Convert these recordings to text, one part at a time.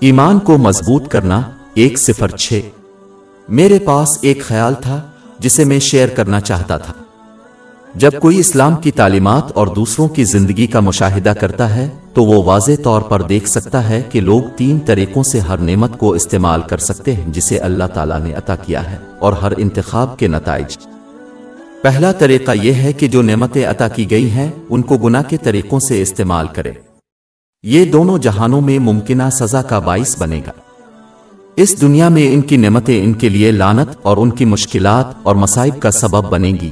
ایمان کو مضبوط کرنا ایک صفر چھ۔ میرے پاس ایک خیال تھا جسے میں شیئر کرنا چاہتا تھا۔ جب کوئی اسلام کی تعلیمات اور دوسروں کی زندگی کا مشاہدہ کرتا ہے، تو وہ واضح طور پر دیکھ سکتا ہے کہ لوگ تین طریقوں سے ہر نعمت کو استعمال کر سکتے ہیں جسے اللہ تعالیٰ نے عطا کیا ہے اور ہر انتخاب کے نتائج۔ پہلا طریقہ یہ ہے کہ جو نعمتیں عطا کی گئی ہیں، ان کو گناہ کے طریقوں سے استعمال کرے یہ دونوں جہانوں میں ممکنہ سزا کا باعث بنے گا۔ اس دنیا میں ان کی نعمتیں ان کے لیے لانت اور ان کی مشکلات اور مصائب کا سبب بنے گی۔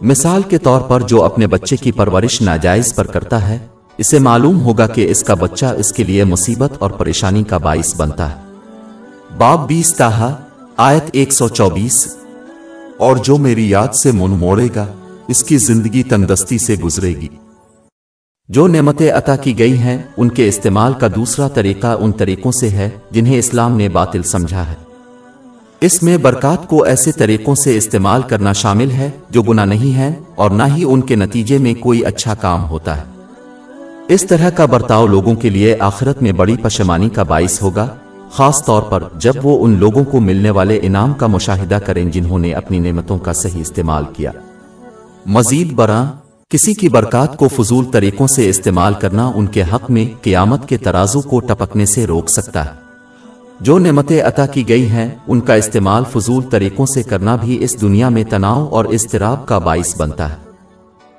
مثال کے طور پر جو اپنے بچے کی پرورش ناجائز پر کرتا ہے، اسے معلوم ہوگا کہ اس کا بچہ اس کے لیے مصیبت اور پریشانی کا باعث بنتا ہے۔ باب بیس تاہا، آیت ایک سو چوبیس۔ اور جو میری یاد سے من موڑے گا، اس کی زندگی تندستی سے گزرے گی۔ جو نعمتیں عطا کی گئی ہیں، ان کے استعمال کا دوسرا طریقہ ان طریقوں سے ہے جنہیں اسلام نے باطل سمجھا ہے۔ اس میں برکات کو ایسے طریقوں سے استعمال کرنا شامل ہے جو گناہ نہیں ہے اور نہ ہی ان کے نتیجے میں کوئی اچھا کام ہوتا ہے۔ اس طرح کا برتاؤ لوگوں کے لیے آخرت میں بڑی پشمانی کا باعث ہوگا، خاص طور پر جب وہ ان لوگوں کو ملنے والے انعام کا مشاہدہ کریں جنہوں نے اپنی نعمتوں کا صحیح استعمال کیا۔ مزید برآں کسی کی برکات کو فضول طریقوں سے استعمال کرنا ان کے حق میں قیامت کے ترازو کو ٹپکنے سے روک سکتا ہے۔ جو نعمتیں عطا کی گئی ہیں، ان کا استعمال فضول طریقوں سے کرنا بھی اس دنیا میں تناؤ اور اضطراب کا باعث بنتا ہے۔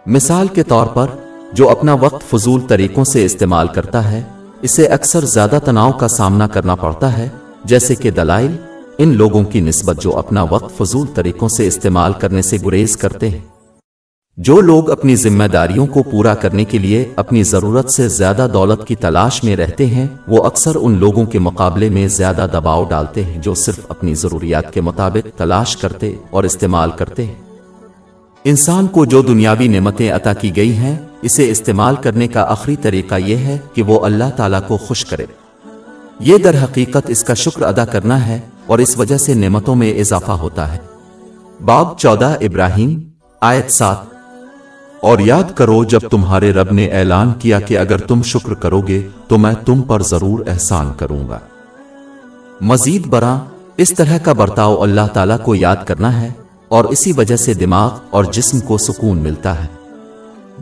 مثال کے طور پر، جو اپنا وقت فضول طریقوں سے استعمال کرتا ہے، اسے اکثر زیادہ تناؤ کا سامنا کرنا پڑتا ہے، جیسے کہ دلائل۔ ان لوگوں کی نسبت جو اپنا وقت فضول طریقوں سے استعمال کرنے سے گریز کرتے ہیں۔ جو لوگ اپنی ذمہ داریوں کو پورا کرنے کے لیے اپنی ضرورت سے زیادہ دولت کی تلاش میں رہتے ہیں، وہ اکثر ان لوگوں کے مقابلے میں زیادہ دباؤ ڈالتے ہیں جو صرف اپنی ضروریات کے مطابق تلاش کرتے اور استعمال کرتے ہیں۔ انسان کو جو دنیاوی نعمتیں عطا کی گئی ہیں، اسے استعمال کرنے کا آخری طریقہ یہ ہے کہ وہ اللہ تعالیٰ کو خوش کرے۔ یہ در حقیقت اس کا شکر ادا کرنا ہے اور اس وجہ سے نعمتوں میں اضافہ ہوتا ہے۔ باب چودہ ابراہیم، آیت سات۔ اور یاد کرو جب تمہارے رب نے اعلان کیا کہ اگر تم شکر کرو گے تو میں تم پر ضرور احسان کروں گا۔ مزید برآں، اس طرح کا برتاؤ اللہ تعالیٰ کو یاد کرنا ہے اور اسی وجہ سے دماغ اور جسم کو سکون ملتا ہے۔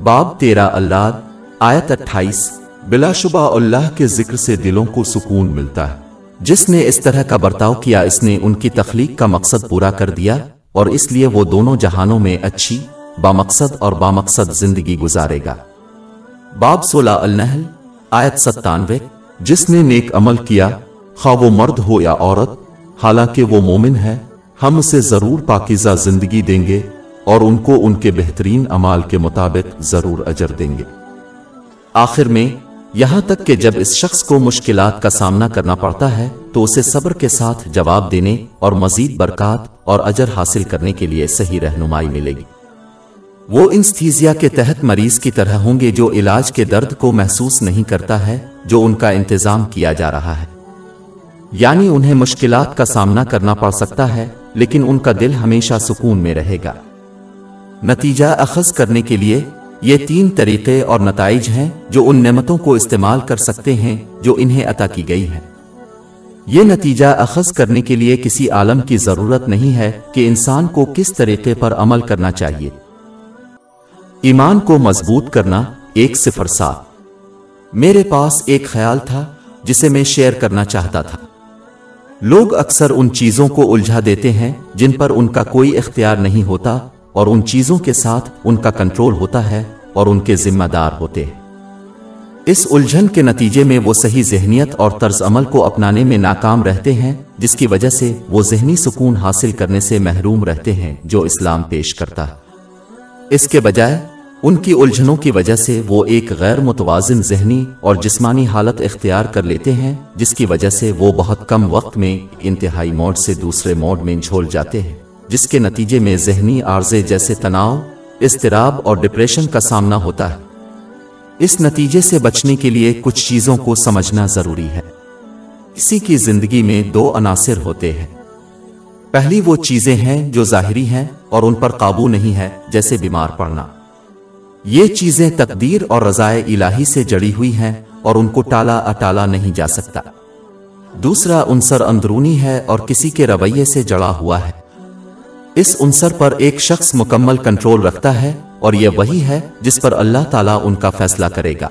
باب تیرا اللہ آیت اٹھائیس، بلا شبہ اللہ کے ذکر سے دلوں کو سکون ملتا ہے۔ جس نے اس طرح کا برتاؤ کیا، اس نے ان کی تخلیق کا مقصد پورا کر دیا اور اس لیے وہ دونوں جہانوں میں اچھی بامقصد اور بامقصد زندگی گزارے گا۔ باب سولہ النحل، آیت ستانوے، جس نے نیک عمل کیا، خواہ وہ مرد ہو یا عورت، حالانکہ وہ مومن ہے، ہم اسے ضرور پاکیزہ زندگی دیں گے اور ان کو ان کے بہترین عمال کے مطابق ضرور اجر دیں گے۔ آخر میں، یہاں تک کہ جب اس شخص کو مشکلات کا سامنا کرنا پڑتا ہے، تو اسے صبر کے ساتھ جواب دینے اور مزید برکات اور اجر حاصل کرنے کے لیے صحیح رہنمائی ملے گی۔ وہ انستھیزیا کے تحت مریض کی طرح ہوں گے جو علاج کے درد کو محسوس نہیں کرتا ہے، جو ان کا انتظام کیا جا رہا ہے۔ یعنی انہیں مشکلات کا سامنا کرنا پڑ سکتا ہے، لیکن ان کا دل ہمیشہ سکون میں رہے گا۔ نتیجہ اخذ کرنے کے لیے یہ تین طریقے اور نتائج ہیں جو ان نعمتوں کو استعمال کر سکتے ہیں، جو انہیں عطا کی گئی ہیں۔ یہ نتیجہ اخذ کرنے کے لیے کسی عالم کی ضرورت نہیں ہے کہ انسان کو کس طریقے پر عمل کرنا چاہیے۔ ایمان کو مضبوط کرنا ایک صفر سات میرے پاس ایک خیال تھا جسے میں شیئر کرنا چاہتا تھا۔ لوگ اکثر ان چیزوں کو الجھا دیتے ہیں جن پر ان کا کوئی اختیار نہیں ہوتا اور ان چیزوں کے ساتھ ان کا کنٹرول ہوتا ہے اور ان کے ذمہ دار ہوتے ہیں۔ اس الجھن کے نتیجے میں وہ صحیح ذہنیت اور طرز عمل کو اپنانے میں ناکام رہتے ہیں، جس کی وجہ سے وہ ذہنی سکون حاصل کرنے سے محروم رہتے ہیں جو اسلام پیش کرتا۔ ہے اس کے بجائے ان کی الجھنوں کی وجہ سے وہ ایک غیر متوازن ذہنی اور جسمانی حالت اختیار کر لیتے ہیں، جس کی وجہ سے وہ بہت کم وقت میں انتہائی موڈ سے دوسرے موڈ میں جھول جاتے ہیں، جس کے نتیجے میں ذہنی عارضے جیسے تناؤ، اضطراب اور ڈپریشن کا سامنا ہوتا ہے۔ اس نتیجے سے بچنے کے لیے کچھ چیزوں کو سمجھنا ضروری ہے۔ کسی کی زندگی میں دو عناصر ہوتے ہیں۔ پہلی وہ چیزیں ہیں جو ظاہری ہیں اور ان پر قابو نہیں ہے، جیسے بیمار پڑنا۔ یہ چیزیں تقدیر اور رضائے الہی سے جڑی ہوئی ہیں اور ان کو ٹالا اٹالا نہیں جا سکتا۔ دوسرا عنصر اندرونی ہے اور کسی کے رویے سے جڑا ہوا ہے۔ اس عنصر پر ایک شخص مکمل کنٹرول رکھتا ہے اور یہ وہی ہے جس پر اللہ تعالیٰ ان کا فیصلہ کرے گا۔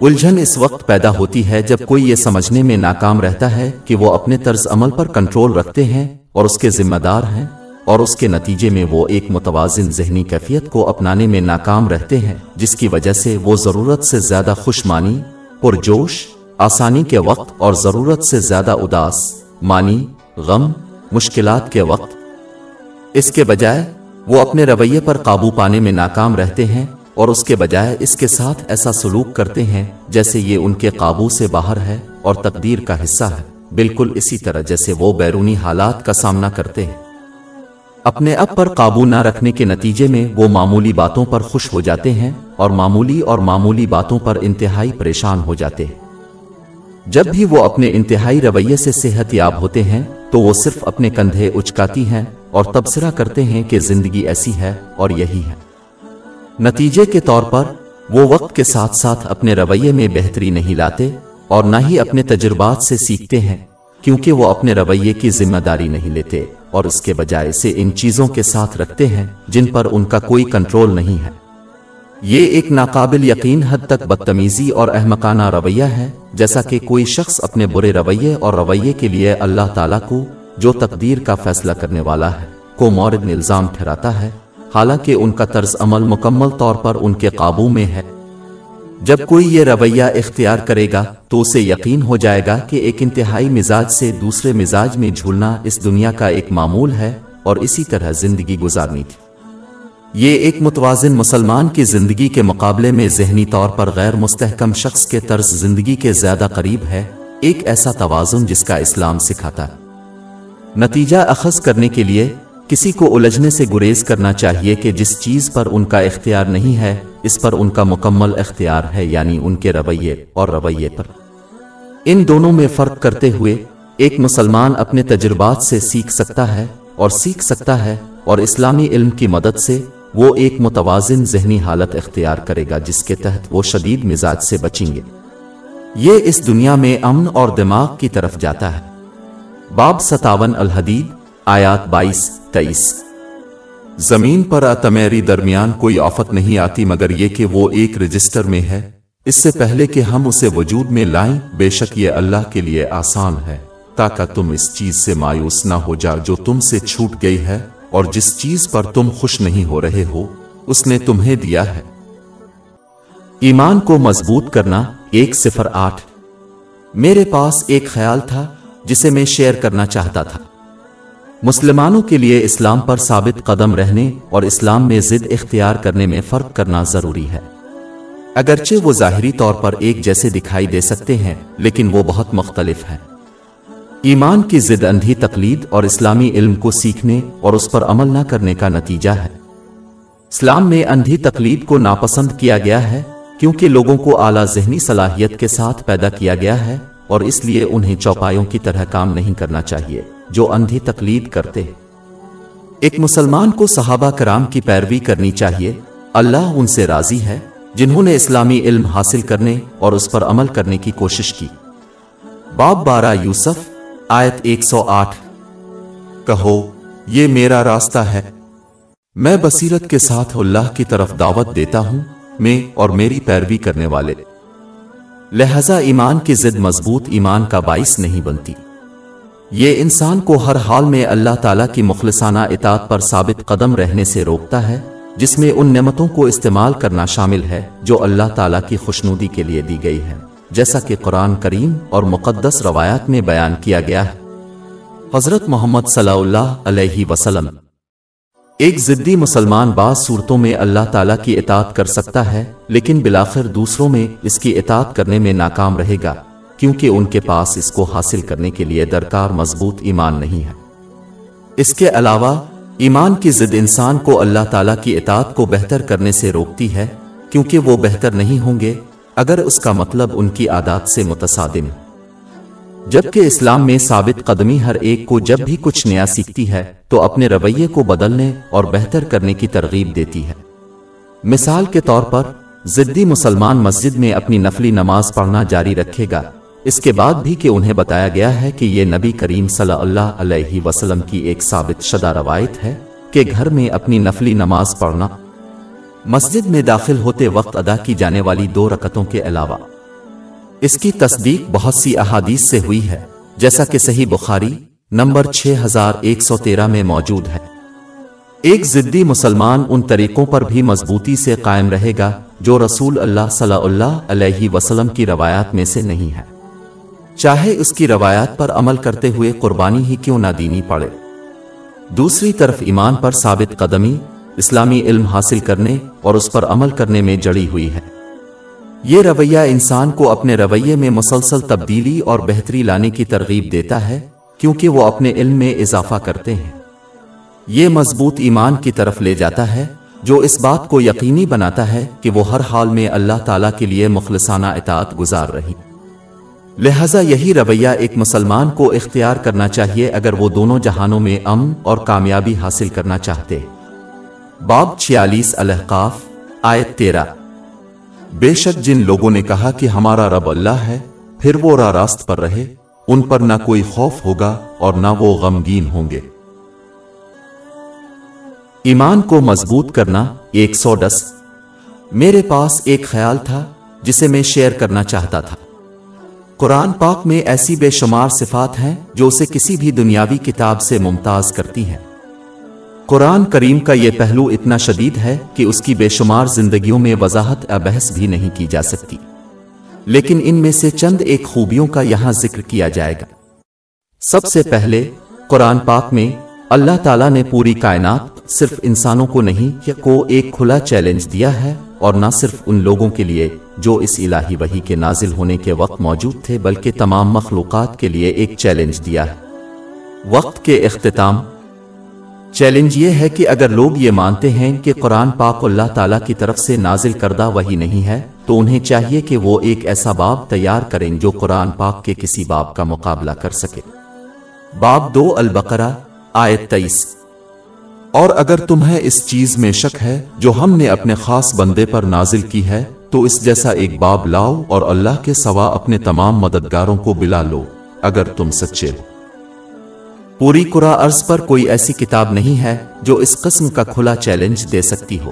الجھن اس وقت پیدا ہوتی ہے جب کوئی یہ سمجھنے میں ناکام رہتا ہے کہ وہ اپنے طرز عمل پر کنٹرول رکھتے ہیں اور اس کے ذمہ دار ہیں۔ اور اس کے نتیجے میں وہ ایک متوازن ذہنی کیفیت کو اپنانے میں ناکام رہتے ہیں، جس کی وجہ سے وہ ضرورت سے زیادہ خوش مانی پرجوش، آسانی کے وقت اور ضرورت سے زیادہ اداس، مانی، غم، مشکلات کے وقت۔ اس کے بجائے، وہ اپنے رویے پر قابو پانے میں ناکام رہتے ہیں اور اس کے بجائے اس کے ساتھ ایسا سلوک کرتے ہیں جیسے یہ ان کے قابو سے باہر ہے اور تقدیر کا حصہ ہے۔ بالکل اسی طرح جیسے وہ بیرونی حالات کا سامنا کرتے ہیں۔ اپنے اب پر قابو نہ رکھنے کے نتیجے میں وہ معمولی باتوں پر خوش ہو جاتے ہیں اور معمولی اور معمولی باتوں پر انتہائی پریشان ہو جاتے ہیں۔ جب بھی وہ اپنے انتہائی رویے سے صحت یاب ہوتے ہیں، تو وہ صرف اپنے کندھے اچکاتی ہیں اور تبصرہ کرتے ہیں کہ زندگی ایسی ہے اور یہی ہے۔ نتیجے کے طور پر، وہ وقت کے ساتھ ساتھ اپنے رویے میں بہتری نہیں لاتے اور نہ ہی اپنے تجربات سے سیکھتے ہیں، کیونکہ وہ اپنے رویے کی ذمہ داری نہیں لیتے۔ اور اس کے بجائے سے ان چیزوں کے ساتھ رکھتے ہیں جن پر ان کا کوئی کنٹرول نہیں ہے۔ یہ ایک ناقابل یقین حد تک بدتمیزی اور احمقانہ رویہ ہے، جیسا کہ کوئی شخص اپنے برے رویے اور رویے کے لیے اللہ تعالیٰ کو جو تقدیر کا فیصلہ کرنے والا ہے، کو مورد الزام ٹھہراتا ہے۔ حالانکہ ان کا طرز عمل مکمل طور پر ان کے قابو میں ہے۔ جب کوئی یہ رویہ اختیار کرے گا تو اسے یقین ہو جائے گا کہ ایک انتہائی مزاج سے دوسرے مزاج میں جھولنا اس دنیا کا ایک معمول ہے اور اسی طرح زندگی گزارنی تھی۔ یہ ایک متوازن مسلمان کی زندگی کے مقابلے میں ذہنی طور پر غیر مستحکم شخص کے طرز زندگی کے زیادہ قریب ہے، ایک ایسا توازن جس کا اسلام سکھاتا ہے۔ نتیجہ اخذ کرنے کے لیے کسی کو الجھنے سے گریز کرنا چاہیے کہ جس چیز پر ان کا اختیار نہیں ہے، اس پر ان کا مکمل اختیار ہے یعنی ان کے رویے اور رویے پر۔ ان دونوں میں فرق کرتے ہوئے، ایک مسلمان اپنے تجربات سے سیکھ سکتا ہے اور سیکھ سکتا ہے اور اسلامی علم کی مدد سے وہ ایک متوازن ذہنی حالت اختیار کرے گا، جس کے تحت وہ شدید مزاج سے بچیں گے۔ یہ اس دنیا میں امن اور دماغ کی طرف جاتا ہے۔ باب ستاون الحدید آیات بائیس تیئیس زمین پر اتمیری درمیان کوئی آفت نہیں آتی مگر یہ کہ وہ ایک رجسٹر میں ہے۔ اس سے پہلے کہ ہم اسے وجود میں لائیں، بے شک یہ اللہ کے لیے آسان ہے۔ تاکہ تم اس چیز سے مایوس نہ ہو جا جو تم سے چھوٹ گئی ہے، اور جس چیز پر تم خوش نہیں ہو رہے ہو، اس نے تمہیں دیا ہے۔ ایمان کو مضبوط کرنا، ایک صفر آٹھ۔ میرے پاس ایک خیال تھا، جسے میں شیئر کرنا چاہتا تھا۔ مسلمانوں کے لیے اسلام پر ثابت قدم رہنے اور اسلام میں ضد اختیار کرنے میں فرق کرنا ضروری ہے۔ اگرچہ وہ ظاہری طور پر ایک جیسے دکھائی دے سکتے ہیں، لیکن وہ بہت مختلف ہیں۔ ایمان کی ضد اندھی تقلید اور اسلامی علم کو سیکھنے اور اس پر عمل نہ کرنے کا نتیجہ ہے۔ اسلام میں اندھی تقلید کو ناپسند کیا گیا ہے، کیونکہ لوگوں کو اعلیٰ ذہنی صلاحیت کے ساتھ پیدا کیا گیا ہے اور اس لیے انہیں چوپایوں کی طرح کام نہیں کرنا چاہیے۔ جو اندھی تقلید کرتے ایک مسلمان کو صحابہ کرام کی پیروی کرنی چاہیے۔ اللہ ان سے راضی ہے جنہوں نے اسلامی علم حاصل کرنے اور اس پر عمل کرنے کی کوشش کی۔ باب بارہ یوسف، آیت ایک سو آٹھ۔ کہو، یہ میرا راستہ ہے۔ میں بصیرت کے ساتھ اللہ کی طرف دعوت دیتا ہوں، میں اور میری پیروی کرنے والے۔ لہذا ایمان کی ضد مضبوط ایمان کا باعث نہیں بنتی۔ یہ انسان کو ہر حال میں اللہ تعالیٰ کی مخلصانہ اطاعت پر ثابت قدم رہنے سے روکتا ہے، جس میں ان نعمتوں کو استعمال کرنا شامل ہے جو اللہ تعالیٰ کی خوشنودی کے لیے دی گئی ہے جیسا کہ قرآن کریم اور مقدس روایات میں بیان کیا گیا ہے۔ حضرت محمد صلی اللہ علیہ وسلم۔ ایک ضدی مسلمان بعض صورتوں میں اللہ تعالیٰ کی اطاعت کر سکتا ہے، لیکن بلاخر دوسروں میں اس کی اطاعت کرنے میں ناکام رہے گا۔ کیونکہ ان کے پاس اس کو حاصل کرنے کے لیے درکار مضبوط ایمان نہیں ہے۔ اس کے علاوہ، ایمان کی ضد انسان کو اللہ تعالیٰ کی اطاعت کو بہتر کرنے سے روکتی ہے، کیونکہ وہ بہتر نہیں ہوں گے اگر اس کا مطلب ان کی عادات سے متصادم۔ جبکہ اسلام میں ثابت قدمی ہر ایک کو جب بھی کچھ نیا سیکھتی ہے، تو اپنے رویے کو بدلنے اور بہتر کرنے کی ترغیب دیتی ہے۔ مثال کے طور پر ضدی مسلمان مسجد میں اپنی نفلی نماز پڑھنا جاری رکھے گا۔ اس کے بعد بھی کہ انہیں بتایا گیا ہے کہ یہ نبی کریم صلی اللہ علیہ وسلم کی ایک ثابت شدہ روایت ہے کہ گھر میں اپنی نفلی نماز پڑھنا، مسجد میں داخل ہوتے وقت ادا کی جانے والی دو رکتوں کے علاوہ۔ اس کی تصدیق بہت سی احادیث سے ہوئی ہے، جیسا کہ صحیح بخاری نمبر 6113 میں موجود ہے۔ ایک ضدی مسلمان ان طریقوں پر بھی مضبوطی سے قائم رہے گا جو رسول اللہ صلی اللہ علیہ وسلم کی روایات میں سے نہیں ہے۔ چاہے اس کی روایات پر عمل کرتے ہوئے قربانی ہی کیوں نہ دینی پڑے۔ دوسری طرف ایمان پر ثابت قدمی، اسلامی علم حاصل کرنے اور اس پر عمل کرنے میں جڑی ہوئی ہے۔ یہ رویہ انسان کو اپنے رویے میں مسلسل تبدیلی اور بہتری لانے کی ترغیب دیتا ہے، کیونکہ وہ اپنے علم میں اضافہ کرتے ہیں۔ یہ مضبوط ایمان کی طرف لے جاتا ہے، جو اس بات کو یقینی بناتا ہے کہ وہ ہر حال میں اللہ تعالیٰ کے لیے مخلصانہ اطاعت گزار رہی۔ لہذا یہی رویہ ایک مسلمان کو اختیار کرنا چاہیے اگر وہ دونوں جہانوں میں امن اور کامیابی حاصل کرنا چاہتے۔ باب چھیالیس الحقاف آیت تیرہ۔ بے شک جن لوگوں نے کہا کہ ہمارا رب اللہ ہے، پھر وہ راہ راست پر رہے، ان پر نہ کوئی خوف ہوگا اور نہ وہ غمگین ہوں گے۔ ایمان کو مضبوط کرنا، ایک سو ڈس میرے پاس ایک خیال تھا، جسے میں شیئر کرنا چاہتا تھا۔ قرآن پاک میں ایسی بے شمار صفات ہیں جو اسے کسی بھی دنیاوی کتاب سے ممتاز کرتی ہیں۔ قرآن کریم کا یہ پہلو اتنا شدید ہے کہ اس کی بے شمار زندگیوں میں وضاحت بحث بھی نہیں کی جا سکتی۔ لیکن ان میں سے چند ایک خوبیوں کا یہاں ذکر کیا جائے گا۔ سب سے پہلے، قرآن پاک میں اللہ تعالیٰ نے پوری کائنات صرف انسانوں کو نہیں کو ایک کھلا چیلنج دیا ہے اور نہ صرف ان لوگوں کے لیے جو اس الہی وحی کے نازل ہونے کے وقت موجود تھے، بلکہ تمام مخلوقات کے لیے ایک چیلنج دیا ہے۔ وقت کے اختتام۔ چیلنج یہ ہے کہ اگر لوگ یہ مانتے ہیں کہ قرآن پاک اللہ تعالیٰ کی طرف سے نازل کردہ وہی نہیں ہے، تو انہیں چاہیے کہ وہ ایک ایسا باب تیار کریں جو قرآن پاک کے کسی باب کا مقابلہ کر سکے۔ باب دو البقرہ، آیت تیس اور اگر تمہیں اس چیز میں شک ہے جو ہم نے اپنے خاص بندے پر نازل کی ہے، تو اس جیسا ایک باب لاؤ اور اللہ کے سوا اپنے تمام مددگاروں کو بلا لو، اگر تم سچے ہو۔ پوری قرآ عرض پر کوئی ایسی کتاب نہیں ہے جو اس قسم کا کھلا چیلنج دے سکتی ہو۔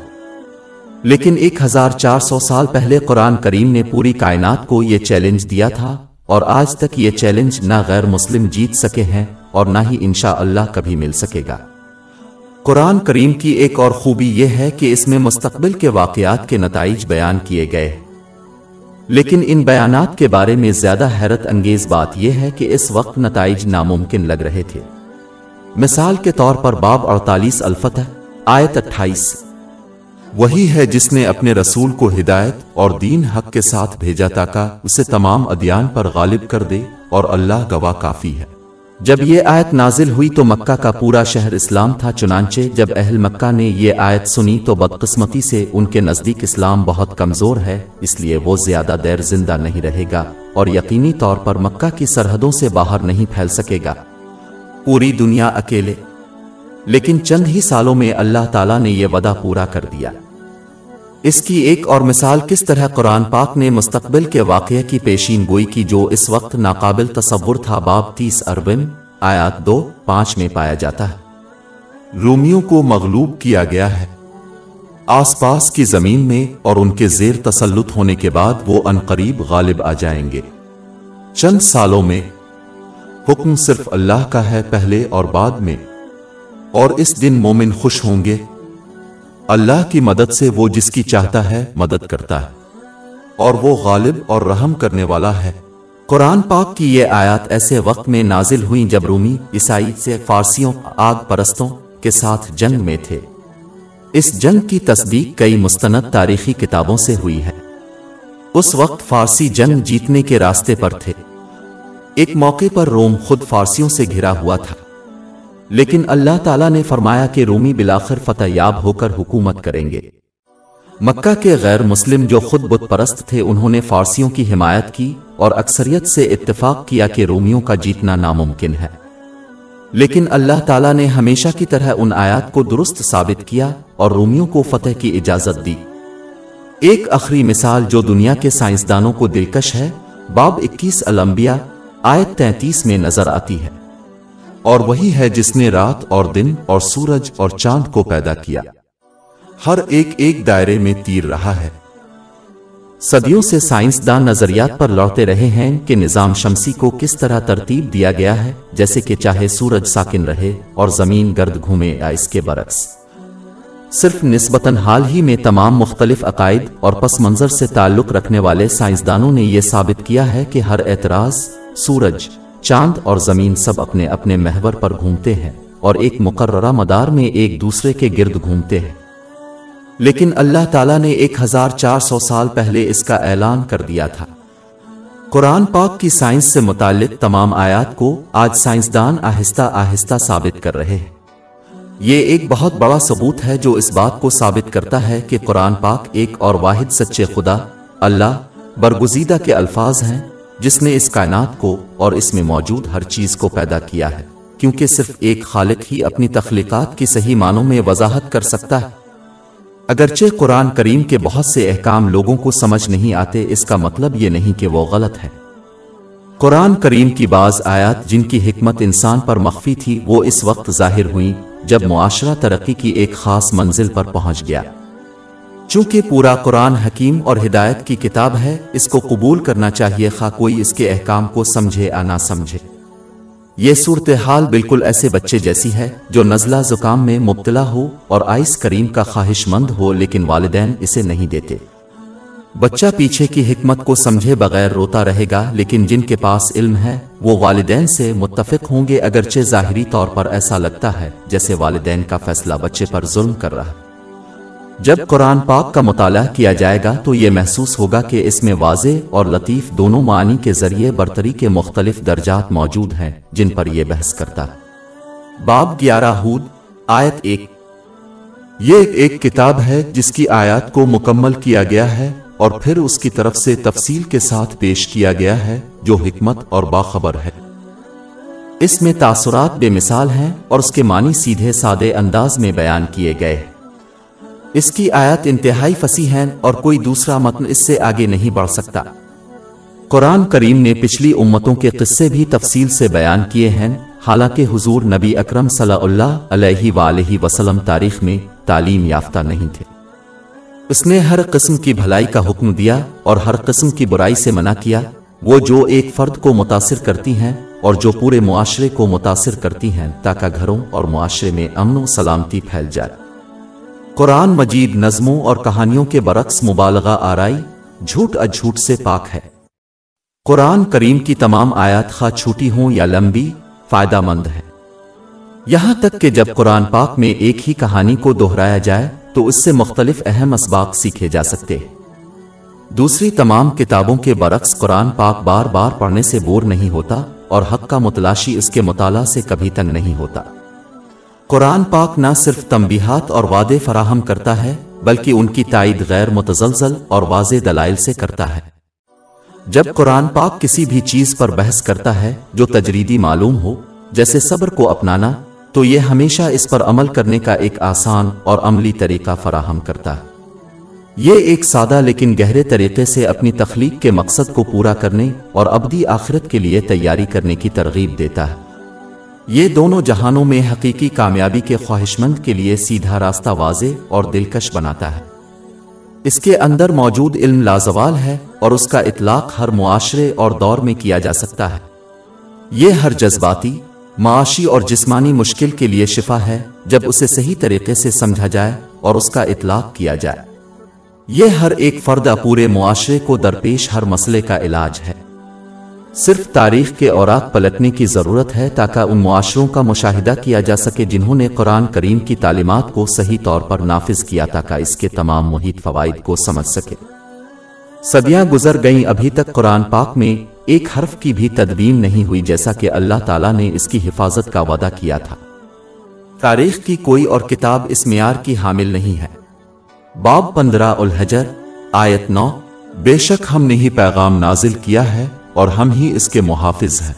لیکن ایک ہزار چار سو سال پہلے قرآن کریم نے پوری کائنات کو یہ چیلنج دیا تھا اور آج تک یہ چیلنج نہ غیر مسلم جیت سکے ہیں اور نہ ہی انشاء اللہ کبھی مل سکے گا۔ قرآن کریم کی ایک اور خوبی یہ ہے کہ اس میں مستقبل کے واقعات کے نتائج بیان کیے گئے۔ لیکن ان بیانات کے بارے میں زیادہ حیرت انگیز بات یہ ہے کہ اس وقت نتائج ناممکن لگ رہے تھے۔ مثال کے طور پر باب اڑتالیس الفتح، آیت اٹھائیس۔ وہی ہے جس نے اپنے رسول کو ہدایت اور دین حق کے ساتھ بھیجا تاکہ اسے تمام ادیان پر غالب کر دے اور اللہ گواہ کافی ہے۔ جب یہ آیت نازل ہوئی تو مکہ کا پورا شہر اسلام تھا، چنانچہ جب اہل مکہ نے یہ آیت سنی تو بدقسمتی سے ان کے نزدیک اسلام بہت کمزور ہے، اس لیے وہ زیادہ دیر زندہ نہیں رہے گا اور یقینی طور پر مکہ کی سرحدوں سے باہر نہیں پھیل سکے گا۔ پوری دنیا اکیلے۔ لیکن چند ہی سالوں میں اللہ تعالیٰ نے یہ وعدہ پورا کر دیا۔ اس کی ایک اور مثال کس طرح قرآن پاک نے مستقبل کے واقعہ کی پیشین گوئی کی جو اس وقت ناقابل تصور تھا باب تیس اربن آیات دو، پانچ میں پایا جاتا ہے۔ رومیوں کو مغلوب کیا گیا ہے۔ آس پاس کی زمین میں اور ان کے زیر تسلط ہونے کے بعد وہ انقریب غالب آ جائیں گے۔ چند سالوں میں حکم صرف اللہ کا ہے پہلے اور بعد میں۔ اور اس دن مومن خوش ہوں گے۔ اللہ کی مدد سے وہ جس کی چاہتا ہے مدد کرتا ہے۔ اور وہ غالب اور رحم کرنے والا ہے۔ قرآن پاک کی یہ آیات ایسے وقت میں نازل ہوئیں جب رومی، عیسائی سے فارسیوں، آگ پرستوں کے ساتھ جنگ میں تھے۔ اس جنگ کی تصدیق کئی مستند تاریخی کتابوں سے ہوئی ہے۔ اس وقت فارسی جنگ جیتنے کے راستے پر تھے۔ ایک موقع پر روم خود فارسیوں سے گھرا ہوا تھا۔ لیکن اللہ تعالیٰ نے فرمایا کہ رومی بلاخر فتح یاب ہو کر حکومت کریں گے۔ مکہ کے غیر مسلم جو خود بت پرست تھے، انہوں نے فارسیوں کی حمایت کی اور اکثریت سے اتفاق کیا کہ رومیوں کا جیتنا ناممکن ہے۔ لیکن اللہ تعالیٰ نے ہمیشہ کی طرح ان آیات کو درست ثابت کیا اور رومیوں کو فتح کی اجازت دی۔ ایک اخری مثال جو دنیا کے سائنسدانوں کو دلکش ہے، باب اکیس الانبیاء، آیت تینتیس میں نظر آتی ہے۔ اور وہی ہے جس نے رات اور دن اور سورج اور چاند کو پیدا کیا۔ ہر ایک ایک دائرے میں تیر رہا ہے۔ صدیوں سے سائنسدان نظریات پر لوٹتے رہے ہیں کہ نظام شمسی کو کس طرح ترتیب دیا گیا ہے، جیسے کہ چاہے سورج ساکن رہے اور زمین گرد گھومے یا اس کے برعکس۔ صرف نسبتاً حال ہی میں تمام مختلف عقائد اور پس منظر سے تعلق رکھنے والے سائنسدانوں نے یہ ثابت کیا ہے کہ ہر اعتراض سورج چاند اور زمین سب اپنے اپنے محور پر گھومتے ہیں اور ایک مقررہ مدار میں ایک دوسرے کے گرد گھومتے ہیں۔ لیکن اللہ تعالیٰ نے ایک ہزار چار سو سال پہلے اس کا اعلان کر دیا تھا۔ قرآن پاک کی سائنس سے متعلق تمام آیات کو آج سائنسدان آہستہ آہستہ ثابت کر رہے ہیں۔ یہ ایک بہت بڑا ثبوت ہے جو اس بات کو ثابت کرتا ہے کہ قرآن پاک ایک اور واحد سچے خدا، اللہ، برگزیدہ کے الفاظ ہیں جس نے اس کائنات کو اور اس میں موجود ہر چیز کو پیدا کیا ہے، کیونکہ صرف ایک خالق ہی اپنی تخلیقات کی صحیح معنوں میں وضاحت کر سکتا ہے۔ اگرچہ قرآن کریم کے بہت سے احکام لوگوں کو سمجھ نہیں آتے، اس کا مطلب یہ نہیں کہ وہ غلط ہے۔ قرآن کریم کی بعض آیات جن کی حکمت انسان پر مخفی تھی، وہ اس وقت ظاہر ہوئیں جب معاشرہ ترقی کی ایک خاص منزل پر پہنچ گیا۔ چونکہ پورا قرآن حکیم اور ہدایت کی کتاب ہے، اس کو قبول کرنا چاہیے خواہ کوئی اس کے احکام کو سمجھے یا نہ سمجھے۔ یہ صورتحال بالکل ایسے بچے جیسی ہے جو نزلہ زکام میں مبتلا ہو اور آئس کریم کا خواہش مند ہو لیکن والدین اسے نہیں دیتے۔ بچہ پیچھے کی حکمت کو سمجھے بغیر روتا رہے گا، لیکن جن کے پاس علم ہے، وہ والدین سے متفق ہوں گے، اگرچہ ظاہری طور پر ایسا لگتا ہے، جیسے والدین کا فیصلہ بچے پر ظلم کر رہا۔ جب قرآن پاک کا مطالعہ کیا جائے گا تو یہ محسوس ہوگا کہ اس میں واضح اور لطیف دونوں معنی کے ذریعے برتری کے مختلف درجات موجود ہیں، جن پر یہ بحث کرتا۔ ہے باب گیارہ ہود، آیت ایک۔ یہ ایک کتاب ہے جس کی آیات کو مکمل کیا گیا ہے اور پھر اس کی طرف سے تفصیل کے ساتھ پیش کیا گیا ہے، جو حکمت اور باخبر ہے۔ اس میں تاثرات بے مثال ہیں اور اس کے معنی سیدھے سادے انداز میں بیان کیے گئے۔ اس کی آیت انتہائی فصیح ہیں اور کوئی دوسرا متن اس سے آگے نہیں بڑھ سکتا۔ قرآن کریم نے پچھلی امتوں کے قصے بھی تفصیل سے بیان کیے ہیں، حالانکہ حضور نبی اکرم صلی اللہ علیہ وآلہ وسلم تاریخ میں تعلیم یافتہ نہیں تھے۔ اس نے ہر قسم کی بھلائی کا حکم دیا اور ہر قسم کی برائی سے منع کیا۔ وہ جو ایک فرد کو متاثر کرتی ہیں اور جو پورے معاشرے کو متاثر کرتی ہیں، تاکہ گھروں اور معاشرے میں امن و سلامتی پھیل جائے۔ قرآن مجید نظموں اور کہانیوں کے برعکس مبالغہ آرائی جھوٹ اجھوٹ سے پاک ہے۔ قرآن کریم کی تمام آیات خواہ چھوٹی ہوں یا لمبی، فائدہ مند ہے۔ یہاں تک کہ جب قرآن پاک میں ایک ہی کہانی کو دہرایا جائے، تو اس سے مختلف اہم اسباق سیکھے جا سکتے دوسری تمام کتابوں کے برعکس قرآن پاک بار بار پڑھنے سے بور نہیں ہوتا اور حق کا متلاشی اس کے مطالعہ سے کبھی تنگ نہیں ہوتا۔ قرآن پاک نہ صرف تنبیہات اور وعدے فراہم کرتا ہے، بلکہ ان کی تائید غیر متزلزل اور واضح دلائل سے کرتا ہے۔ جب قرآن پاک کسی بھی چیز پر بحث کرتا ہے جو تجریدی معلوم ہو، جیسے صبر کو اپنانا، تو یہ ہمیشہ اس پر عمل کرنے کا ایک آسان اور عملی طریقہ فراہم کرتا۔ ہے یہ ایک سادہ لیکن گہرے طریقے سے اپنی تخلیق کے مقصد کو پورا کرنے اور ابدی آخرت کے لیے تیاری کرنے کی ترغیب دیتا ہے۔ یہ دونوں جہانوں میں حقیقی کامیابی کے خواہش مند کے لیے سیدھا راستہ واضح اور دلکش بناتا ہے۔ اس کے اندر موجود علم لازوال ہے اور اس کا اطلاق ہر معاشرے اور دور میں کیا جا سکتا ہے۔ یہ ہر جذباتی، معاشی اور جسمانی مشکل کے لیے شفا ہے جب اسے صحیح طریقے سے سمجھا جائے اور اس کا اطلاق کیا جائے۔ یہ ہر ایک فرد پورے معاشرے کو درپیش ہر مسئلے کا علاج ہے۔ صرف تاریخ کے اوراق پلٹنے کی ضرورت ہے تاکہ ان معاشروں کا مشاہدہ کیا جا سکے جنہوں نے قرآن کریم کی تعلیمات کو صحیح طور پر نافذ کیا تاکہ اس کے تمام محیط فوائد کو سمجھ سکے۔ صدیاں گزر گئیں، ابھی تک قرآن پاک میں ایک حرف کی بھی تدبین نہیں ہوئی جیسا کہ اللہ تعالیٰ نے اس کی حفاظت کا وعدہ کیا تھا۔ تاریخ کی کوئی اور کتاب اس معیار کی حامل نہیں ہے۔ باب پندرہ الحجر، آیت نو، بے شک ہم نے ہی پیغام نازل کیا ہے۔ اور ہم ہی اس کے محافظ ہیں۔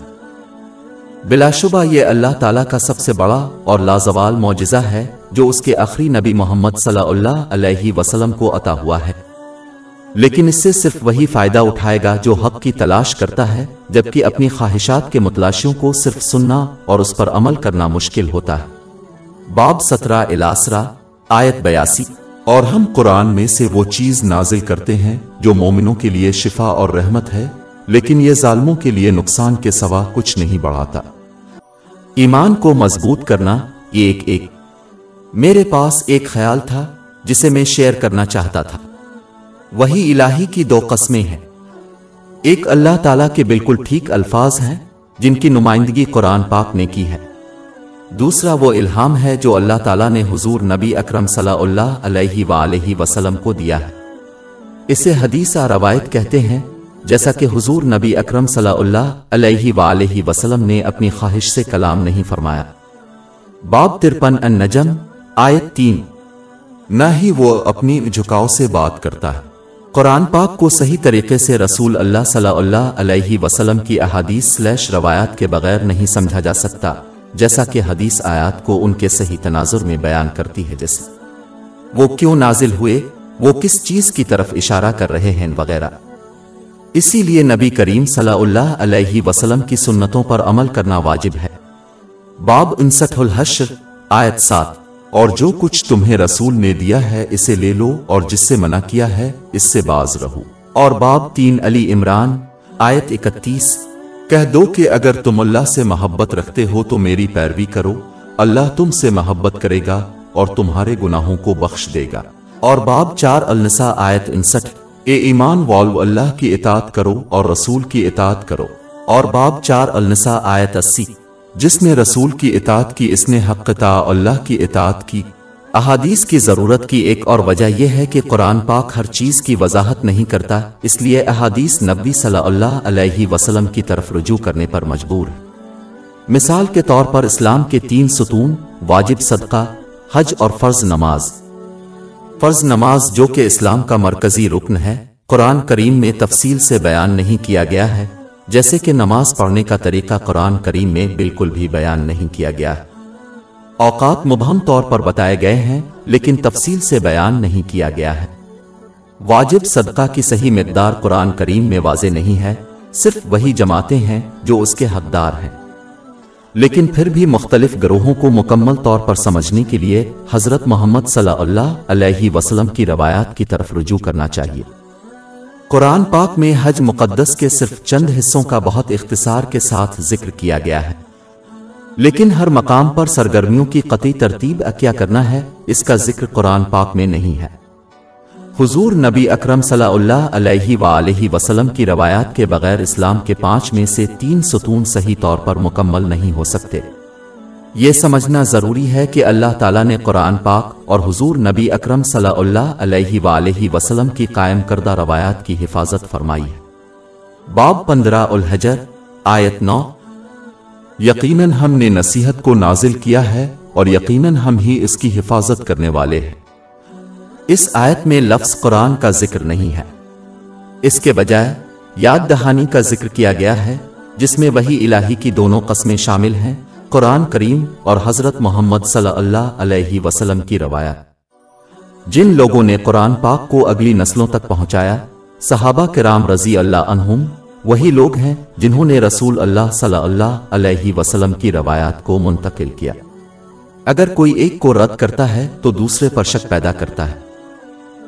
بلا شبہ یہ اللہ تعالیٰ کا سب سے بڑا اور لازوال معجزہ ہے جو اس کے آخری نبی محمد صلی اللہ علیہ وسلم کو عطا ہوا ہے۔ لیکن اس سے صرف وہی فائدہ اٹھائے گا جو حق کی تلاش کرتا ہے، جبکہ اپنی خواہشات کے متلاشیوں کو صرف سننا اور اس پر عمل کرنا مشکل ہوتا ہے۔ باب سترہ الاسرا آیت بیاسی۔ اور ہم قرآن میں سے وہ چیز نازل کرتے ہیں جو مومنوں کے لیے شفا اور رحمت ہے لیکن یہ ظالموں کے لیے نقصان کے سوا کچھ نہیں بڑھاتا۔ ایمان کو مضبوط کرنا یہ ایک ایک۔ میرے پاس ایک خیال تھا جسے میں شیئر کرنا چاہتا تھا۔ وہی الہی کی دو قسمیں ہیں۔ ایک اللہ تعالیٰ کے بالکل ٹھیک الفاظ ہیں جن کی نمائندگی قرآن پاک نے کی ہے۔ دوسرا وہ الہام ہے جو اللہ تعالیٰ نے حضور نبی اکرم صلی اللہ علیہ وآلہ وسلم کو دیا ہے۔ اسے حدیث روایت کہتے ہیں جیسا کہ حضور نبی اکرم صلی اللہ علیہ وآلہ وسلم نے اپنی خواہش سے کلام نہیں فرمایا۔ باب ترپن ان نجم آیت تین۔ نہ ہی وہ اپنی جھکاؤ سے بات کرتا ہے۔ قرآن پاک کو صحیح طریقے سے رسول اللہ صلی اللہ علیہ وسلم کی احادیث سلیش روایات کے بغیر نہیں سمجھا جا سکتا، جیسا کہ حدیث آیات کو ان کے صحیح تناظر میں بیان کرتی ہے جیسے۔ وہ کیوں نازل ہوئے؟ وہ کس چیز کی طرف اشارہ کر رہے ہیں وغیرہ۔ اسی لیے نبی کریم صلی اللہ علیہ وسلم کی سنتوں پر عمل کرنا واجب ہے۔ باب انسٹھ الحشر، آیت سات۔ اور جو کچھ تمہیں رسول نے دیا ہے، اسے لے لو، اور جس سے منع کیا ہے، اس سے باز رہو۔ اور باب تین علی عمران، آیت اکتیس۔ کہہ دو کہ اگر تم اللہ سے محبت رکھتے ہو تو میری پیروی کرو۔ اللہ تم سے محبت کرے گا اور تمہارے گناہوں کو بخش دے گا۔ اور باب چار النساء، آیت انسٹھ۔ اے ایمان والو، اللہ کی اطاعت کرو اور رسول کی اطاعت کرو۔ اور باب چار النساء آیت اسی۔ جس نے رسول کی اطاعت کی، اس نے حق تا اللہ کی اطاعت کی۔ احادیث کی ضرورت کی ایک اور وجہ یہ ہے کہ قرآن پاک ہر چیز کی وضاحت نہیں کرتا، اس لیے احادیث نبی صلی اللہ علیہ وسلم کی طرف رجوع کرنے پر مجبور۔ مثال کے طور پر اسلام کے تین ستون، واجب صدقہ، حج اور فرض نماز۔ فرض نماز جو کہ اسلام کا مرکزی رکن ہے، قرآن کریم میں تفصیل سے بیان نہیں کیا گیا ہے، جیسے کہ نماز پڑھنے کا طریقہ قرآن کریم میں بالکل بھی بیان نہیں کیا گیا۔ اوقات مبہم طور پر بتائے گئے ہیں، لیکن تفصیل سے بیان نہیں کیا گیا ہے۔ واجب صدقہ کی صحیح مقدار قرآن کریم میں واضح نہیں ہے، صرف وہی جماعتیں ہیں جو اس کے حقدار ہیں۔ لیکن پھر بھی مختلف گروہوں کو مکمل طور پر سمجھنے کے لیے حضرت محمد صلی اللہ علیہ وسلم کی روایات کی طرف رجوع کرنا چاہیے۔ قرآن پاک میں حج مقدس کے صرف چند حصوں کا بہت اختصار کے ساتھ ذکر کیا گیا ہے۔ لیکن ہر مقام پر سرگرمیوں کی قطعی ترتیب کیا کرنا ہے، اس کا ذکر قرآن پاک میں نہیں ہے۔ حضور نبی اکرم صلی اللہ علیہ وآلہ وسلم کی روایات کے بغیر اسلام کے پانچ میں سے تین ستون صحیح طور پر مکمل نہیں ہو سکتے۔ یہ سمجھنا ضروری ہے کہ اللہ تعالیٰ نے قرآن پاک اور حضور نبی اکرم صلی اللہ علیہ وآلہ وسلم کی قائم کردہ روایات کی حفاظت فرمائی ہے۔ باب پندرہ الحجر، آیت نو۔ یقیناً ہم نے نصیحت کو نازل کیا ہے اور یقیناً ہم ہی اس کی حفاظت کرنے والے ہیں۔ اس آیت میں لفظ قرآن کا ذکر نہیں ہے۔ اس کے بجائے یاد دہانی کا ذکر کیا گیا ہے، جس میں وہی الہی کی دونوں قسمیں شامل ہیں، قرآن کریم اور حضرت محمد صلی اللہ علیہ وسلم کی روایت۔ جن لوگوں نے قرآن پاک کو اگلی نسلوں تک پہنچایا، صحابہ کرام رضی اللہ عنہم، وہی لوگ ہیں جنہوں نے رسول اللہ صلی اللہ علیہ وسلم کی روایات کو منتقل کیا۔ اگر کوئی ایک کو رد کرتا ہے، تو دوسرے پر شک پیدا کرتا ہے۔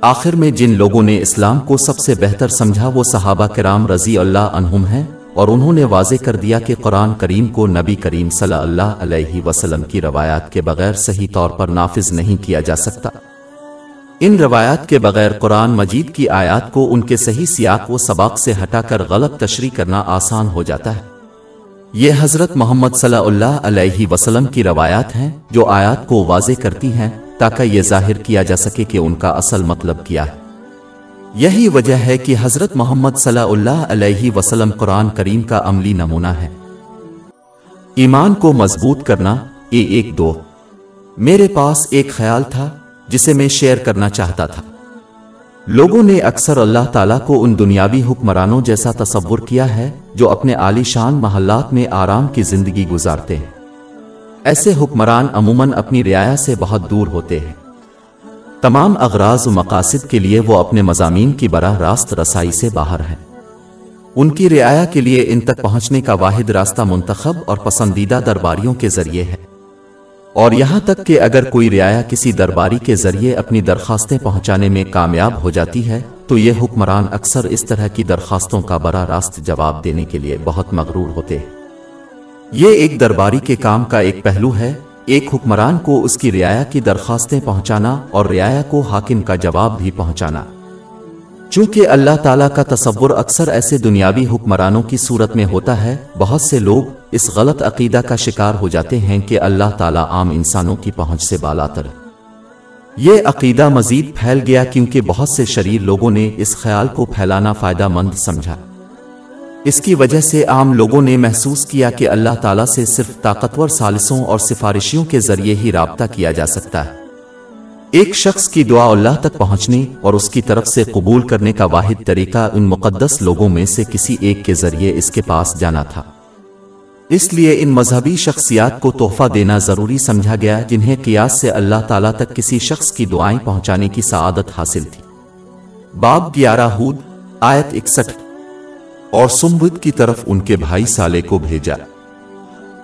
آخر میں جن لوگوں نے اسلام کو سب سے بہتر سمجھا وہ صحابہ کرام رضی اللہ عنہم ہیں اور انہوں نے واضح کر دیا کہ قرآن کریم کو نبی کریم صلی اللہ علیہ وسلم کی روایات کے بغیر صحیح طور پر نافذ نہیں کیا جا سکتا۔ ان روایات کے بغیر قرآن مجید کی آیات کو ان کے صحیح سیاق و سباق سے ہٹا کر غلط تشریح کرنا آسان ہو جاتا ہے۔ یہ حضرت محمد صلی اللہ علیہ وسلم کی روایات ہیں جو آیات کو واضح کرتی ہیں تاکہ یہ ظاہر کیا جا سکے کہ ان کا اصل مطلب کیا ہے۔ یہی وجہ ہے کہ حضرت محمد صلی اللہ علیہ وسلم قرآن کریم کا عملی نمونہ ہے۔ ایمان کو مضبوط کرنا اے ایک دو۔ میرے پاس ایک خیال تھا جسے میں شیئر کرنا چاہتا تھا۔ لوگوں نے اکثر اللہ تعالیٰ کو ان دنیاوی حکمرانوں جیسا تصور کیا ہے جو اپنے عالی شان محلات میں آرام کی زندگی گزارتے ہیں۔ ایسے حکمران عموماً اپنی رعایا سے بہت دور ہوتے ہیں۔ تمام اغراض و مقاصد کے لیے وہ اپنے مضامین کی براہ راست رسائی سے باہر ہیں۔ ان کی رعایا کے لیے ان تک پہنچنے کا واحد راستہ منتخب اور پسندیدہ درباریوں کے ذریعے ہے۔ اور یہاں تک کہ اگر کوئی رعایا کسی درباری کے ذریعے اپنی درخواستیں پہنچانے میں کامیاب ہو جاتی ہے، تو یہ حکمران اکثر اس طرح کی درخواستوں کا براہ راست جواب دینے کے لیے بہت مغرور ہوتے ہیں۔ یہ ایک درباری کے کام کا ایک پہلو ہے، ایک حکمران کو اس کی رعایا کی درخواستیں پہنچانا اور رعایا کو حاکم کا جواب بھی پہنچانا۔ چونکہ اللہ تعالیٰ کا تصور اکثر ایسے دنیاوی حکمرانوں کی صورت میں ہوتا ہے، بہت سے لوگ اس غلط عقیدہ کا شکار ہو جاتے ہیں کہ اللہ تعالیٰ عام انسانوں کی پہنچ سے بالا تر یہ عقیدہ مزید پھیل گیا کیونکہ بہت سے شریر لوگوں نے اس خیال کو پھیلانا فائدہ مند سمجھا۔ اس کی وجہ سے عام لوگوں نے محسوس کیا کہ اللہ تعالیٰ سے صرف طاقتور سالسوں اور سفارشیوں کے ذریعے ہی رابطہ کیا جا سکتا ہے۔ ایک شخص کی دعا اللہ تک پہنچنے اور اس کی طرف سے قبول کرنے کا واحد طریقہ ان مقدس لوگوں میں سے کسی ایک کے ذریعے اس کے پاس جانا تھا۔ اس لیے ان مذہبی شخصیات کو تحفہ دینا ضروری سمجھا گیا جنہیں قیاس سے اللہ تعالیٰ تک کسی شخص کی دعائیں پہنچانے کی سعادت حاصل تھی۔ باب گیارہ ہود، آیت اکسٹھ۔ اور سمبد کی طرف ان کے بھائی سالے کو بھیجا۔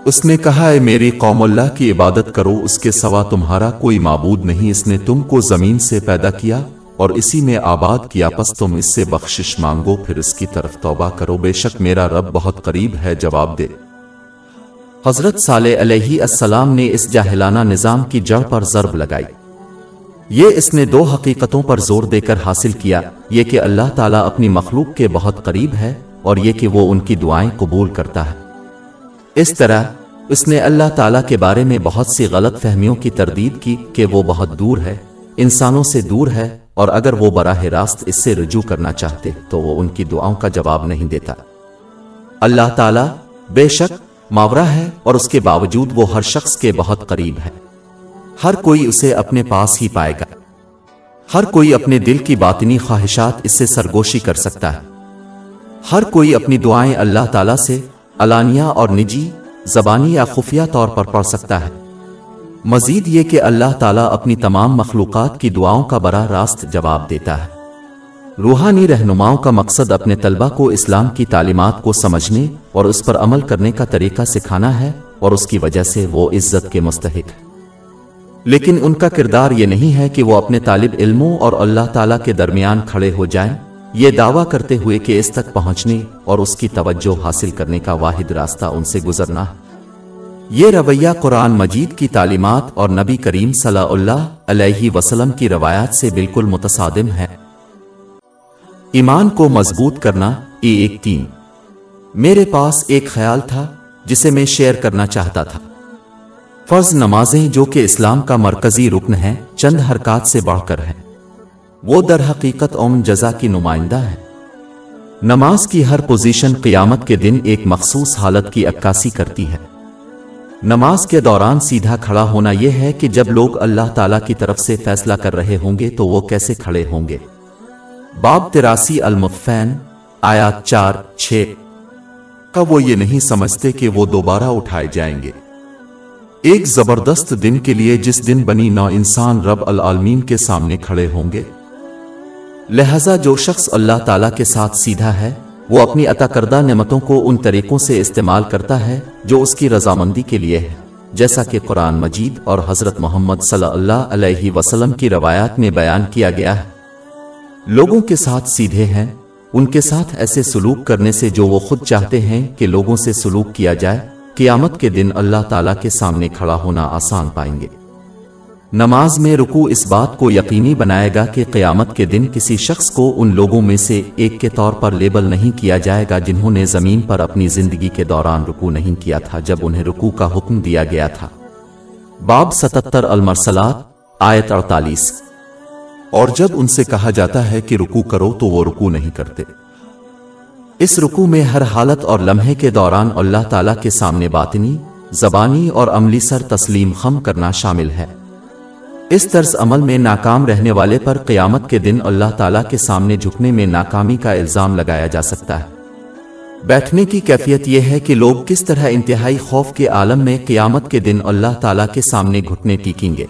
اس نے کہا ہے میری قوم، اللہ کی عبادت کرو، اس کے سوا تمہارا کوئی معبود نہیں، اس نے تم کو زمین سے پیدا کیا اور اسی میں آباد کیا، پس تم اس سے بخشش مانگو، پھر اس کی طرف توبہ کرو، بے شک میرا رب بہت قریب ہے، جواب دے۔ حضرت صالح علیہ السلام نے اس جاہلانہ نظام کی جڑ پر ضرب لگائی۔ یہ اس نے دو حقیقتوں پر زور دے کر حاصل کیا، یہ کہ اللہ تعالیٰ اپنی مخلوق کے بہت قریب ہے اور یہ کہ وہ ان کی دعائیں قبول کرتا ہے۔ اس طرح اس نے اللہ تعالیٰ کے بارے میں بہت سی غلط فہمیوں کی تردید کی کہ وہ بہت دور ہے، انسانوں سے دور ہے، اور اگر وہ براہ راست اس سے رجوع کرنا چاہتے تو وہ ان کی دعاؤں کا جواب نہیں دیتا۔ اللہ تعالیٰ بے شک ماورہ ہے اور اس کے باوجود وہ ہر شخص کے بہت قریب ہے۔ ہر کوئی اسے اپنے پاس ہی پائے گا۔ ہر کوئی اپنے دل کی باطنی خواہشات اس سے سرگوشی کر سکتا ہے۔ ہر کوئی اپنی دعائیں اللہ تعالیٰ سے علانیہ اور نجی زبانی یا خفیہ طور پر پڑھ سکتا ہے۔ مزید یہ کہ اللہ تعالیٰ اپنی تمام مخلوقات کی دعاؤں کا براہ راست جواب دیتا ہے۔ روحانی رہنماؤں کا مقصد اپنے طلبہ کو اسلام کی تعلیمات کو سمجھنے اور اس پر عمل کرنے کا طریقہ سکھانا ہے اور اس کی وجہ سے وہ عزت کے مستحق۔ ہے لیکن ان کا کردار یہ نہیں ہے کہ وہ اپنے طالب علموں اور اللہ تعالیٰ کے درمیان کھڑے ہو جائیں۔ یہ دعویٰ کرتے ہوئے کہ اس تک پہنچنے اور اس کی توجہ حاصل کرنے کا واحد راستہ ان سے گزرنا۔ ہے یہ رویہ قرآن مجید کی تعلیمات اور نبی کریم صلی اللہ علیہ وسلم کی روایات سے بالکل متصادم ہے۔ ایمان کو مضبوط کرنا ای ایک تین میرے پاس ایک خیال تھا جسے میں شیئر کرنا چاہتا تھا۔ فرض نمازیں جو کہ اسلام کا مرکزی رکن ہے چند حرکات سے بڑھ کر ہیں۔ وہ در حقیقت اوم جزا کی نمائندہ ہے۔ نماز کی ہر پوزیشن قیامت کے دن ایک مخصوص حالت کی عکاسی کرتی ہے۔ نماز کے دوران سیدھا کھڑا ہونا یہ ہے کہ جب لوگ اللہ تعالی کی طرف سے فیصلہ کر رہے ہوں گے تو وہ کیسے کھڑے ہوں گے۔ باب تراسی المفین، آیات چار، چھ۔ کا وہ یہ نہیں سمجھتے کہ وہ دوبارہ اٹھائے جائیں گے۔ ایک زبردست دن کے لیے جس دن بنی نو انسان رب العالمین کے سامنے کھڑے ہوں گے لہذا جو شخص اللہ تعالیٰ کے ساتھ سیدھا ہے، وہ اپنی عطا کردہ نعمتوں کو ان طریقوں سے استعمال کرتا ہے جو اس کی رضامندی کے لیے ہے، جیسا کہ قرآن مجید اور حضرت محمد صلی اللہ علیہ وسلم کی روایات میں بیان کیا گیا ہے۔ لوگوں کے ساتھ سیدھے ہیں، ان کے ساتھ ایسے سلوک کرنے سے جو وہ خود چاہتے ہیں کہ لوگوں سے سلوک کیا جائے، قیامت کے دن اللہ تعالیٰ کے سامنے کھڑا ہونا آسان پائیں گے۔ نماز میں رکو اس بات کو یقینی بنائے گا کہ قیامت کے دن کسی شخص کو ان لوگوں میں سے ایک کے طور پر لیبل نہیں کیا جائے گا جنہوں نے زمین پر اپنی زندگی کے دوران رکو نہیں کیا تھا جب انہیں رکو کا حکم دیا گیا تھا۔ باب ستتر المرسلات، آیت اڑتالیس۔ اور جب ان سے کہا جاتا ہے کہ رکو کرو تو وہ رکو نہیں کرتے۔ اس رکو میں ہر حالت اور لمحے کے دوران اللہ تعالی کے سامنے باطنی، زبانی اور عملی سر تسلیم خم کرنا شامل ہے۔ اس طرز عمل میں ناکام رہنے والے پر قیامت کے دن اللہ تعالیٰ کے سامنے جھکنے میں ناکامی کا الزام لگایا جا سکتا ہے۔ بیٹھنے کی کیفیت یہ ہے کہ لوگ کس طرح انتہائی خوف کے عالم میں قیامت کے دن اللہ تعالیٰ کے سامنے گھٹنے ٹیکیں گے۔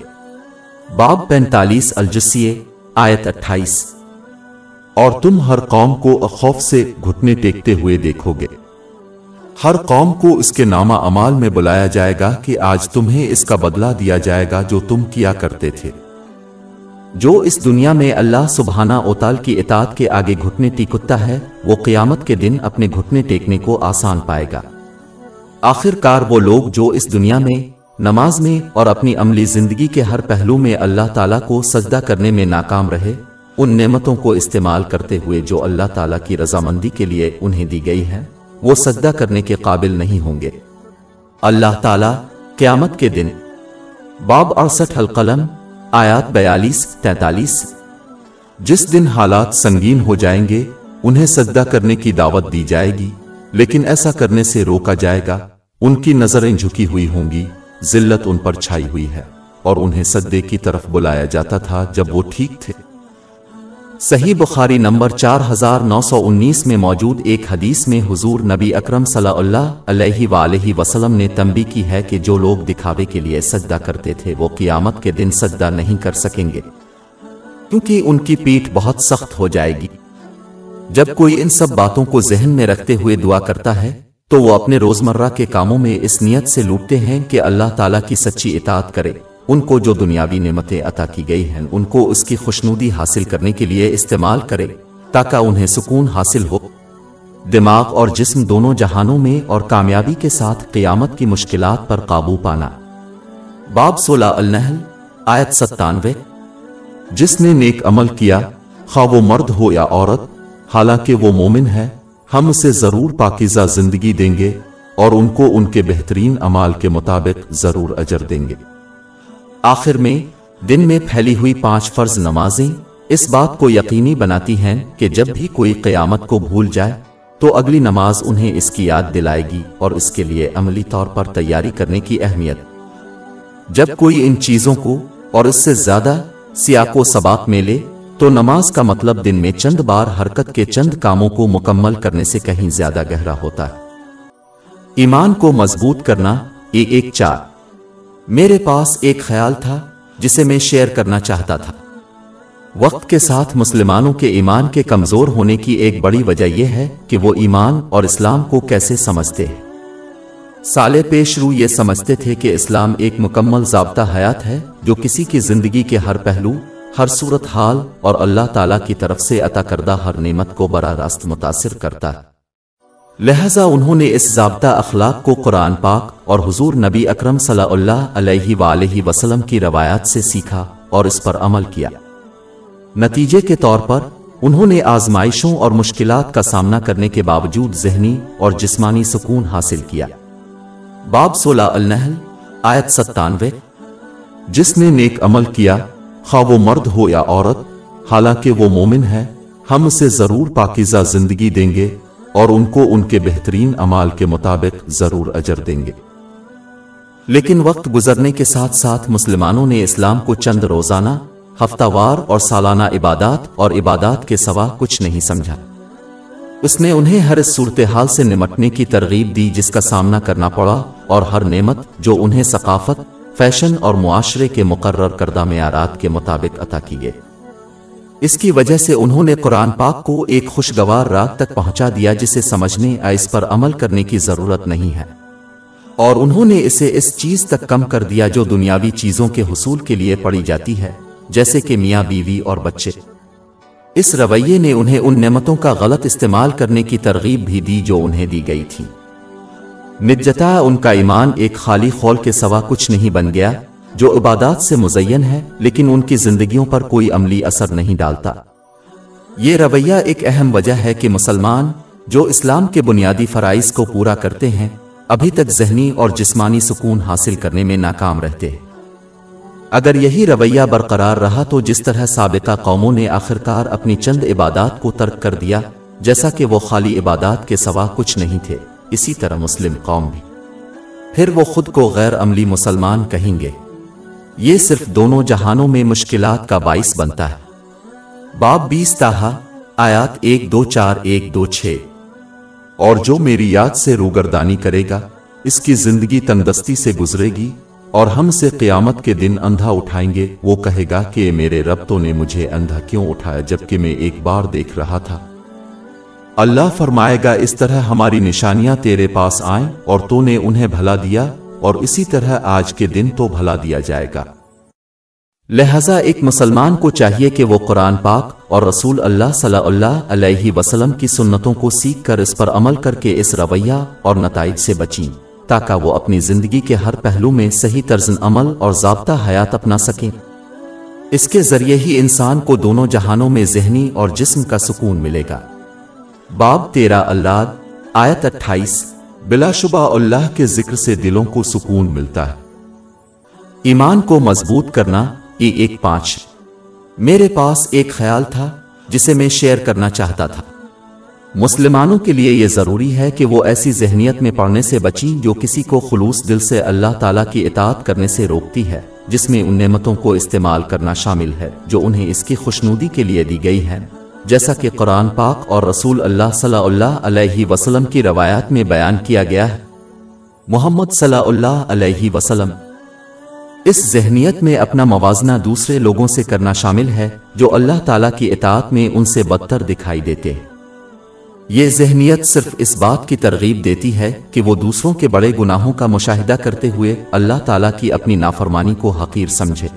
باب پینتالیس الجسیے آیت اٹھائیس۔ اور تم ہر قوم کو خوف سے گھٹنے ٹیکتے ہوئے دیکھو گے۔ ہر قوم کو اس کے نامہ امال میں بلایا جائے گا کہ آج تمہیں اس کا بدلہ دیا جائے گا جو تم کیا کرتے تھے۔ جو اس دنیا میں اللہ سبحانہ اوتال کی اطاعت کے آگے گھٹنے ٹیکتا ہے، وہ قیامت کے دن اپنے گھٹنے ٹیکنے کو آسان پائے گا۔ آخر کار وہ لوگ جو اس دنیا میں، نماز میں اور اپنی عملی زندگی کے ہر پہلو میں اللہ تعالیٰ کو سجدہ کرنے میں ناکام رہے، ان نعمتوں کو استعمال کرتے ہوئے جو اللہ تعالیٰ کی رضامندی کے لیے انہیں دی گئی ہے وہ سجدہ کرنے کے قابل نہیں ہوں گے۔ اللہ تعالیٰ قیامت کے دن باب اڑسٹھ القلم، آیات بیالیس، تینتالیس، جس دن حالات سنگین ہو جائیں گے، انہیں سجدہ کرنے کی دعوت دی جائے گی، لیکن ایسا کرنے سے روکا جائے گا، ان کی نظریں جھکی ہوئی ہوں گی، ذلت ان پر چھائی ہوئی ہے، اور انہیں سدے کی طرف بلایا جاتا تھا جب وہ ٹھیک تھے۔ صحیح بخاری نمبر چار ہزار نو سو انیس میں موجود ایک حدیث میں حضور نبی اکرم صلی اللہ علیہ وآلہ وسلم نے تنبی کی ہے کہ جو لوگ دکھاوے کے لیے سجدہ کرتے تھے، وہ قیامت کے دن سجدہ نہیں کر سکیں گے۔ کیونکہ ان کی پیٹھ بہت سخت ہو جائے گی۔ جب کوئی ان سب باتوں کو ذہن میں رکھتے ہوئے دعا کرتا ہے، تو وہ اپنے روزمرہ کے کاموں میں اس نیت سے لوٹتے ہیں کہ اللہ تعالیٰ کی سچی اطاعت کرے۔ ان کو جو دنیاوی نعمتیں عطا کی گئی ہیں، ان کو اس کی خوشنودی حاصل کرنے کے لیے استعمال کرے، تاکہ انہیں سکون حاصل ہو۔ دماغ اور جسم دونوں جہانوں میں اور کامیابی کے ساتھ قیامت کی مشکلات پر قابو پانا۔ باب سولہ النحل، آیت ستانوے۔ جس نے نیک عمل کیا، خواہ وہ مرد ہو یا عورت، حالانکہ وہ مومن ہے، ہم اسے ضرور پاکیزہ زندگی دیں گے اور ان کو ان کے بہترین عمال کے مطابق ضرور اجر دیں گے۔ آخر میں دن میں پھیلی ہوئی پانچ فرض نمازیں اس بات کو یقینی بناتی ہیں کہ جب بھی کوئی قیامت کو بھول جائے تو اگلی نماز انہیں اس کی یاد دلائے گی اور اس کے لیے عملی طور پر تیاری کرنے کی اہمیت۔ جب کوئی ان چیزوں کو اور اس سے زیادہ سیاق و سباق میں لے تو نماز کا مطلب دن میں چند بار حرکت کے چند کاموں کو مکمل کرنے سے کہیں زیادہ گہرا ہوتا ہے۔ ایمان کو مضبوط کرنا ایک ایک چار۔ میرے پاس ایک خیال تھا جسے میں شیئر کرنا چاہتا تھا۔ وقت کے ساتھ مسلمانوں کے ایمان کے کمزور ہونے کی ایک بڑی وجہ یہ ہے کہ وہ ایمان اور اسلام کو کیسے سمجھتے ہیں۔ سالے پیش رو یہ سمجھتے تھے کہ اسلام ایک مکمل ضابطہ حیات ہے جو کسی کی زندگی کے ہر پہلو، ہر صورت حال اور اللہ تعالی کی طرف سے عطا کردہ ہر نعمت کو براہ راست متاثر کرتا ہے۔ لہذا انہوں نے اس ضابطہ اخلاق کو قرآن پاک اور حضور نبی اکرم صلی اللہ علیہ وآلہ وسلم کی روایات سے سیکھا اور اس پر عمل کیا۔ نتیجے کے طور پر، انہوں نے آزمائشوں اور مشکلات کا سامنا کرنے کے باوجود ذہنی اور جسمانی سکون حاصل کیا۔ باب سولہ النحل، آیت ستانوے۔ جس نے نیک عمل کیا، خواہ وہ مرد ہو یا عورت، حالانکہ وہ مومن ہے، ہم اسے ضرور پاکیزہ زندگی دیں گے۔ اور ان کو ان کے بہترین امال کے مطابق ضرور اجر دیں گے۔ لیکن وقت گزرنے کے ساتھ ساتھ مسلمانوں نے اسلام کو چند روزانہ، ہفتہ وار اور سالانہ عبادات اور عبادات کے سوا کچھ نہیں سمجھا۔ اس نے انہیں ہر اس صورتحال سے نمٹنے کی ترغیب دی جس کا سامنا کرنا پڑا اور ہر نعمت جو انہیں ثقافت، فیشن اور معاشرے کے مقرر کردہ معیارات کے مطابق عطا کی گئے اس کی وجہ سے انہوں نے قرآن پاک کو ایک خوشگوار رات تک پہنچا دیا جسے سمجھنے یا اس پر عمل کرنے کی ضرورت نہیں ہے۔ اور انہوں نے اسے اس چیز تک کم کر دیا جو دنیاوی چیزوں کے حصول کے لیے پڑی جاتی ہے، جیسے کہ میاں بیوی اور بچے۔ اس رویے نے انہیں ان نعمتوں کا غلط استعمال کرنے کی ترغیب بھی دی جو انہیں دی گئی تھی۔ نجتا ان کا ایمان ایک خالی خول کے سوا کچھ نہیں بن گیا جو عبادات سے مزین ہے، لیکن ان کی زندگیوں پر کوئی عملی اثر نہیں ڈالتا۔ یہ رویہ ایک اہم وجہ ہے کہ مسلمان جو اسلام کے بنیادی فرائض کو پورا کرتے ہیں، ابھی تک ذہنی اور جسمانی سکون حاصل کرنے میں ناکام رہتے ہیں۔ اگر یہی رویہ برقرار رہا تو جس طرح سابقہ قوموں نے آخرکار اپنی چند عبادات کو ترک کر دیا، جیسا کہ وہ خالی عبادات کے سوا کچھ نہیں تھے، اسی طرح مسلم قوم بھی۔ پھر وہ خود کو غیر عملی مسلمان کہیں گے۔ یہ صرف دونوں جہانوں میں مشکلات کا باعث بنتا ہے۔ باب بیس تاہا، آیات ایک دو چار ایک دو چھ اور جو میری یاد سے روگردانی کرے گا، اس کی زندگی تندستی سے گزرے گی، اور ہم سے قیامت کے دن اندھا اٹھائیں گے، وہ کہے گا کہ میرے رب، تو نے مجھے اندھا کیوں اٹھایا جبکہ میں ایک بار دیکھ رہا تھا؟ اللہ فرمائے گا، اس طرح ہماری نشانیاں تیرے پاس آئیں اور تو نے انہیں بھلا دیا اور اسی طرح آج کے دن تو بھلا دیا جائے گا۔ لہذا ایک مسلمان کو چاہیے کہ وہ قرآن پاک اور رسول اللہ صلی اللہ علیہ وسلم کی سنتوں کو سیکھ کر اس پر عمل کر کے اس رویہ اور نتائج سے بچیں، تاکہ وہ اپنی زندگی کے ہر پہلو میں صحیح طرز عمل اور ضابطہ حیات اپنا سکیں۔ اس کے ذریعے ہی انسان کو دونوں جہانوں میں ذہنی اور جسم کا سکون ملے گا۔ باب تیرہ اللہ آیت اٹھائیس۔ بلا شبہ اللہ کے ذکر سے دلوں کو سکون ملتا ہے۔ ایمان کو مضبوط کرنا ای ایک پانچ۔ میرے پاس ایک خیال تھا جسے میں شیئر کرنا چاہتا تھا۔ مسلمانوں کے لیے یہ ضروری ہے کہ وہ ایسی ذہنیت میں پڑھنے سے بچیں جو کسی کو خلوص دل سے اللہ تعالیٰ کی اطاعت کرنے سے روکتی ہے، جس میں ان نعمتوں کو استعمال کرنا شامل ہے، جو انہیں اس کی خوشنودی کے لیے دی گئی ہے جیسا کہ قرآن پاک اور رسول اللہ صلی اللہ علیہ وسلم کی روایات میں بیان کیا گیا ہے۔ محمد صلی اللہ علیہ وسلم۔ اس ذہنیت میں اپنا موازنہ دوسرے لوگوں سے کرنا شامل ہے جو اللہ تعالیٰ کی اطاعت میں ان سے بدتر دکھائی دیتے۔ ہیں یہ ذہنیت صرف اس بات کی ترغیب دیتی ہے کہ وہ دوسروں کے بڑے گناہوں کا مشاہدہ کرتے ہوئے اللہ تعالیٰ کی اپنی نافرمانی کو حقیر سمجھے۔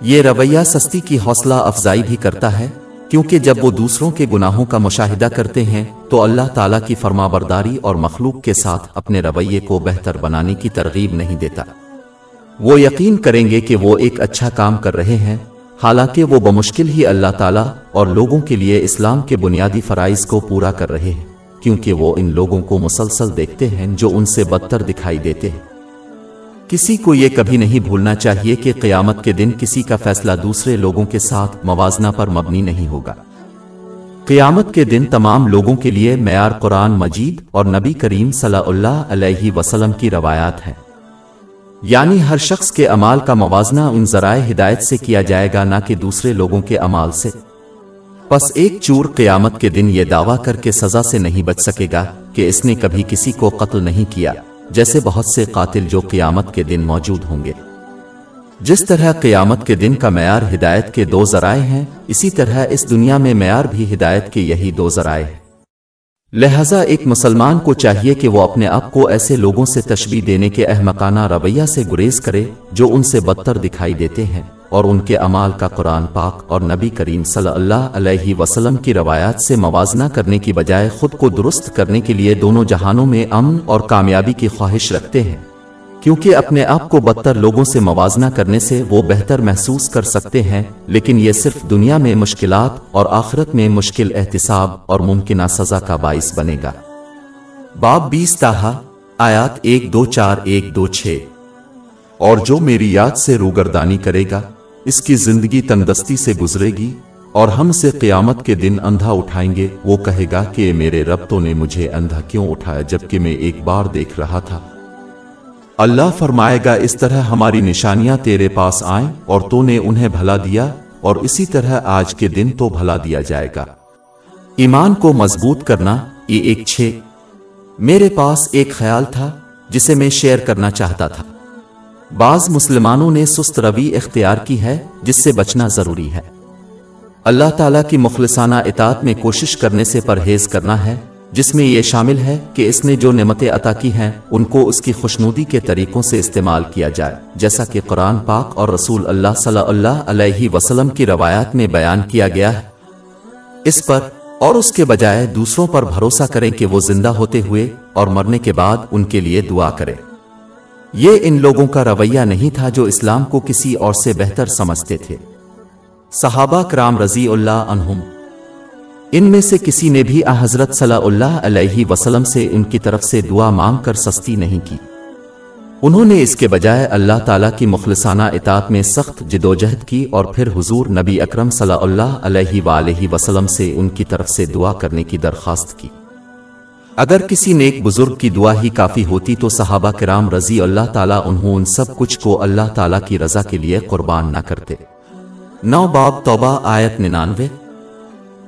یہ رویہ سستی کی حوصلہ افزائی بھی کرتا ہے کیونکہ جب وہ دوسروں کے گناہوں کا مشاہدہ کرتے ہیں، تو اللہ تعالیٰ کی فرما برداری اور مخلوق کے ساتھ اپنے رویے کو بہتر بنانے کی ترغیب نہیں دیتا۔ وہ یقین کریں گے کہ وہ ایک اچھا کام کر رہے ہیں، حالانکہ وہ بمشکل ہی اللہ تعالیٰ اور لوگوں کے لیے اسلام کے بنیادی فرائض کو پورا کر رہے ہیں، کیونکہ وہ ان لوگوں کو مسلسل دیکھتے ہیں جو ان سے بدتر دکھائی دیتے ہیں۔ کسی کو یہ کبھی نہیں بھولنا چاہیے کہ قیامت کے دن کسی کا فیصلہ دوسرے لوگوں کے ساتھ موازنہ پر مبنی نہیں ہوگا۔ قیامت کے دن تمام لوگوں کے لیے معیار قرآن مجید اور نبی کریم صلی اللہ علیہ وسلم کی روایات ہے یعنی ہر شخص کے امال کا موازنہ ان ذرائع ہدایت سے کیا جائے گا نہ کہ دوسرے لوگوں کے امال سے۔ پس ایک چور قیامت کے دن یہ دعویٰ کر کے سزا سے نہیں بچ سکے گا کہ اس نے کبھی کسی کو قتل نہیں کیا۔ جیسے بہت سے قاتل جو قیامت کے دن موجود ہوں گے۔ جس طرح قیامت کے دن کا معیار ہدایت کے دو ذرائع ہیں، اسی طرح اس دنیا میں معیار بھی ہدایت کے یہی دو ذرائع ہیں۔ لہذا ایک مسلمان کو چاہیے کہ وہ اپنے آپ کو ایسے لوگوں سے تشبیح دینے کے احمقانہ رویہ سے گریز کرے جو ان سے بدتر دکھائی دیتے ہیں۔ اور ان کے امال کا قرآن پاک اور نبی کریم صلی اللہ علیہ وسلم کی روایات سے موازنہ کرنے کی بجائے خود کو درست کرنے کے لیے دونوں جہانوں میں امن اور کامیابی کی خواہش رکھتے ہیں۔ کیونکہ اپنے آپ کو بدتر لوگوں سے موازنہ کرنے سے وہ بہتر محسوس کر سکتے ہیں، لیکن یہ صرف دنیا میں مشکلات اور آخرت میں مشکل احتساب اور ممکنہ سزا کا باعث بنے گا۔ باب بیس تاہا، آیات ایک دو چار ایک دو چھ۔ اور جو میری یاد سے روگردانی کرے گا اس کی زندگی تندستی سے گزرے گی اور ہم سے قیامت کے دن اندھا اٹھائیں گے۔ وہ کہے گا کہ میرے رب تو نے مجھے اندھا کیوں اٹھایا جبکہ میں ایک بار دیکھ رہا تھا۔ اللہ فرمائے گا، اس طرح ہماری نشانیاں تیرے پاس آئیں اور تو نے انہیں بھلا دیا اور اسی طرح آج کے دن تو بھلا دیا جائے گا۔ ایمان کو مضبوط کرنا یہ ایک چھ میرے پاس ایک خیال تھا جسے میں شیئر کرنا چاہتا تھا۔ بعض مسلمانوں نے سست روی اختیار کی ہے، جس سے بچنا ضروری ہے۔ اللہ تعالیٰ کی مخلصانہ اطاعت میں کوشش کرنے سے پرہیز کرنا ہے، جس میں یہ شامل ہے کہ اس نے جو نعمتیں عطا کی ہیں، ان کو اس کی خوشنودی کے طریقوں سے استعمال کیا جائے، جیسا کہ قرآن پاک اور رسول اللہ صلی اللہ علیہ وسلم کی روایات میں بیان کیا گیا ہے۔ اس پر اور اس کے بجائے دوسروں پر بھروسہ کریں کہ وہ زندہ ہوتے ہوئے اور مرنے کے بعد ان کے لیے دعا کریں یہ ان لوگوں کا رویہ نہیں تھا جو اسلام کو کسی اور سے بہتر سمجھتے تھے۔ صحابہ کرام رضی اللہ عنہم، ان میں سے کسی نے بھی حضرت صلی اللہ علیہ وسلم سے ان کی طرف سے دعا مانگ کر سستی نہیں کی۔ انہوں نے اس کے بجائے اللہ تعالیٰ کی مخلصانہ اطاعت میں سخت جدوجہد کی اور پھر حضور نبی اکرم صلی اللہ علیہ وآلہ وسلم سے ان کی طرف سے دعا کرنے کی درخواست کی۔ اگر کسی نیک بزرگ کی دعا ہی کافی ہوتی تو صحابہ کرام رضی اللہ تعالیٰ انہوں ان سب کچھ کو اللہ تعالیٰ کی رضا کے لیے قربان نہ کرتے۔ نو باب توبہ آیت ننانوے۔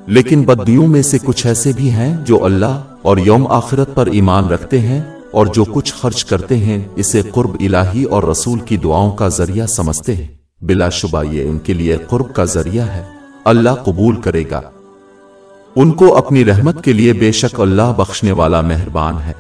لیکن بدیوں میں سے کچھ ایسے بھی ہیں جو اللہ اور یوم آخرت پر ایمان رکھتے ہیں اور جو کچھ خرچ کرتے ہیں اسے قرب الہی اور رسول کی دعاؤں کا ذریعہ سمجھتے ہیں۔ بلا شبہ یہ ان کے لیے قرب کا ذریعہ ہے۔ اللہ قبول کرے گا۔ ان کو اپنی رحمت کے لیے بے شک اللہ بخشنے والا مہربان ہے۔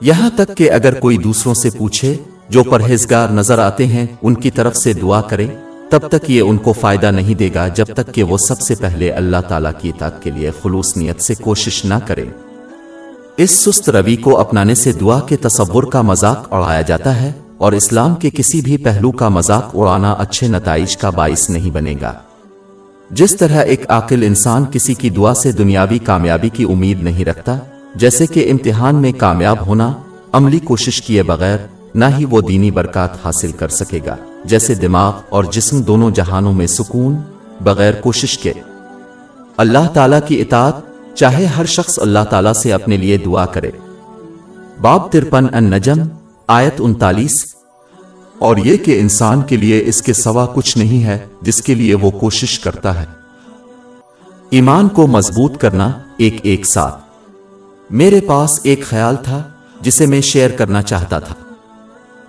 یہاں تک کہ اگر کوئی دوسروں سے پوچھے جو پرہیزگار نظر آتے ہیں، ان کی طرف سے دعا کرے تب تک یہ ان کو فائدہ نہیں دے گا جب تک کہ وہ سب سے پہلے اللہ تعالیٰ کی اطاعت کے لیے خلوص نیت سے کوشش نہ کرے اس سست روی کو اپنانے سے دعا کے تصور کا مذاق اڑایا جاتا ہے اور اسلام کے کسی بھی پہلو کا مذاق اڑانا اچھے نتائج کا باعث نہیں بنے گا۔ جس طرح ایک عاقل انسان کسی کی دعا سے دنیاوی کامیابی کی امید نہیں رکھتا، جیسے کہ امتحان میں کامیاب ہونا عملی کوشش کیے بغیر نہ ہی وہ دینی برکات حاصل کر سکے گا، جیسے دماغ اور جسم دونوں جہانوں میں سکون بغیر کوشش کے۔ اللہ تعالیٰ کی اطاعت، چاہے ہر شخص اللہ تعالیٰ سے اپنے لیے دعا کرے۔ باب ترپن ان نجم آیت انتالیس اور یہ کہ انسان کے لیے اس کے سوا کچھ نہیں ہے جس کے لیے وہ کوشش کرتا ہے۔ ایمان کو مضبوط کرنا ایک ایک ساتھ۔ میرے پاس ایک خیال تھا جسے میں شیئر کرنا چاہتا تھا۔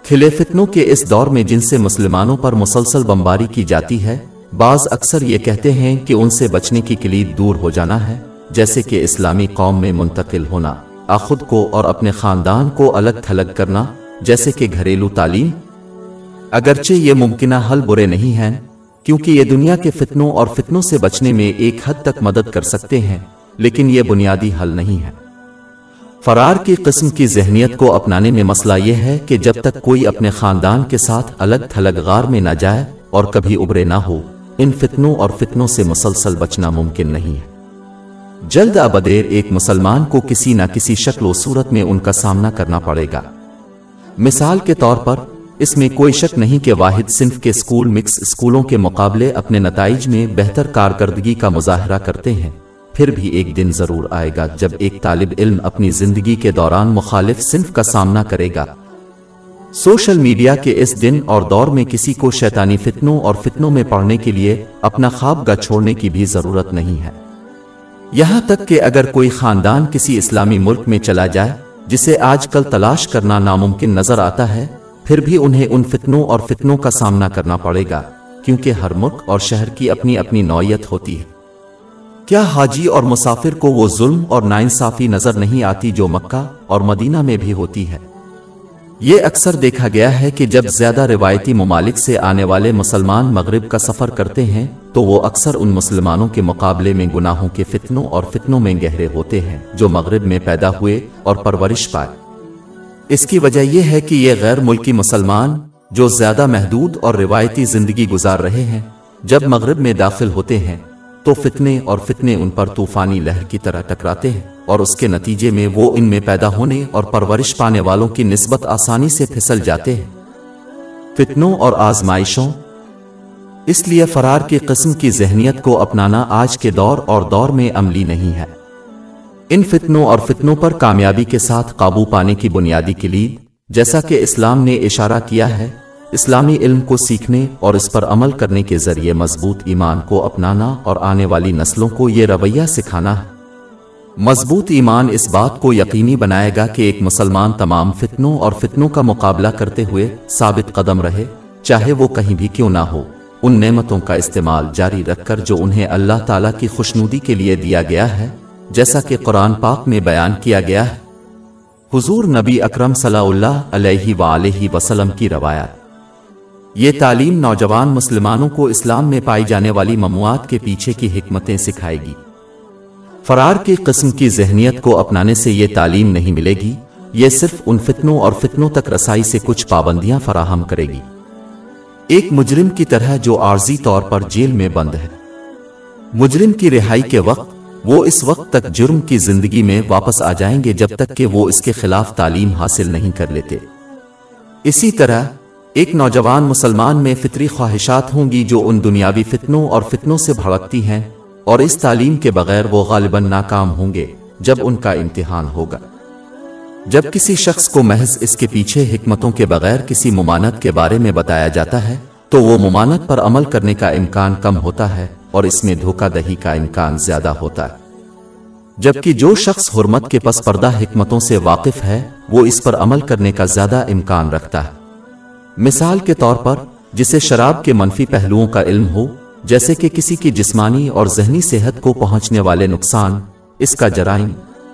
کھلے فتنوں کے اس دور میں جن سے مسلمانوں پر مسلسل بمباری کی جاتی ہے، بعض اکثر یہ کہتے ہیں کہ ان سے بچنے کی کلید دور ہو جانا ہے، جیسے کہ اسلامی قوم میں منتقل ہونا۔ خود کو اور اپنے خاندان کو الگ تھلگ کرنا، جیسے کہ گھریلو تعلیم اگرچہ یہ ممکنہ حل برے نہیں ہیں، کیونکہ یہ دنیا کے فتنوں اور فتنوں سے بچنے میں ایک حد تک مدد کر سکتے ہیں، لیکن یہ بنیادی حل نہیں ہے۔ فرار کی قسم کی ذہنیت کو اپنانے میں مسئلہ یہ ہے کہ جب تک کوئی اپنے خاندان کے ساتھ الگ تھلگ غار میں نہ جائے اور کبھی ابرے نہ ہو، ان فتنوں اور فتنوں سے مسلسل بچنا ممکن نہیں ہے۔ جلد ابدیر ایک مسلمان کو کسی نہ کسی شکل و صورت میں ان کا سامنا کرنا پڑے گا۔ مثال کے طور پر اس میں کوئی شک نہیں کہ واحد صنف کے اسکول مکس اسکولوں کے مقابلے اپنے نتائج میں بہتر کارکردگی کا مظاہرہ کرتے ہیں۔ پھر بھی ایک دن ضرور آئے گا جب ایک طالب علم اپنی زندگی کے دوران مخالف صنف کا سامنا کرے گا۔ سوشل میڈیا کے اس دن اور دور میں کسی کو شیطانی فتنوں اور فتنوں میں پڑھنے کے لیے اپنا خواب گاہ چھوڑنے کی بھی ضرورت نہیں ہے۔ یہاں تک کہ اگر کوئی خاندان کسی اسلامی ملک میں چلا جائے جسے آج کل تلاش کرنا ناممکن نظر آتا ہے پھر بھی انہیں ان فتنوں اور فتنوں کا سامنا کرنا پڑے گا، کیونکہ ہر ملک اور شہر کی اپنی اپنی نوعیت ہوتی ہے۔ کیا حاجی اور مسافر کو وہ ظلم اور نائنصافی نظر نہیں آتی جو مکہ اور مدینہ میں بھی ہوتی ہے؟ یہ اکثر دیکھا گیا ہے کہ جب زیادہ روایتی ممالک سے آنے والے مسلمان مغرب کا سفر کرتے ہیں، تو وہ اکثر ان مسلمانوں کے مقابلے میں گناہوں کے فتنوں اور فتنوں میں گہرے ہوتے ہیں جو مغرب میں پیدا ہوئے اور پرورش پائے۔ اس کی وجہ یہ ہے کہ یہ غیر ملکی مسلمان جو زیادہ محدود اور روایتی زندگی گزار رہے ہیں، جب مغرب میں داخل ہوتے ہیں، تو فتنے اور فتنے ان پر طوفانی لہر کی طرح ٹکراتے ہیں اور اس کے نتیجے میں وہ ان میں پیدا ہونے اور پرورش پانے والوں کی نسبت آسانی سے پھسل جاتے ہیں۔ فتنوں اور آزمائشوں۔ اس لیے فرار کی قسم کی ذہنیت کو اپنانا آج کے دور اور دور میں عملی نہیں ہے۔ ان فتنوں اور فتنوں پر کامیابی کے ساتھ قابو پانے کی بنیادی کلید، جیسا کہ اسلام نے اشارہ کیا ہے، اسلامی علم کو سیکھنے اور اس پر عمل کرنے کے ذریعے مضبوط ایمان کو اپنانا اور آنے والی نسلوں کو یہ رویہ سکھانا ہے۔ مضبوط ایمان اس بات کو یقینی بنائے گا کہ ایک مسلمان تمام فتنوں اور فتنوں کا مقابلہ کرتے ہوئے ثابت قدم رہے، چاہے وہ کہیں بھی کیوں نہ ہو۔ ان نعمتوں کا استعمال جاری رکھ کر جو انہیں اللہ تعالیٰ کی خوشنودی کے لیے دیا گیا ہے جیسا کہ قرآن پاک میں بیان کیا گیا ہے۔ حضور نبی اکرم صلی اللہ علیہ وآلہ وسلم کی روایت۔ یہ تعلیم نوجوان مسلمانوں کو اسلام میں پائی جانے والی مموعات کے پیچھے کی حکمتیں سکھائے گی۔ فرار کی قسم کی ذہنیت کو اپنانے سے یہ تعلیم نہیں ملے گی۔ یہ صرف ان فتنوں اور فتنوں تک رسائی سے کچھ پابندیاں فراہم کرے گی۔ ایک مجرم کی طرح جو عارضی طور پر جیل میں بند ہے۔ مجرم کی رہائی کے وقت وہ اس وقت تک جرم کی زندگی میں واپس آ جائیں گے جب تک کہ وہ اس کے خلاف تعلیم حاصل نہیں کر لیتے۔ اسی طرح، ایک نوجوان مسلمان میں فطری خواہشات ہوں گی جو ان دنیاوی فتنوں اور فتنوں سے بھڑکتی ہیں اور اس تعلیم کے بغیر وہ غالباً ناکام ہوں گے جب ان کا امتحان ہوگا۔ جب کسی شخص کو محض اس کے پیچھے حکمتوں کے بغیر کسی ممانت کے بارے میں بتایا جاتا ہے، تو وہ ممانت پر عمل کرنے کا امکان کم ہوتا ہے۔ اور اس میں دھوکہ دہی کا امکان زیادہ ہوتا ہے۔ جبکہ جو شخص حرمت کے پس پردہ حکمتوں سے واقف ہے، وہ اس پر عمل کرنے کا زیادہ امکان رکھتا ہے۔ مثال کے طور پر، جسے شراب کے منفی پہلوؤں کا علم ہو، جیسے کہ کسی کی جسمانی اور ذہنی صحت کو پہنچنے والے نقصان، اس کا جرائم،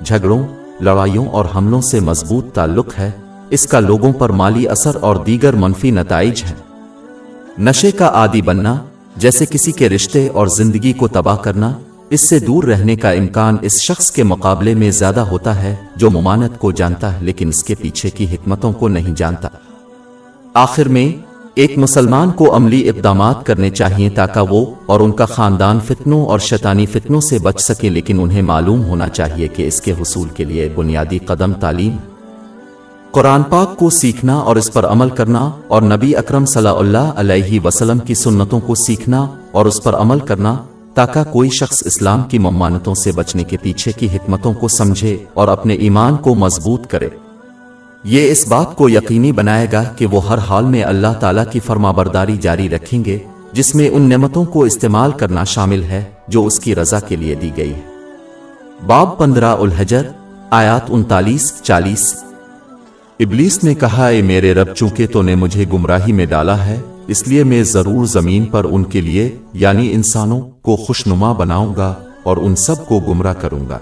جھگڑوں، لڑائیوں اور حملوں سے مضبوط تعلق ہے، اس کا لوگوں پر مالی اثر اور دیگر منفی نتائج ہیں۔ نشے کا عادی بننا جیسے کسی کے رشتے اور زندگی کو تباہ کرنا، اس سے دور رہنے کا امکان اس شخص کے مقابلے میں زیادہ ہوتا ہے، جو ممانت کو جانتا ہے لیکن اس کے پیچھے کی حکمتوں کو نہیں جانتا۔ آخر میں، ایک مسلمان کو عملی اقدامات کرنے چاہیے تاکہ وہ اور ان کا خاندان فتنوں اور شیطانی فتنوں سے بچ سکے، لیکن انہیں معلوم ہونا چاہیے کہ اس کے حصول کے لیے بنیادی قدم تعلیم قرآن پاک کو سیکھنا اور اس پر عمل کرنا اور نبی اکرم صلی اللہ علیہ وسلم کی سنتوں کو سیکھنا اور اس پر عمل کرنا تاکہ کوئی شخص اسلام کی ممانتوں سے بچنے کے پیچھے کی حکمتوں کو سمجھے اور اپنے ایمان کو مضبوط کرے۔ یہ اس بات کو یقینی بنائے گا کہ وہ ہر حال میں اللہ تعالیٰ کی فرما برداری جاری رکھیں گے، جس میں ان نعمتوں کو استعمال کرنا شامل ہے جو اس کی رضا کے لیے دی گئی ہے باب پندرہ الحجر، آیات انتالیس، چالیس۔ ابلیس نے کہا، اے میرے رب، چونکہ تو نے مجھے گمراہی میں ڈالا ہے، اس لیے میں ضرور زمین پر ان کے لیے یعنی انسانوں، کو خوشنما بناؤں گا اور ان سب کو گمراہ کروں گا۔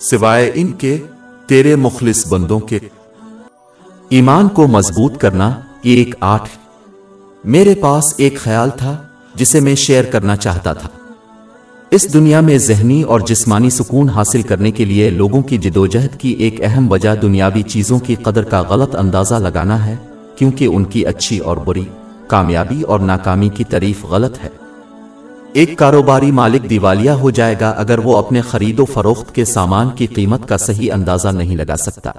سوائے ان کے، تیرے مخلص بندوں کے۔ ایمان کو مضبوط کرنا ایک آٹھ۔ میرے پاس ایک خیال تھا، جسے میں شیئر کرنا چاہتا تھا۔ اس دنیا میں ذہنی اور جسمانی سکون حاصل کرنے کے لیے لوگوں کی جدوجہد کی ایک اہم وجہ دنیاوی چیزوں کی قدر کا غلط اندازہ لگانا ہے، کیونکہ ان کی اچھی اور بری، کامیابی اور ناکامی کی تعریف غلط ہے۔ ایک کاروباری مالک دیوالیہ ہو جائے گا اگر وہ اپنے خرید و فروخت کے سامان کی قیمت کا صحیح اندازہ نہیں لگا سکتا۔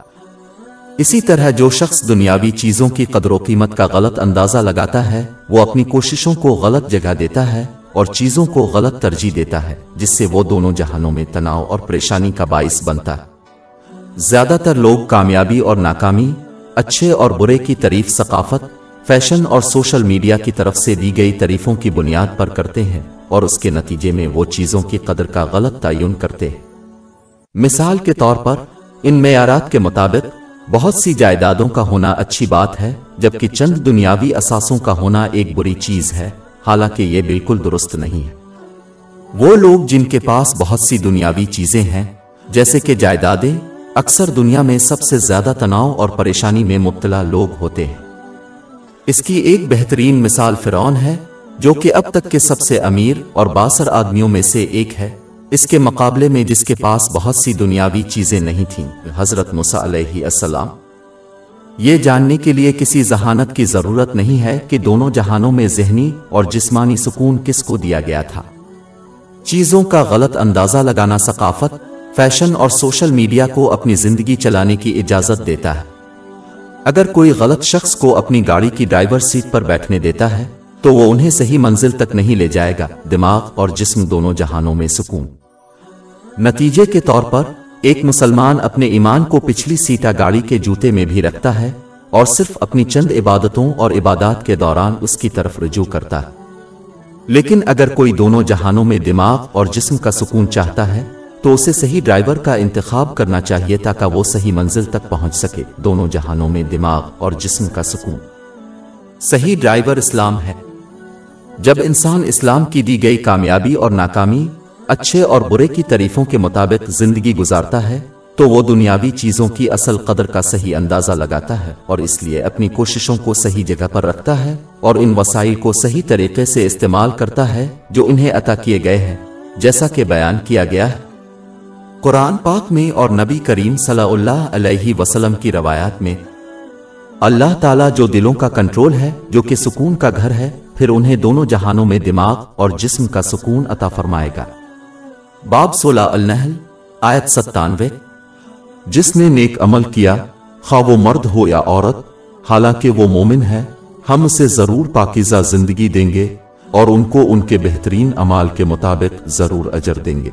اسی طرح جو شخص دنیاوی چیزوں کی قدر و قیمت کا غلط اندازہ لگاتا ہے، وہ اپنی کوششوں کو غلط جگہ دیتا ہے۔ اور چیزوں کو غلط ترجیح دیتا ہے، جس سے وہ دونوں جہانوں میں تناؤ اور پریشانی کا باعث بنتا۔ ہے زیادہ تر لوگ کامیابی اور ناکامی، اچھے اور برے کی تعریف ثقافت، فیشن اور سوشل میڈیا کی طرف سے دی گئی تعریفوں کی بنیاد پر کرتے ہیں اور اس کے نتیجے میں وہ چیزوں کی قدر کا غلط تعین کرتے ہیں۔ مثال کے طور پر، ان معیارات کے مطابق، بہت سی جائیدادوں کا ہونا اچھی بات ہے، جبکہ چند دنیاوی اثاثوں کا ہونا ایک بری چیز ہے۔ حالانکہ یہ بالکل درست نہیں ہے۔ وہ لوگ جن کے پاس بہت سی دنیاوی چیزیں ہیں، جیسے کہ جائیدادیں، اکثر دنیا میں سب سے زیادہ تناؤ اور پریشانی میں مبتلا لوگ ہوتے ہیں۔ اس کی ایک بہترین مثال فرعون ہے، جو کہ اب تک کے سب سے امیر اور باثر آدمیوں میں سے ایک ہے۔ اس کے مقابلے میں جس کے پاس بہت سی دنیاوی چیزیں نہیں تھیں، حضرت مسا علیہ السلام یہ جاننے کے لیے کسی ذہانت کی ضرورت نہیں ہے کہ دونوں جہانوں میں ذہنی اور جسمانی سکون کس کو دیا گیا تھا۔ چیزوں کا غلط اندازہ لگانا ثقافت، فیشن اور سوشل میڈیا کو اپنی زندگی چلانے کی اجازت دیتا ہے۔ اگر کوئی غلط شخص کو اپنی گاڑی کی ڈرائیور سیٹ پر بیٹھنے دیتا ہے، تو وہ انہیں صحیح منزل تک نہیں لے جائے گا۔ دماغ اور جسم دونوں جہانوں میں سکون۔ نتیجے کے طور پر ایک مسلمان اپنے ایمان کو پچھلی سیٹا گاڑی کے جوتے میں بھی رکھتا ہے اور صرف اپنی چند عبادتوں اور عبادات کے دوران اس کی طرف رجوع کرتا ہے۔ لیکن اگر کوئی دونوں جہانوں میں دماغ اور جسم کا سکون چاہتا ہے، تو اسے صحیح ڈرائیور کا انتخاب کرنا چاہیے تاکہ وہ صحیح منزل تک پہنچ سکے۔ دونوں جہانوں میں دماغ اور جسم کا سکون۔ صحیح ڈرائیور اسلام ہے۔ جب انسان اسلام کی دی گئی کامیابی اور ناکامی اچھے اور برے کی تعریفوں کے مطابق زندگی گزارتا ہے، تو وہ دنیاوی چیزوں کی اصل قدر کا صحیح اندازہ لگاتا ہے اور اس لیے اپنی کوششوں کو صحیح جگہ پر رکھتا ہے اور ان وسائل کو صحیح طریقے سے استعمال کرتا ہے جو انہیں عطا کیے گئے ہیں۔ جیسا کہ بیان کیا گیا ہے۔ قرآن پاک میں اور نبی کریم صلی اللہ علیہ وسلم کی روایات میں، اللہ تعالیٰ جو دلوں کا کنٹرول ہے، جو کہ سکون کا گھر ہے، پھر انہیں دونوں جہانوں میں دماغ اور جسم کا سکون عطا فرمائے گا۔ باب سولہ النحل، آیت ستانوے۔ جس نے نیک عمل کیا، خواہ وہ مرد ہو یا عورت، حالانکہ وہ مومن ہے، ہم اسے ضرور پاکیزہ زندگی دیں گے اور ان کو ان کے بہترین عمال کے مطابق ضرور اجر دیں گے۔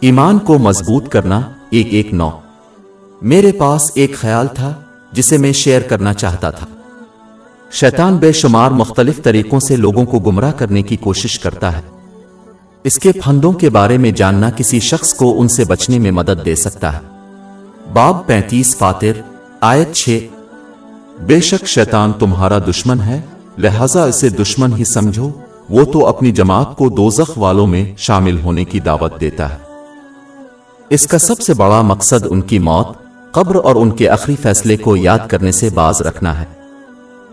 ایمان کو مضبوط کرنا ایک ایک نو میرے پاس ایک خیال تھا، جسے میں شیئر کرنا چاہتا تھا۔ شیطان بے شمار مختلف طریقوں سے لوگوں کو گمراہ کرنے کی کوشش کرتا ہے۔ اس کے پھندوں کے بارے میں جاننا کسی شخص کو ان سے بچنے میں مدد دے سکتا ہے۔ باب پینتیس فاتر، آیت چھ۔ بے شک شیطان تمہارا دشمن ہے، لہذا اسے دشمن ہی سمجھو، وہ تو اپنی جماعت کو دوزخ والوں میں شامل ہونے کی دعوت دیتا ہے۔ اس کا سب سے بڑا مقصد ان کی موت، قبر اور ان کے آخری فیصلے کو یاد کرنے سے باز رکھنا ہے۔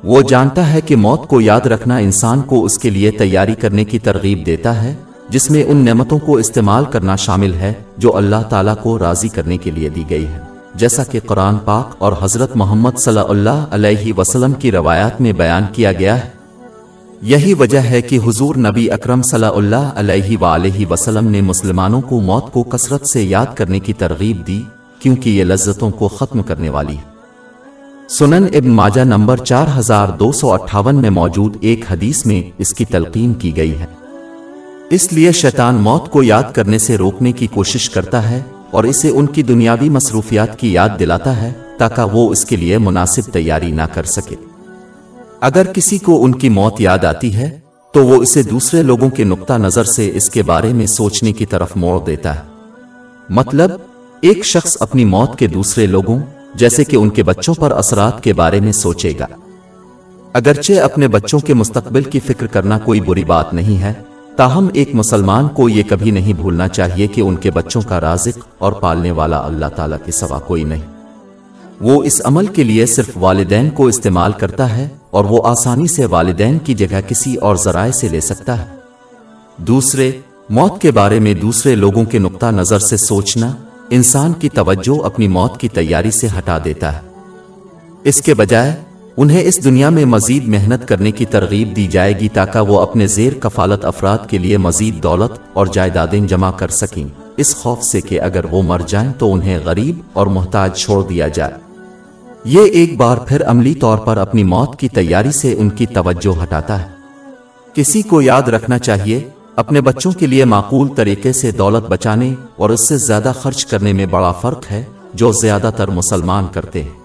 وہ جانتا ہے کہ موت کو یاد رکھنا انسان کو اس کے لیے تیاری کرنے کی ترغیب دیتا ہے جس میں ان نعمتوں کو استعمال کرنا شامل ہے، جو اللہ تعالیٰ کو راضی کرنے کے لیے دی گئی ہے جیسا کہ قرآن پاک اور حضرت محمد صلی اللہ علیہ وسلم کی روایات میں بیان کیا گیا ہے۔ یہی وجہ ہے کہ حضور نبی اکرم صلی اللہ علیہ وآلہ وسلم نے مسلمانوں کو موت کو کثرت سے یاد کرنے کی ترغیب دی، کیونکہ یہ لذتوں کو ختم کرنے والی ہے۔ سنن ابن ماجہ نمبر چار ہزار دو سو اٹھاون میں موجود ایک حدیث میں اس کی تلقین کی گئی ہے۔ اس لیے شیطان موت کو یاد کرنے سے روکنے کی کوشش کرتا ہے اور اسے ان کی دنیاوی مصروفیات کی یاد دلاتا ہے تاکہ وہ اس کے لیے مناسب تیاری نہ کر سکے۔ اگر کسی کو ان کی موت یاد آتی ہے، تو وہ اسے دوسرے لوگوں کے نقطہ نظر سے اس کے بارے میں سوچنے کی طرف موڑ دیتا ہے۔ مطلب ایک شخص اپنی موت کے دوسرے لوگوں، جیسے کہ ان کے بچوں پر اثرات کے بارے میں سوچے گا۔ اگرچہ اپنے بچوں کے مستقبل کی فکر کرنا کوئی بری بات نہیں ہے تاہم، ایک مسلمان کو یہ کبھی نہیں بھولنا چاہیے کہ ان کے بچوں کا رازق اور پالنے والا اللہ تعالیٰ کے سوا کوئی نہیں۔ وہ اس عمل کے لیے صرف والدین کو استعمال کرتا ہے اور وہ آسانی سے والدین کی جگہ کسی اور ذرائع سے لے سکتا ہے۔ دوسرے، موت کے بارے میں دوسرے لوگوں کے نقطہ نظر سے سوچنا انسان کی توجہ اپنی موت کی تیاری سے ہٹا دیتا ہے۔ اس کے بجائے انہیں اس دنیا میں مزید محنت کرنے کی ترغیب دی جائے گی تاکہ وہ اپنے زیر کفالت افراد کے لیے مزید دولت اور جائیدادیں جمع کر سکیں۔ اس خوف سے کہ اگر وہ مر جائیں تو انہیں غریب اور محتاج چھوڑ دیا جائے۔ یہ ایک بار پھر عملی طور پر اپنی موت کی تیاری سے ان کی توجہ ہٹاتا ہے۔ کسی کو یاد رکھنا چاہیے، اپنے بچوں کے لیے معقول طریقے سے دولت بچانے اور اس سے زیادہ خرچ کرنے میں بڑا فرق ہے جو زیادہ تر مسلمان کرتے ہیں۔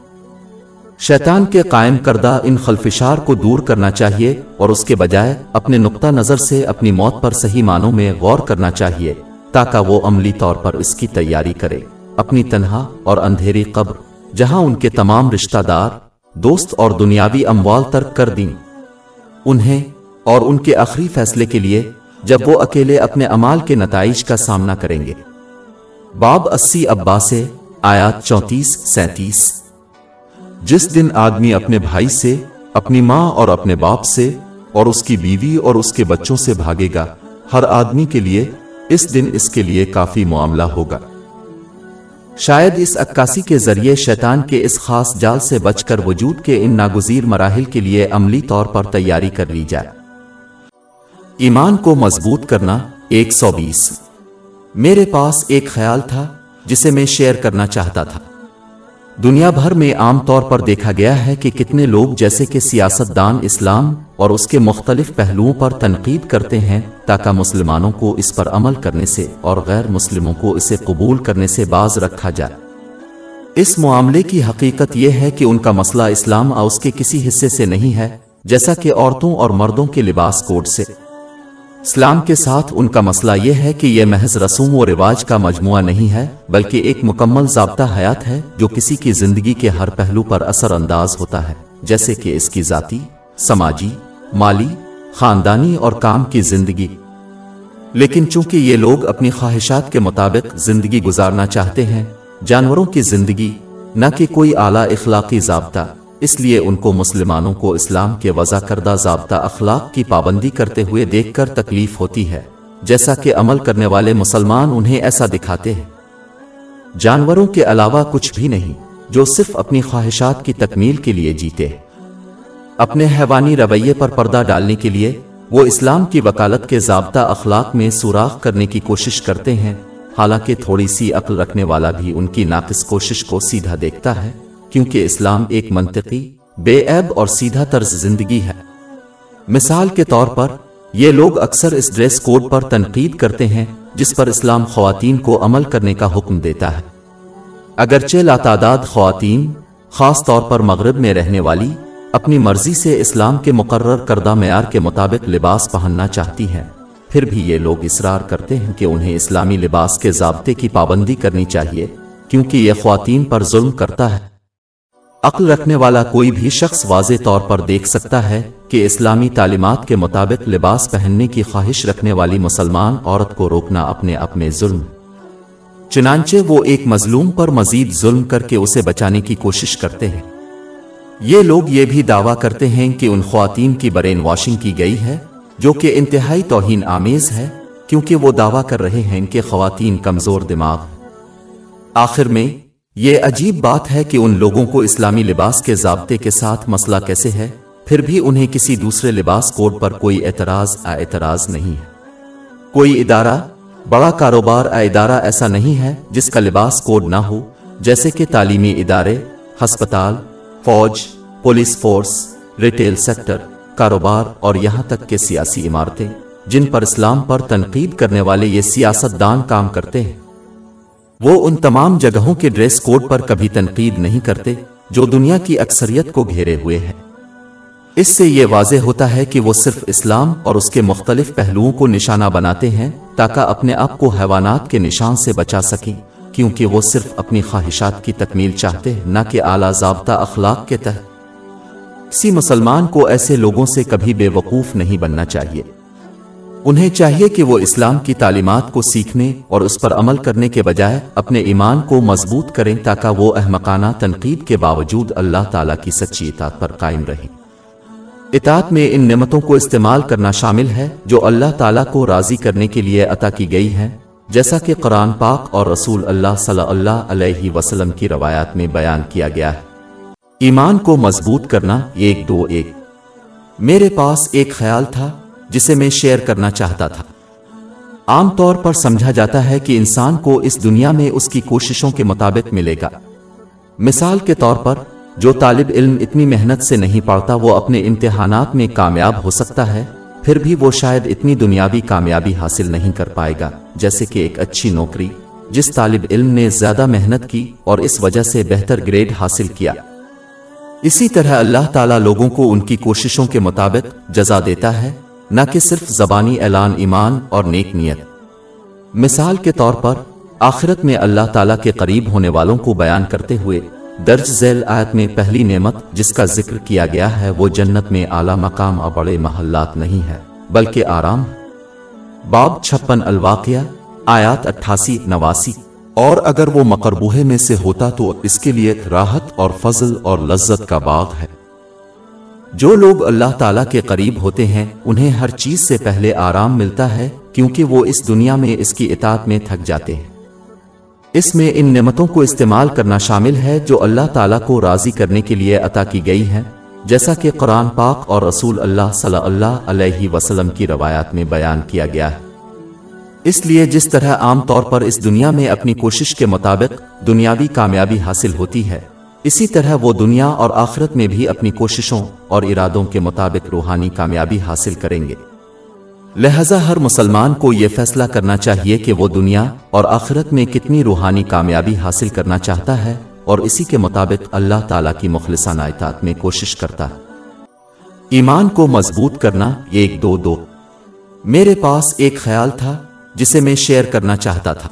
شیطان کے قائم کردہ ان خلفشار کو دور کرنا چاہیے اور اس کے بجائے اپنے نقطہ نظر سے اپنی موت پر صحیح معنوں میں غور کرنا چاہیے تاکہ وہ عملی طور پر اس کی تیاری کرے۔ اپنی تنہا اور اندھیری قبر، جہاں ان کے تمام رشتہ دار، دوست اور دنیاوی اموال ترک کر دیں۔ انہیں اور ان کے آخری فیصلے کے لیے جب وہ اکیلے اپنے امال کے نتائج کا سامنا کریں گے۔ باب اسی ابا سے آیات چونتیس، سینتیس۔ جس دن آدمی اپنے بھائی سے، اپنی ماں اور اپنے باپ سے اور اس کی بیوی اور اس کے بچوں سے بھاگے گا، ہر آدمی کے لیے اس دن اس کے لیے کافی معاملہ ہوگا۔ شاید اس عکاسی کے ذریعے شیطان کے اس خاص جال سے بچ کر وجود کے ان ناگزیر مراحل کے لیے عملی طور پر تیاری کر لی جائے۔ ایمان کو مضبوط کرنا ایک سو بیس۔ میرے پاس ایک خیال تھا جسے میں شیئر کرنا چاہتا تھا۔ دنیا بھر میں عام طور پر دیکھا گیا ہے کہ کتنے لوگ جیسے کہ سیاست دان اسلام اور اس کے مختلف پہلوؤں پر تنقید کرتے ہیں، تاکہ مسلمانوں کو اس پر عمل کرنے سے اور غیر مسلموں کو اسے قبول کرنے سے باز رکھا جائے۔ اس معاملے کی حقیقت یہ ہے کہ ان کا مسئلہ اسلام اور اس کے کسی حصے سے نہیں ہے، جیسا کہ عورتوں اور مردوں کے لباس کوڈ سے۔ اسلام کے ساتھ ان کا مسئلہ یہ ہے کہ یہ محض رسوم و رواج کا مجموعہ نہیں ہے، بلکہ ایک مکمل ضابطہ حیات ہے جو کسی کی زندگی کے ہر پہلو پر اثر انداز ہوتا ہے، جیسے کہ اس کی ذاتی، سماجی، مالی، خاندانی اور کام کی زندگی۔ لیکن چونکہ یہ لوگ اپنی خواہشات کے مطابق زندگی گزارنا چاہتے ہیں، جانوروں کی زندگی، نہ کہ کوئی اعلیٰ اخلاقی ضابطہ۔ اس لیے ان کو مسلمانوں کو اسلام کے وضع کردہ ضابطہ اخلاق کی پابندی کرتے ہوئے دیکھ کر تکلیف ہوتی ہے، جیسا کہ عمل کرنے والے مسلمان انہیں ایسا دکھاتے ہیں۔ جانوروں کے علاوہ کچھ بھی نہیں، جو صرف اپنی خواہشات کی تکمیل کے لیے جیتے ہیں۔ اپنے حیوانی رویے پر پردہ ڈالنے کے لیے وہ اسلام کی وکالت کے ضابطہ اخلاق میں سوراخ کرنے کی کوشش کرتے ہیں، حالانکہ تھوڑی سی عقل رکھنے والا بھی ان کی ناقص کوشش کو سیدھا دیکھتا ہے۔ کیونکہ اسلام ایک منطقی، بے عیب اور سیدھا طرز زندگی ہے۔ مثال کے طور پر، یہ لوگ اکثر اس ڈریس کوڈ پر تنقید کرتے ہیں، جس پر اسلام خواتین کو عمل کرنے کا حکم دیتا ہے۔ اگرچہ لاتعداد خواتین، خاص طور پر مغرب میں رہنے والی، اپنی مرضی سے اسلام کے مقرر کردہ معیار کے مطابق لباس پہننا چاہتی ہیں، پھر بھی یہ لوگ اصرار کرتے ہیں کہ انہیں اسلامی لباس کے ضابطے کی پابندی کرنی چاہیے، کیونکہ یہ خواتین پر ظلم کرتا ہے۔ عقل رکھنے والا کوئی بھی شخص واضح طور پر دیکھ سکتا ہے کہ اسلامی تعلیمات کے مطابق لباس پہننے کی خواہش رکھنے والی مسلمان عورت کو روکنا اپنے اپنے ظلم۔ چنانچہ وہ ایک مظلوم پر مزید ظلم کر کے اسے بچانے کی کوشش کرتے ہیں۔ یہ لوگ یہ بھی دعویٰ کرتے ہیں کہ ان خواتین کی برین واشنگ کی گئی ہے، جو کہ انتہائی توہین آمیز ہے، کیونکہ وہ دعویٰ کر رہے ہیں کہ خواتین کمزور دماغ۔ آخر میں یہ عجیب بات ہے کہ ان لوگوں کو اسلامی لباس کے ضابطے کے ساتھ مسئلہ کیسے ہے، پھر بھی انہیں کسی دوسرے لباس کوڈ پر کوئی اعتراض اعتراض نہیں ہے۔ کوئی ادارہ، بڑا کاروبار ادارہ ایسا نہیں ہے جس کا لباس کوڈ نہ ہو، جیسے کہ تعلیمی ادارے، ہسپتال، فوج، پولیس فورس، ریٹیل سیکٹر، کاروبار اور یہاں تک کہ سیاسی عمارتیں، جن پر اسلام پر تنقید کرنے والے یہ سیاست دان کام کرتے ہیں۔ وہ ان تمام جگہوں کے ڈریس کوڈ پر کبھی تنقید نہیں کرتے جو دنیا کی اکثریت کو گھیرے ہوئے ہیں۔ اس سے یہ واضح ہوتا ہے کہ وہ صرف اسلام اور اس کے مختلف پہلوؤں کو نشانہ بناتے ہیں تاکہ اپنے آپ کو حیوانات کے نشان سے بچا سکیں، کیونکہ وہ صرف اپنی خواہشات کی تکمیل چاہتے ہیں، نہ کہ اعلیٰ ضابطہ اخلاق کے تحت۔ کسی مسلمان کو ایسے لوگوں سے کبھی بے وقوف نہیں بننا چاہیے۔ انہیں چاہیے کہ وہ اسلام کی تعلیمات کو سیکھنے اور اس پر عمل کرنے کے بجائے اپنے ایمان کو مضبوط کریں تاکہ وہ احمقانہ تنقید کے باوجود اللہ تعالیٰ کی سچی اطاعت پر قائم رہیں۔ اطاعت میں ان نعمتوں کو استعمال کرنا شامل ہے جو اللہ تعالیٰ کو راضی کرنے کے لیے عطا کی گئی ہے جیسا کہ قرآن پاک اور رسول اللہ صلی اللہ علیہ وسلم کی روایات میں بیان کیا گیا ہے۔ ایمان کو مضبوط کرنا ایک دو ایک۔ میرے پاس ایک خیال تھا جسے میں شیئر کرنا چاہتا تھا۔ عام طور پر سمجھا جاتا ہے کہ انسان کو اس دنیا میں اس کی کوششوں کے مطابق ملے گا۔ مثال کے طور پر، جو طالب علم اتنی محنت سے نہیں پڑھتا وہ اپنے امتحانات میں کامیاب ہو سکتا ہے، پھر بھی وہ شاید اتنی دنیاوی کامیابی حاصل نہیں کر پائے گا، جیسے کہ ایک اچھی نوکری۔ جس طالب علم نے زیادہ محنت کی اور اس وجہ سے بہتر گریڈ حاصل کیا۔ اسی طرح اللہ تعالیٰ لوگوں کو ان کی کوششوں کے مطابق جزا دیتا ہے۔ نہ کہ صرف زبانی اعلان ایمان اور نیک نیت۔ مثال کے طور پر، آخرت میں اللہ تعالیٰ کے قریب ہونے والوں کو بیان کرتے ہوئے درج ذیل آیت میں پہلی نعمت جس کا ذکر کیا گیا ہے، وہ جنت میں اعلی مقام اور بڑے محلات نہیں ہے بلکہ آرام۔ باب چھپن الواقیہ آیات اٹھاسی نواسی۔ اور اگر وہ مقربوہے میں سے ہوتا تو اس کے لیے راحت اور فضل اور لذت کا باغ ہے۔ جو لوگ اللہ تعالیٰ کے قریب ہوتے ہیں، انہیں ہر چیز سے پہلے آرام ملتا ہے، کیونکہ وہ اس دنیا میں اس کی اطاعت میں تھک جاتے ہیں۔ اس میں ان نعمتوں کو استعمال کرنا شامل ہے جو اللہ تعالیٰ کو راضی کرنے کے لیے عطا کی گئی ہے جیسا کہ قرآن پاک اور رسول اللہ صلی اللہ علیہ وسلم کی روایات میں بیان کیا گیا ہے۔ اس لیے جس طرح عام طور پر اس دنیا میں اپنی کوشش کے مطابق دنیاوی کامیابی حاصل ہوتی ہے اسی طرح وہ دنیا اور آخرت میں بھی اپنی کوششوں اور ارادوں کے مطابق روحانی کامیابی حاصل کریں گے۔ لہذا ہر مسلمان کو یہ فیصلہ کرنا چاہیے کہ وہ دنیا اور آخرت میں کتنی روحانی کامیابی حاصل کرنا چاہتا ہے اور اسی کے مطابق اللہ تعالیٰ کی مخلصانہ اطاعت میں کوشش کرتا ہے۔ ایمان کو مضبوط کرنا ایک دو دو۔ میرے پاس ایک خیال تھا جسے میں شیئر کرنا چاہتا تھا۔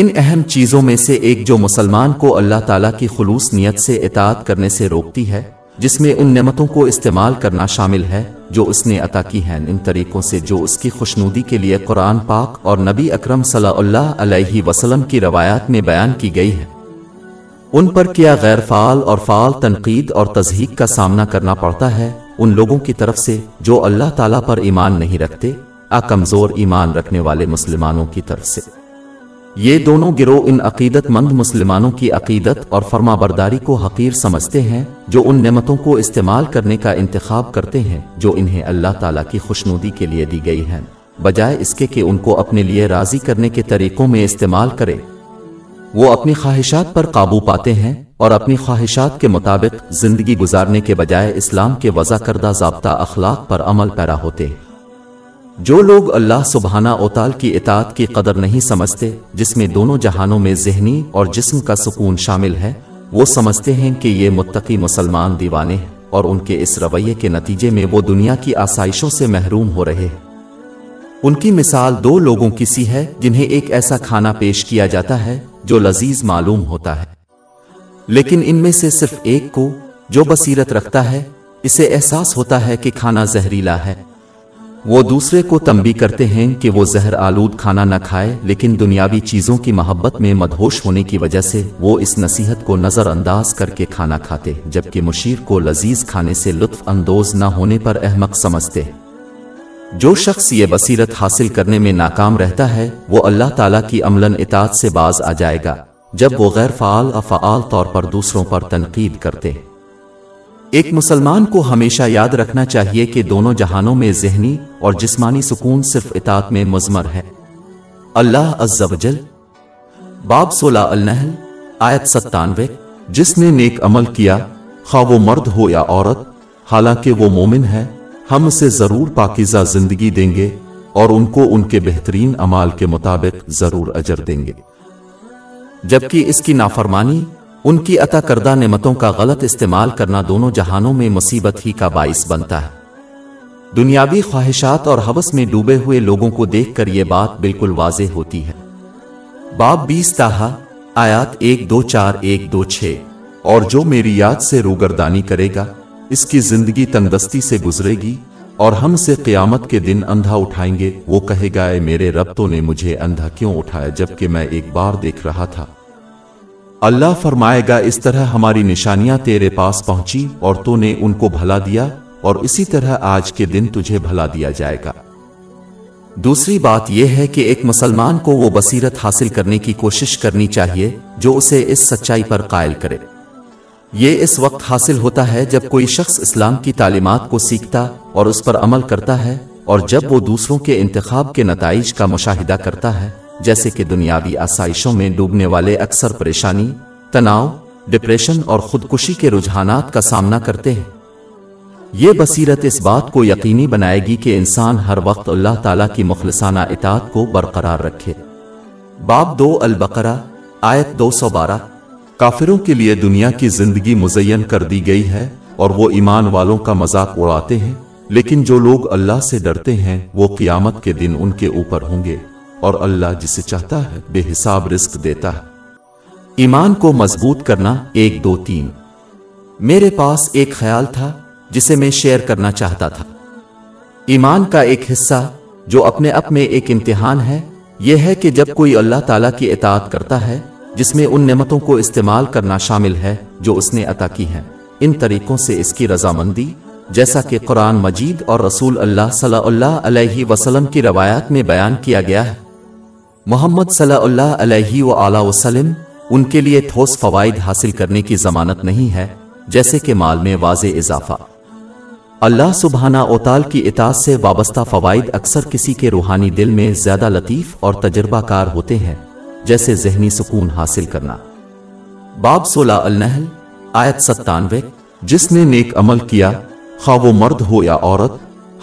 ان اہم چیزوں میں سے ایک جو مسلمان کو اللہ تعالیٰ کی خلوص نیت سے اطاعت کرنے سے روکتی ہے، جس میں ان نعمتوں کو استعمال کرنا شامل ہے، جو اس نے عطا کی ہیں ان طریقوں سے جو اس کی خوشنودی کے لیے قرآن پاک اور نبی اکرم صلی اللہ علیہ وسلم کی روایات میں بیان کی گئی ہے۔ ان پر کیا غیر فعال اور فعال تنقید اور تزہیق کا سامنا کرنا پڑتا ہے؟ ان لوگوں کی طرف سے جو اللہ تعالیٰ پر ایمان نہیں رکھتے، آ کمزور ایمان رکھنے والے مسلمانوں کی طرف سے۔ یہ دونوں گروہ ان عقیدت مند مسلمانوں کی عقیدت اور فرما برداری کو حقیر سمجھتے ہیں، جو ان نعمتوں کو استعمال کرنے کا انتخاب کرتے ہیں، جو انہیں اللہ تعالیٰ کی خوشنودی کے لیے دی گئی ہیں۔ بجائے اس کے کہ ان کو اپنے لیے راضی کرنے کے طریقوں میں استعمال کرے۔ وہ اپنی خواہشات پر قابو پاتے ہیں اور اپنی خواہشات کے مطابق زندگی گزارنے کے بجائے اسلام کے وضع کردہ ضابطہ اخلاق پر عمل پیرا ہوتے ہیں۔ جو لوگ اللہ سبحانہ اوتال کی اطاعت کی قدر نہیں سمجھتے، جس میں دونوں جہانوں میں ذہنی اور جسم کا سکون شامل ہے، وہ سمجھتے ہیں کہ یہ متقی مسلمان دیوانے ہیں اور ان کے اس رویے کے نتیجے میں وہ دنیا کی آسائشوں سے محروم ہو رہے ہیں۔ ان کی مثال دو لوگوں کی سی ہے، جنہیں ایک ایسا کھانا پیش کیا جاتا ہے جو لذیذ معلوم ہوتا ہے۔ لیکن ان میں سے صرف ایک کو جو بصیرت رکھتا ہے، اسے احساس ہوتا ہے کہ کھانا زہریلا ہے۔ وہ دوسرے کو تنبی کرتے ہیں کہ وہ زہر آلود کھانا نہ کھائے، لیکن دنیاوی چیزوں کی محبت میں مدہوش ہونے کی وجہ سے وہ اس نصیحت کو نظر انداز کر کے کھانا کھاتے، جبکہ مشیر کو لذیذ کھانے سے لطف اندوز نہ ہونے پر احمق سمجھتے۔ جو شخص یہ بصیرت حاصل کرنے میں ناکام رہتا ہے، وہ اللہ تعالیٰ کی عملاً اطاعت سے باز آ جائے گا، جب وہ غیر فعال افعال طور پر دوسروں پر تنقید کرتے۔ ایک مسلمان کو ہمیشہ یاد رکھنا چاہیے کہ دونوں جہانوں میں ذہنی اور جسمانی سکون صرف اطاعت میں مزمر ہے۔ اللہ عز و جل، باب سولہ النحل، آیت ستانوے، جس نے نیک عمل کیا، خواہ وہ مرد ہو یا عورت، حالانکہ وہ مومن ہے، ہم اسے ضرور پاکیزہ زندگی دیں گے اور ان کو ان کے بہترین عمال کے مطابق ضرور اجر دیں گے۔ جبکہ اس کی نافرمانی ان کی عطا کردہ نعمتوں کا غلط استعمال کرنا دونوں جہانوں میں مصیبت ہی کا باعث بنتا ہے۔ دنیاوی خواہشات اور حوث میں ڈوبے ہوئے لوگوں کو دیکھ کر یہ بات بالکل واضح ہوتی ہے۔ باب بیس تاہا، آیات ایک دو چار ایک دو چھ۔ اور جو میری یاد سے روگردانی کرے گا، اس کی زندگی تندستی سے گزرے گی اور ہم سے قیامت کے دن اندھا اٹھائیں گے۔ وہ کہے گا، اے میرے ربتوں نے مجھے اندھا کیوں اٹھایا جبکہ میں ایک بار دیکھ رہا تھا؟ اللہ فرمائے گا، اس طرح ہماری نشانیاں تیرے پاس پہنچی اور تو نے ان کو بھلا دیا اور اسی طرح آج کے دن تجھے بھلا دیا جائے گا۔ دوسری بات یہ ہے کہ ایک مسلمان کو وہ بصیرت حاصل کرنے کی کوشش کرنی چاہیے جو اسے اس سچائی پر قائل کرے۔ یہ اس وقت حاصل ہوتا ہے جب کوئی شخص اسلام کی تعلیمات کو سیکھتا اور اس پر عمل کرتا ہے اور جب وہ دوسروں کے انتخاب کے نتائج کا مشاہدہ کرتا ہے۔ جیسے کہ دنیاوی آسائشوں میں ڈوبنے والے اکثر پریشانی، تناؤ، ڈپریشن اور خودکشی کے رجحانات کا سامنا کرتے ہیں۔ یہ بصیرت اس بات کو یقینی بنائے گی کہ انسان ہر وقت اللہ تعالیٰ کی مخلصانہ اطاعت کو برقرار رکھے۔ باب دو البقرہ، آیت دو سو بارہ۔ کافروں کے لیے دنیا کی زندگی مزین کر دی گئی ہے اور وہ ایمان والوں کا مذاق اڑاتے ہیں، لیکن جو لوگ اللہ سے ڈرتے ہیں، وہ قیامت کے دن ان کے اوپر ہوں گے۔ اور اللہ جسے چاہتا ہے بے حساب رزق دیتا ہے۔ ایمان کو مضبوط کرنا ایک دو تین۔ میرے پاس ایک خیال تھا جسے میں شیئر کرنا چاہتا تھا۔ ایمان کا ایک حصہ جو اپنے اپ میں ایک امتحان ہے، یہ ہے کہ جب کوئی اللہ تعالیٰ کی اطاعت کرتا ہے، جس میں ان نعمتوں کو استعمال کرنا شامل ہے جو اس نے عطا کی ہیں۔ ان طریقوں سے اس کی رضامندی، جیسا کہ قرآن مجید اور رسول اللہ صلی اللہ علیہ وسلم کی روایات میں بیان کیا گیا ہے۔ محمد صلی اللہ علیہ و وسلم ان کے لیے ٹھوس فوائد حاصل کرنے کی ضمانت نہیں ہے، جیسے کہ مال میں واضح اضافہ۔ اللہ سبحانہ اوتال کی اطاعت سے وابستہ فوائد اکثر کسی کے روحانی دل میں زیادہ لطیف اور تجربہ کار ہوتے ہیں، جیسے ذہنی سکون حاصل کرنا۔ باب سولہ النحل، آیت ستانوے، جس نے نیک عمل کیا، خواہ وہ مرد ہو یا عورت،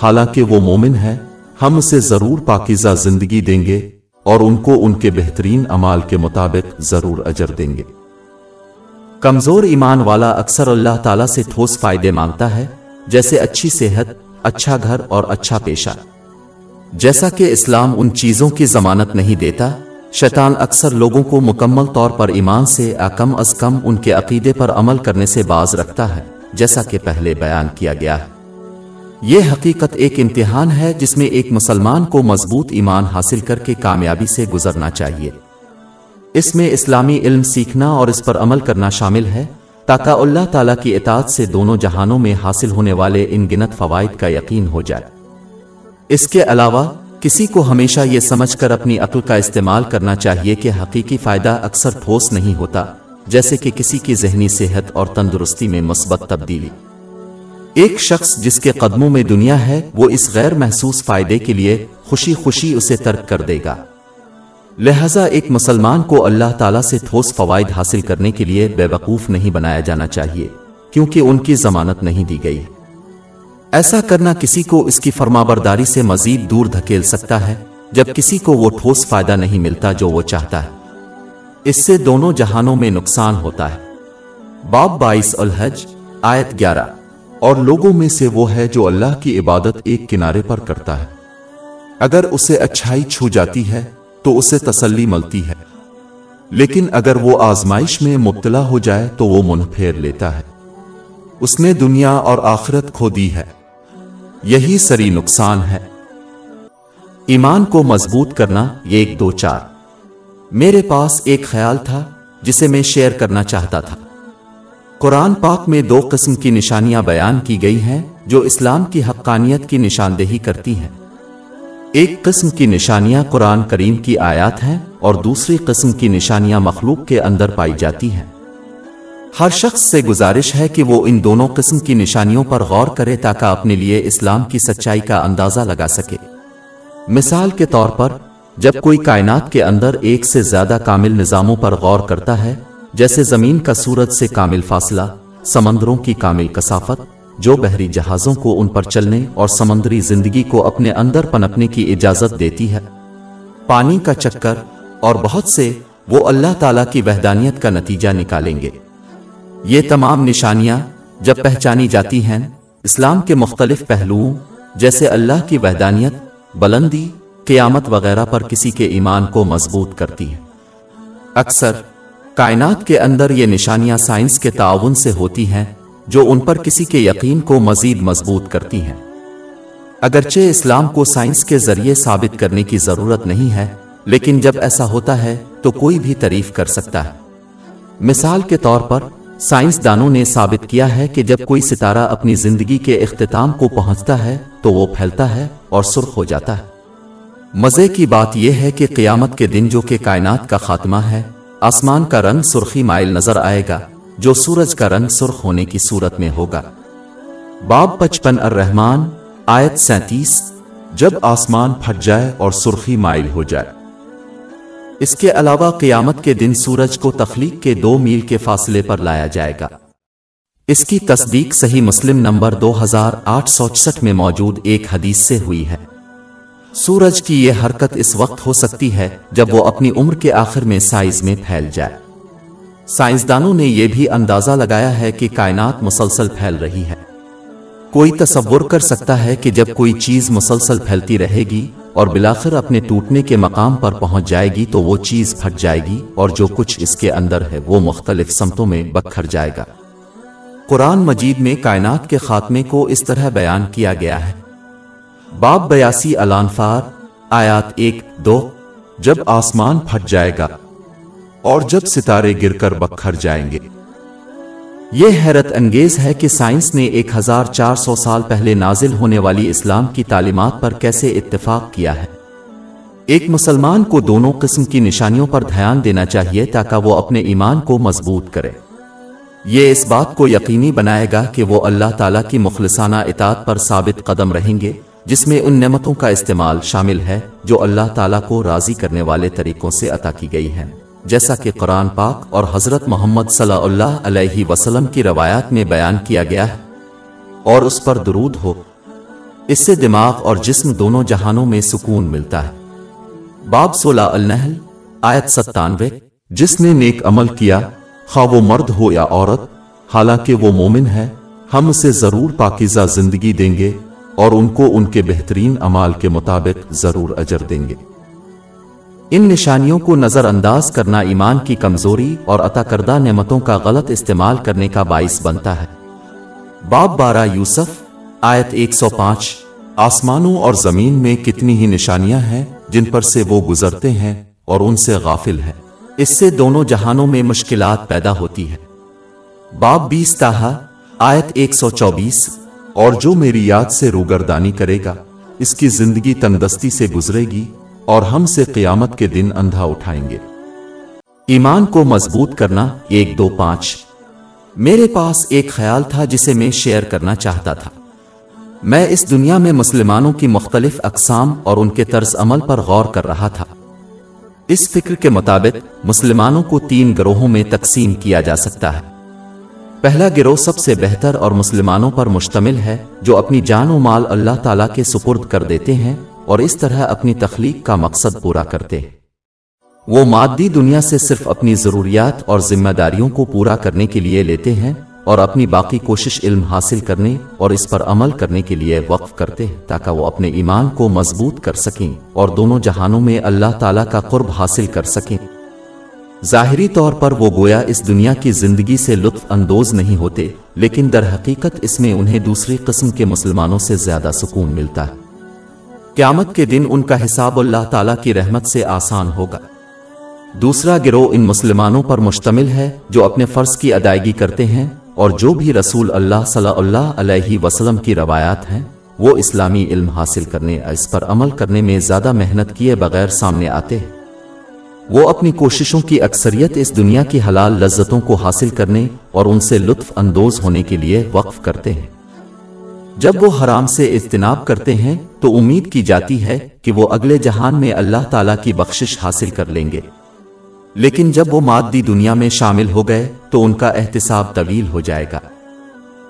حالانکہ وہ مومن ہے، ہم اسے ضرور پاکیزہ زندگی دیں گے۔ اور ان کو ان کے بہترین عمال کے مطابق ضرور اجر دیں گے۔ کمزور ایمان والا اکثر اللہ تعالیٰ سے ٹھوس فائدے مانگتا ہے، جیسے اچھی صحت اچھا گھر اور اچھا پیشہ۔ جیسا کہ اسلام ان چیزوں کی ضمانت نہیں دیتا، شیطان اکثر لوگوں کو مکمل طور پر ایمان سے کم از کم ان کے عقیدے پر عمل کرنے سے باز رکھتا ہے، جیسا کہ پہلے بیان کیا گیا۔ ہے یہ حقیقت ایک امتحان ہے جس میں ایک مسلمان کو مضبوط ایمان حاصل کر کے کامیابی سے گزرنا چاہیے۔ اس میں اسلامی علم سیکھنا اور اس پر عمل کرنا شامل ہے، تاکہ اللہ تعالیٰ کی اطاعت سے دونوں جہانوں میں حاصل ہونے والے ان گنت فوائد کا یقین ہو جائے۔ اس کے علاوہ، کسی کو ہمیشہ یہ سمجھ کر اپنی عقل کا استعمال کرنا چاہیے کہ حقیقی فائدہ اکثر ٹھوس نہیں ہوتا، جیسے کہ کسی کی ذہنی صحت اور تندرستی میں مثبت تبدیلی۔ ایک شخص جس کے قدموں میں دنیا ہے، وہ اس غیر محسوس فائدے کے لیے خوشی خوشی اسے ترک کر دے گا۔ لہذا ایک مسلمان کو اللہ تعالیٰ سے ٹھوس فوائد حاصل کرنے کے لیے بے وقوف نہیں بنایا جانا چاہیے، کیونکہ ان کی ضمانت نہیں دی گئی۔ ایسا کرنا کسی کو اس کی فرما برداری سے مزید دور دھکیل سکتا ہے، جب کسی کو وہ ٹھوس فائدہ نہیں ملتا جو وہ چاہتا ہے۔ اس سے دونوں جہانوں میں نقصان ہوتا ہے۔ باب بائیس الحج، آیت گیارہ۔ اور لوگوں میں سے وہ ہے جو اللہ کی عبادت ایک کنارے پر کرتا ہے۔ اگر اسے اچھائی چھو جاتی ہے، تو اسے تسلی ملتی ہے۔ لیکن اگر وہ آزمائش میں مبتلا ہو جائے، تو وہ منہ پھیر لیتا ہے۔ اس نے دنیا اور آخرت کھو دی ہے۔ یہی سری نقصان ہے۔ ایمان کو مضبوط کرنا ایک دو چار۔ میرے پاس ایک خیال تھا، جسے میں شیئر کرنا چاہتا تھا۔ قرآن پاک میں دو قسم کی نشانیاں بیان کی گئی ہیں جو اسلام کی حقانیت کی نشاندہی کرتی ہیں۔ ایک قسم کی نشانیاں قرآن کریم کی آیات ہیں اور دوسری قسم کی نشانیاں مخلوق کے اندر پائی جاتی ہیں۔ ہر شخص سے گزارش ہے کہ وہ ان دونوں قسم کی نشانیوں پر غور کرے تاکہ اپنے لیے اسلام کی سچائی کا اندازہ لگا سکے۔ مثال کے طور پر، جب کوئی کائنات کے اندر ایک سے زیادہ کامل نظاموں پر غور کرتا ہے جیسے زمین کا سورج سے کامل فاصلہ، سمندروں کی کامل کثافت، جو بحری جہازوں کو ان پر چلنے اور سمندری زندگی کو اپنے اندر پنپنے کی اجازت دیتی ہے۔ پانی کا چکر اور بہت سے وہ اللہ تعالی کی وحدانیت کا نتیجہ نکالیں گے۔ یہ تمام نشانیاں جب پہچانی جاتی ہیں، اسلام کے مختلف پہلوؤں جیسے اللہ کی وحدانیت، بلندی، قیامت وغیرہ پر کسی کے ایمان کو مضبوط کرتی ہیں۔ اکثر کائنات کے اندر یہ نشانیاں سائنس کے تعاون سے ہوتی ہیں، جو ان پر کسی کے یقین کو مزید مضبوط کرتی ہیں۔ اگرچہ اسلام کو سائنس کے ذریعے ثابت کرنے کی ضرورت نہیں ہے، لیکن جب ایسا ہوتا ہے تو کوئی بھی تعریف کر سکتا ہے۔ مثال کے طور پر، سائنس دانوں نے ثابت کیا ہے کہ جب کوئی ستارہ اپنی زندگی کے اختتام کو پہنچتا ہے، تو وہ پھیلتا ہے اور سرخ ہو جاتا ہے۔ مزے کی بات یہ ہے کہ قیامت کے دن جو کہ کائنات کا خاتمہ ہے آسمان کا رنگ سرخی مائل نظر آئے گا، جو سورج کا رنگ سرخ ہونے کی صورت میں ہوگا۔ باب پچپن الرحمان آیت سینتیس، جب آسمان پھٹ جائے اور سرخی مائل ہو جائے۔ اس کے علاوہ قیامت کے دن سورج کو تخلیق کے دو میل کے فاصلے پر لایا جائے گا۔ اس کی تصدیق صحیح مسلم نمبر دو ہزار آٹھ سو چسٹھ میں موجود ایک حدیث سے ہوئی ہے۔ سورج کی یہ حرکت اس وقت ہو سکتی ہے جب وہ اپنی عمر کے آخر میں سائز میں پھیل جائے۔ سائنسدانوں نے یہ بھی اندازہ لگایا ہے کہ کائنات مسلسل پھیل رہی ہے۔ کوئی تصور کر سکتا ہے کہ جب کوئی چیز مسلسل پھیلتی رہے گی اور بلاخر اپنے ٹوٹنے کے مقام پر پہنچ جائے گی تو وہ چیز پھٹ جائے گی اور جو کچھ اس کے اندر ہے وہ مختلف سمتوں میں بکھر جائے گا۔ قرآن مجید میں کائنات کے خاتمے کو اس طرح بیان کیا گیا ہے۔ باب بیاسی الانفار، آیات ایک دو، جب آسمان پھٹ جائے گا اور جب ستارے گر کر بکھر جائیں گے۔ یہ حیرت انگیز ہے کہ سائنس نے ایک ہزار چار سو سال پہلے نازل ہونے والی اسلام کی تعلیمات پر کیسے اتفاق کیا ہے۔ ایک مسلمان کو دونوں قسم کی نشانیوں پر دھیان دینا چاہیے تاکہ وہ اپنے ایمان کو مضبوط کرے۔ یہ اس بات کو یقینی بنائے گا کہ وہ اللہ تعالیٰ کی مخلصانہ اطاعت پر ثابت قدم رہیں گے جس میں ان نعمتوں کا استعمال شامل ہے جو اللہ تعالیٰ کو راضی کرنے والے طریقوں سے عطا کی گئی ہیں۔ جیسا کہ قرآن پاک اور حضرت محمد صلی اللہ علیہ وسلم کی روایات میں بیان کیا گیا ہے۔ اور اس پر درود ہو۔ اس سے دماغ اور جسم دونوں جہانوں میں سکون ملتا ہے۔ باب سولہ النحل، آیت ستانوے، جس نے نیک عمل کیا، خواہ وہ مرد ہو یا عورت، حالانکہ وہ مومن ہے، ہم اسے ضرور پاکیزہ زندگی دیں گے۔ اور ان کو ان کے بہترین عمال کے مطابق ضرور اجر دیں گے۔ ان نشانیوں کو نظر انداز کرنا ایمان کی کمزوری اور عطا کردہ نعمتوں کا غلط استعمال کرنے کا باعث بنتا ہے۔ باب بارہ یوسف، آیت ایک سو پانچ، آسمانوں اور زمین میں کتنی ہی نشانیاں ہیں جن پر سے وہ گزرتے ہیں اور ان سے غافل ہے اس سے دونوں جہانوں میں مشکلات پیدا ہوتی ہے باب بیس تاہا، آیت ایک سو چوبیس اور جو میری یاد سے روگردانی کرے گا، اس کی زندگی تندستی سے گزرے گی اور ہم سے قیامت کے دن اندھا اٹھائیں گے۔ ایمان کو مضبوط کرنا، ایک دو پانچ۔ میرے پاس ایک خیال تھا جسے میں شیئر کرنا چاہتا تھا۔ میں اس دنیا میں مسلمانوں کی مختلف اقسام اور ان کے طرز عمل پر غور کر رہا تھا۔ اس فکر کے مطابق، مسلمانوں کو تین گروہوں میں تقسیم کیا جا سکتا ہے۔ پہلا گروہ سب سے بہتر اور مسلمانوں پر مشتمل ہے، جو اپنی جان و مال اللہ تعالیٰ کے سپرد کر دیتے ہیں اور اس طرح اپنی تخلیق کا مقصد پورا کرتے وہ مادی دنیا سے صرف اپنی ضروریات اور ذمہ داریوں کو پورا کرنے کے لیے لیتے ہیں اور اپنی باقی کوشش علم حاصل کرنے اور اس پر عمل کرنے کے لیے وقف کرتے ہیں تاکہ وہ اپنے ایمان کو مضبوط کر سکیں اور دونوں جہانوں میں اللہ تعالیٰ کا قرب حاصل کر سکیں۔ ظاہری طور پر وہ گویا اس دنیا کی زندگی سے لطف اندوز نہیں ہوتے، لیکن در حقیقت اس میں انہیں دوسری قسم کے مسلمانوں سے زیادہ سکون ملتا ہے۔ قیامت کے دن ان کا حساب اللہ تعالیٰ کی رحمت سے آسان ہوگا۔ دوسرا گروہ ان مسلمانوں پر مشتمل ہے جو اپنے فرض کی ادائیگی کرتے ہیں اور جو بھی رسول اللہ صلی اللہ علیہ وسلم کی روایات ہیں، وہ اسلامی علم حاصل کرنے، اس پر عمل کرنے میں زیادہ محنت کیے بغیر سامنے آتے ہیں۔ وہ اپنی کوششوں کی اکثریت اس دنیا کی حلال لذتوں کو حاصل کرنے اور ان سے لطف اندوز ہونے کے لیے وقف کرتے ہیں۔ جب وہ حرام سے اجتناب کرتے ہیں، تو امید کی جاتی ہے کہ وہ اگلے جہان میں اللہ تعالیٰ کی بخشش حاصل کر لیں گے۔ لیکن جب وہ مادی دنیا میں شامل ہو گئے، تو ان کا احتساب طویل ہو جائے گا۔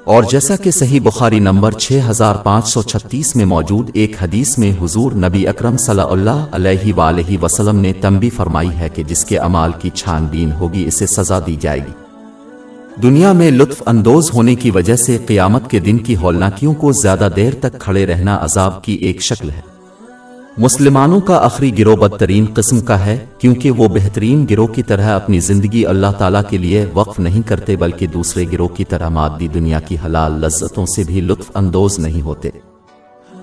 اور جیسا کہ صحیح بخاری نمبر 6536 میں موجود ایک حدیث میں حضور نبی اکرم صلی اللہ علیہ وآلہ وسلم نے تنبی فرمائی ہے کہ جس کے امال کی چھان بین ہوگی، اسے سزا دی جائے گی۔ دنیا میں لطف اندوز ہونے کی وجہ سے قیامت کے دن کی ہولناکیوں کو زیادہ دیر تک کھڑے رہنا عذاب کی ایک شکل ہے۔ مسلمانوں کا آخری گروہ بدترین قسم کا ہے، کیونکہ وہ بہترین گروہ کی طرح اپنی زندگی اللہ تعالیٰ کے لیے وقف نہیں کرتے، بلکہ دوسرے گروہ کی طرح مادی دنیا کی حلال لذتوں سے بھی لطف اندوز نہیں ہوتے۔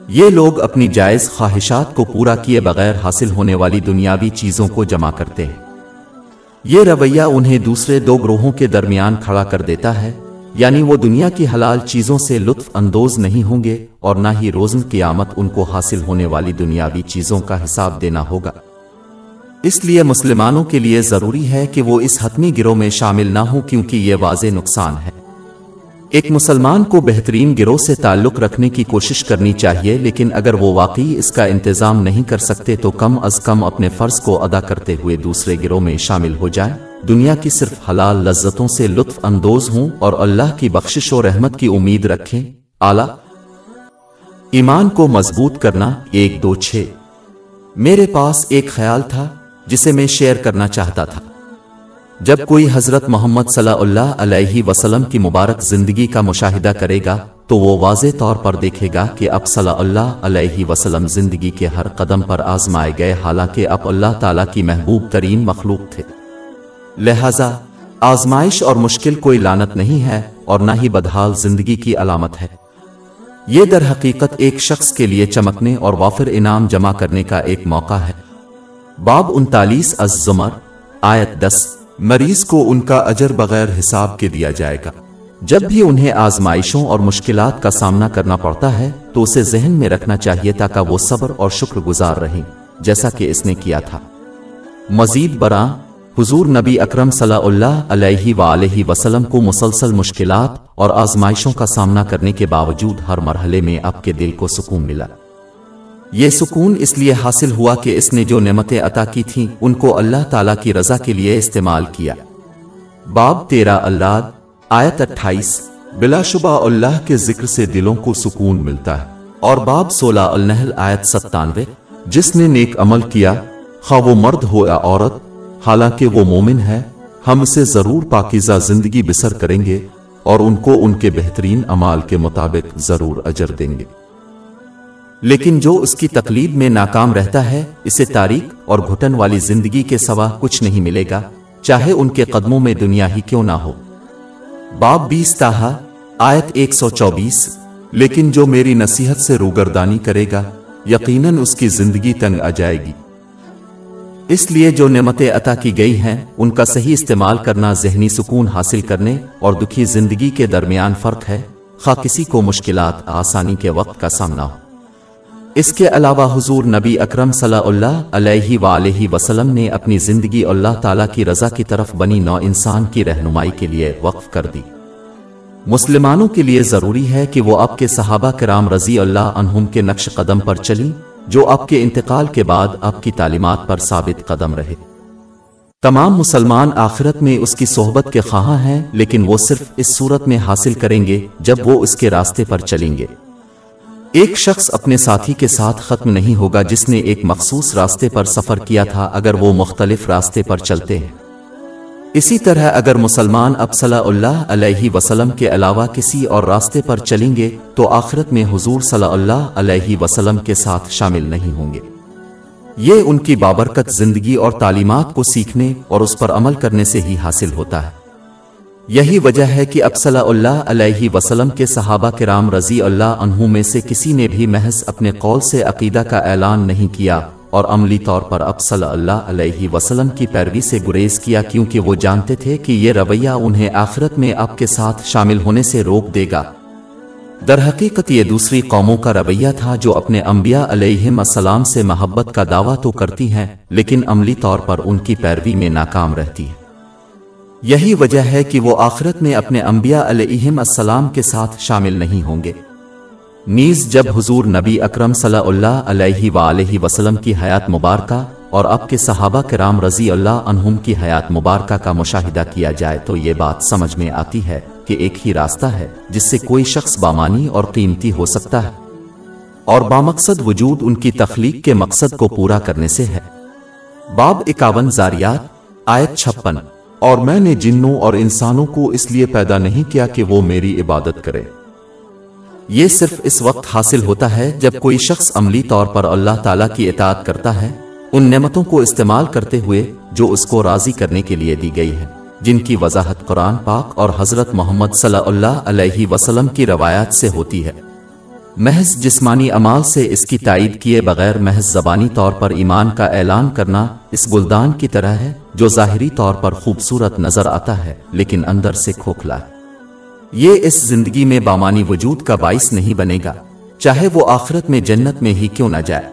یہ لوگ اپنی جائز خواہشات کو پورا کیے بغیر حاصل ہونے والی دنیاوی چیزوں کو جمع کرتے ہیں۔ یہ رویہ انہیں دوسرے دو گروہوں کے درمیان کھڑا کر دیتا ہے۔ یعنی وہ دنیا کی حلال چیزوں سے لطف اندوز نہیں ہوں گے اور نہ ہی روزن قیامت ان کو حاصل ہونے والی دنیاوی چیزوں کا حساب دینا ہوگا۔ اس لیے مسلمانوں کے لیے ضروری ہے کہ وہ اس حتمی گروہ میں شامل نہ ہوں کیونکہ یہ واضح نقصان ہے۔ ایک مسلمان کو بہترین گروہ سے تعلق رکھنے کی کوشش کرنی چاہیے، لیکن اگر وہ واقعی اس کا انتظام نہیں کر سکتے تو کم از کم اپنے فرض کو ادا کرتے ہوئے دوسرے گروہ میں شامل ہو جائیں۔ دنیا کی صرف حلال لذتوں سے لطف اندوز ہوں اور اللہ کی بخشش و رحمت کی امید رکھیں۔ اعلی۔ ایمان کو مضبوط کرنا ایک دو چھ۔ میرے پاس ایک خیال تھا جسے میں شیئر کرنا چاہتا تھا۔ جب کوئی حضرت محمد صلی اللہ علیہ وسلم کی مبارک زندگی کا مشاہدہ کرے گا تو وہ واضح طور پر دیکھے گا کہ اب صلی اللہ علیہ وسلم زندگی کے ہر قدم پر آزمائے گئے حالانکہ اب اللہ تعالیٰ کی محبوب ترین مخلوق تھے۔ لہذا آزمائش اور مشکل کوئی لانت نہیں ہے اور نہ ہی بدحال زندگی کی علامت ہے۔ یہ در حقیقت ایک شخص کے لیے چمکنے اور وافر انعام جمع کرنے کا ایک موقع ہے۔ باب انتالیس از زمر آیت دس۔ مریض کو ان کا اجر بغیر حساب کے دیا جائے گا۔ جب بھی انہیں آزمائشوں اور مشکلات کا سامنا کرنا پڑتا ہے، تو اسے ذہن میں رکھنا چاہیے تاکہ وہ صبر اور شکر گزار رہیں، جیسا کہ اس نے کیا تھا۔ مزید برآں حضور نبی اکرم صلی اللہ علیہ وآلہ وسلم کو مسلسل مشکلات اور آزمائشوں کا سامنا کرنے کے باوجود ہر مرحلے میں اب کے دل کو سکون ملا۔ یہ سکون اس لیے حاصل ہوا کہ اس نے جو نعمتیں عطا کی تھیں، ان کو اللہ تعالی کی رضا کے لیے استعمال کیا۔ باب تیرا اللہ آیت اٹھائیس، بلا شبہ اللہ کے ذکر سے دلوں کو سکون ملتا ہے۔ اور باب سولہ النحل، آیت ستانوے، جس نے نیک عمل کیا، خواہ وہ مرد ہو یا عورت حالانکہ وہ مومن ہے، ہم اسے ضرور پاکیزہ زندگی بسر کریں گے اور ان کو ان کے بہترین امال کے مطابق ضرور اجر دیں گے۔ لیکن جو اس کی تقلید میں ناکام رہتا ہے، اسے تاریخ اور گھٹن والی زندگی کے سوا کچھ نہیں ملے گا، چاہے ان کے قدموں میں دنیا ہی کیوں نہ ہو۔ باب بیس تاہا، آیت ایک سو چوبیس۔ لیکن جو میری نصیحت سے روگردانی کرے گا، یقیناً اس کی زندگی تنگ آ جائے گی۔ اس لیے جو نعمتیں عطا کی گئی ہیں، ان کا صحیح استعمال کرنا ذہنی سکون حاصل کرنے اور دکھی زندگی کے درمیان فرق ہے۔ خواہ کسی کو مشکلات آسانی کے وقت کا سامنا ہو۔ اس کے علاوہ حضور نبی اکرم صلی اللہ علیہ وآلہ وسلم نے اپنی زندگی اللہ تعالیٰ کی رضا کی طرف بنی نو انسان کی رہنمائی کے لیے وقف کر دی۔ مسلمانوں کے لیے ضروری ہے کہ وہ آپ کے صحابہ کرام رضی اللہ عنہم کے نقش قدم پر چلیں جو آپ کے انتقال کے بعد آپ کی تعلیمات پر ثابت قدم رہے۔ تمام مسلمان آخرت میں اس کی صحبت کے خواہاں ہیں، لیکن وہ صرف اس صورت میں حاصل کریں گے جب وہ اس کے راستے پر چلیں گے۔ ایک شخص اپنے ساتھی کے ساتھ ختم نہیں ہوگا جس نے ایک مخصوص راستے پر سفر کیا تھا، اگر وہ مختلف راستے پر چلتے ہیں۔ اسی طرح اگر مسلمان اب صلی اللہ علیہ وسلم کے علاوہ کسی اور راستے پر چلیں گے، تو آخرت میں حضور صلی اللہ علیہ وسلم کے ساتھ شامل نہیں ہوں گے۔ یہ ان کی بابرکت زندگی اور تعلیمات کو سیکھنے اور اس پر عمل کرنے سے ہی حاصل ہوتا ہے۔ یہی وجہ ہے کہ اب صلی اللہ علیہ وسلم کے صحابہ کرام رضی اللہ عنہ میں سے کسی نے بھی محض اپنے قول سے عقیدہ کا اعلان نہیں کیا۔ اور عملی طور پر اب صلی اللہ علیہ وسلم کی پیروی سے گریز کیا کیونکہ وہ جانتے تھے کہ یہ رویہ انہیں آخرت میں اب کے ساتھ شامل ہونے سے روک دے گا۔ در حقیقت یہ دوسری قوموں کا رویہ تھا جو اپنے انبیاء علیہم السلام سے محبت کا دعویٰ تو کرتی ہیں، لیکن عملی طور پر ان کی پیروی میں ناکام رہتی ہے یہی وجہ ہے کہ وہ آخرت میں اپنے انبیاء علیہم السلام کے ساتھ شامل نہیں ہوں گے۔ نیز جب حضور نبی اکرم صلی اللہ علیہ وآلہ وسلم کی حیات مبارکہ اور اب کے صحابہ کرام رضی اللہ عنہم کی حیات مبارکہ کا مشاہدہ کیا جائے تو یہ بات سمجھ میں آتی ہے کہ ایک ہی راستہ ہے جس سے کوئی شخص بامانی اور قیمتی ہو سکتا ہے اور بامقصد وجود ان کی تخلیق کے مقصد کو پورا کرنے سے ہے۔ باب اکاون زاریات، آیت چھپن۔ اور میں نے جنوں اور انسانوں کو اس لیے پیدا نہیں کیا کہ وہ میری عبادت کرے۔ یہ صرف اس وقت حاصل ہوتا ہے جب کوئی شخص عملی طور پر اللہ تعالیٰ کی اطاعت کرتا ہے، ان نعمتوں کو استعمال کرتے ہوئے جو اس کو راضی کرنے کے لیے دی گئی ہے، جن کی وضاحت قرآن پاک اور حضرت محمد صلی اللہ علیہ وسلم کی روایات سے ہوتی ہے۔ محض جسمانی عمال سے اس کی تائید کیے بغیر محض زبانی طور پر ایمان کا اعلان کرنا اس گلدان کی طرح ہے جو ظاہری طور پر خوبصورت نظر آتا ہے، لیکن اندر سے کھوکھلا ہے۔ یہ اس زندگی میں بامانی وجود کا باعث نہیں بنے گا، چاہے وہ آخرت میں جنت میں ہی کیوں نہ جائے۔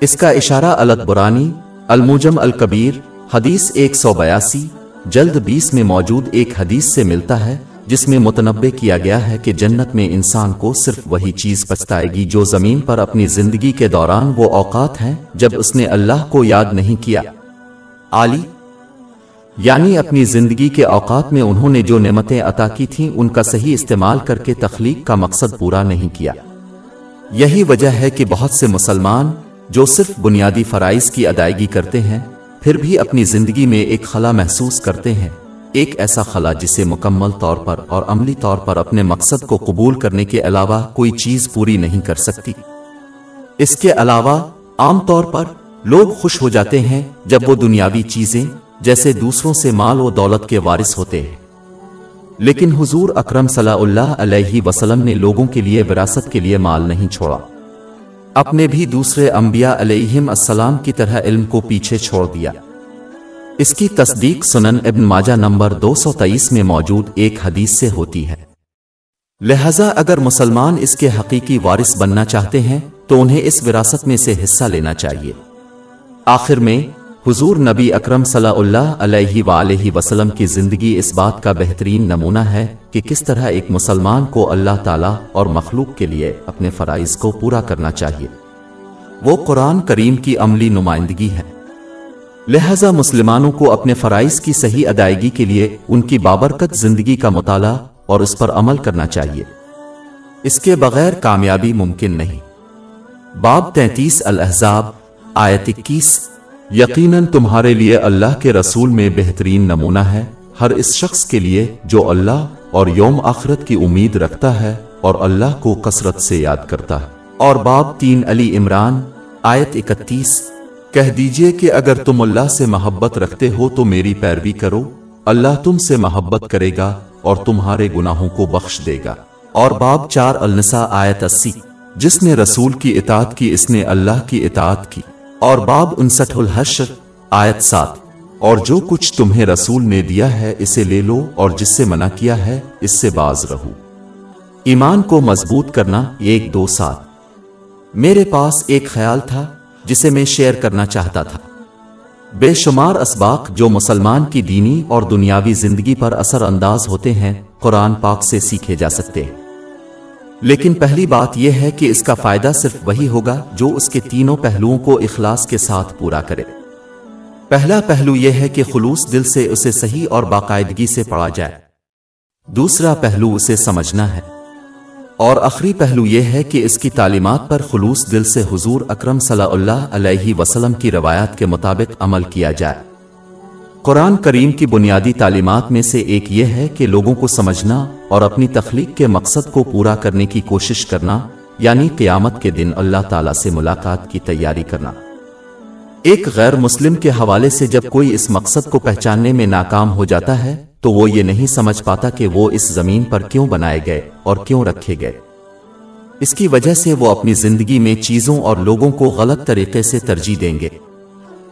اس کا اشارہ الت برانی الموجم الکبیر، حدیث ایک سو بیاسی، جلد بیس میں موجود ایک حدیث سے ملتا ہے، جس میں متنبع کیا گیا ہے کہ جنت میں انسان کو صرف وہی چیز پچتائے گی جو زمین پر اپنی زندگی کے دوران وہ اوقات ہیں جب اس نے اللہ کو یاد نہیں کیا۔ علی یعنی اپنی زندگی کے اوقات میں انہوں نے جو نعمتیں عطا کی تھیں، ان کا صحیح استعمال کر کے تخلیق کا مقصد پورا نہیں کیا۔ یہی وجہ ہے کہ بہت سے مسلمان جو صرف بنیادی فرائض کی ادائیگی کرتے ہیں، پھر بھی اپنی زندگی میں ایک خلا محسوس کرتے ہیں۔ ایک ایسا خلا جسے مکمل طور پر اور عملی طور پر اپنے مقصد کو قبول کرنے کے علاوہ کوئی چیز پوری نہیں کر سکتی۔ اس کے علاوہ، عام طور پر لوگ خوش ہو جاتے ہیں جب وہ دنیاوی چیزیں جیسے دوسروں سے مال و دولت کے وارث ہوتے۔ ہیں لیکن حضور اکرم صلی اللہ علیہ وسلم نے لوگوں کے لیے وراثت کے لیے مال نہیں چھوڑا۔ اپنے بھی دوسرے انبیاء علیہم السلام کی طرح علم کو پیچھے چھوڑ دیا۔ اس کی تصدیق سنن ابن ماجہ نمبر دو سو تئیس میں موجود ایک حدیث سے ہوتی ہے۔ لہذا اگر مسلمان اس کے حقیقی وارث بننا چاہتے ہیں تو انہیں اس وراثت میں سے حصہ لینا چاہیے۔ آخر میں حضور نبی اکرم صلی اللہ علیہ وآلہ وسلم کی زندگی اس بات کا بہترین نمونہ ہے کہ کس طرح ایک مسلمان کو اللہ تعالیٰ اور مخلوق کے لیے اپنے فرائض کو پورا کرنا چاہیے۔ وہ قرآن کریم کی عملی نمائندگی ہے۔ لہذا مسلمانوں کو اپنے فرائض کی صحیح ادائیگی کے لیے ان کی بابرکت زندگی کا مطالعہ اور اس پر عمل کرنا چاہیے۔ اس کے بغیر کامیابی ممکن نہیں۔ باب تینتیس الحضاب آیت اکیس یقیناً تمہارے لیے اللہ کے رسول میں بہترین نمونہ ہے، ہر اس شخص کے لیے جو اللہ اور یوم آخرت کی امید رکھتا ہے اور اللہ کو کثرت سے یاد کرتا ہے۔ اور باب تین علی عمران، آیت اکتیس، کہہ دیجیے کہ اگر تم اللہ سے محبت رکھتے ہو تو میری پیروی کرو، اللہ تم سے محبت کرے گا اور تمہارے گناہوں کو بخش دے گا۔ اور باب چار النساء، آیت اسی، جس نے رسول کی اطاعت کی، اس نے اللہ کی اطاعت کی۔ اور باب انسٹھ الحشر، آیت سات۔ اور جو کچھ تمہیں رسول نے دیا ہے، اسے لے لو، اور جس سے منع کیا ہے، اس سے باز رہو۔ ایمان کو مضبوط کرنا ایک دو سات۔ میرے پاس ایک خیال تھا، جسے میں شیئر کرنا چاہتا تھا۔ بے شمار اسباق جو مسلمان کی دینی اور دنیاوی زندگی پر اثر انداز ہوتے ہیں، قرآن پاک سے سیکھے جا سکتے ہیں۔ لیکن پہلی بات یہ ہے کہ اس کا فائدہ صرف وہی ہوگا جو اس کے تینوں پہلوؤں کو اخلاص کے ساتھ پورا کرے۔ پہلا پہلو یہ ہے کہ خلوص دل سے اسے صحیح اور باقاعدگی سے پڑھا جائے۔ دوسرا پہلو اسے سمجھنا ہے۔ اور آخری پہلو یہ ہے کہ اس کی تعلیمات پر خلوص دل سے حضور اکرم صلی اللہ علیہ وسلم کی روایات کے مطابق عمل کیا جائے۔ قرآن کریم کی بنیادی تعلیمات میں سے ایک یہ ہے کہ لوگوں کو سمجھنا اور اپنی تخلیق کے مقصد کو پورا کرنے کی کوشش کرنا یعنی قیامت کے دن اللہ تعالیٰ سے ملاقات کی تیاری کرنا۔ ایک غیر مسلم کے حوالے سے جب کوئی اس مقصد کو پہچاننے میں ناکام ہو جاتا ہے، تو وہ یہ نہیں سمجھ پاتا کہ وہ اس زمین پر کیوں بنائے گئے اور کیوں رکھے گئے۔ اس کی وجہ سے وہ اپنی زندگی میں چیزوں اور لوگوں کو غلط طریقے سے ترجیح دیں گے۔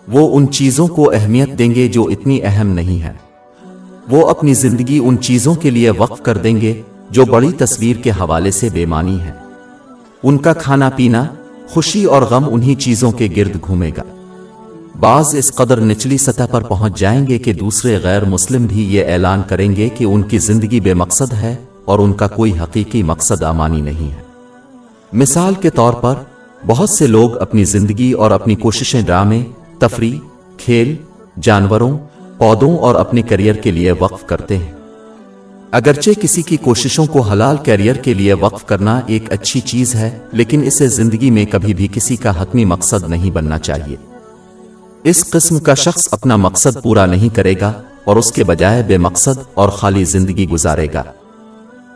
وہ ان چیزوں کو اہمیت دیں گے جو اتنی اہم نہیں ہے وہ اپنی زندگی ان چیزوں کے لیے وقف کر دیں گے جو بڑی تصویر کے حوالے سے بے معنی ہے ان کا کھانا پینا، خوشی اور غم انہی چیزوں کے گرد گھومے گا۔ بعض اس قدر نچلی سطح پر پہنچ جائیں گے کہ دوسرے غیر مسلم بھی یہ اعلان کریں گے کہ ان کی زندگی بے مقصد ہے اور ان کا کوئی حقیقی مقصد امانی نہیں ہے۔ مثال کے طور پر، بہت سے لوگ اپنی زندگی اور اپنی کوششیں ڈرامے، تفریح، کھیل، جانوروں پودوں اور اپنے کیریئر کے لیے وقف کرتے ہیں۔ اگرچہ کسی کی کوششوں کو حلال کیریئر کے لیے وقف کرنا ایک اچھی چیز ہے، لیکن اسے زندگی میں کبھی بھی کسی کا حتمی مقصد نہیں بننا چاہیے۔ اس قسم کا شخص اپنا مقصد پورا نہیں کرے گا اور اس کے بجائے بے مقصد اور خالی زندگی گزارے گا۔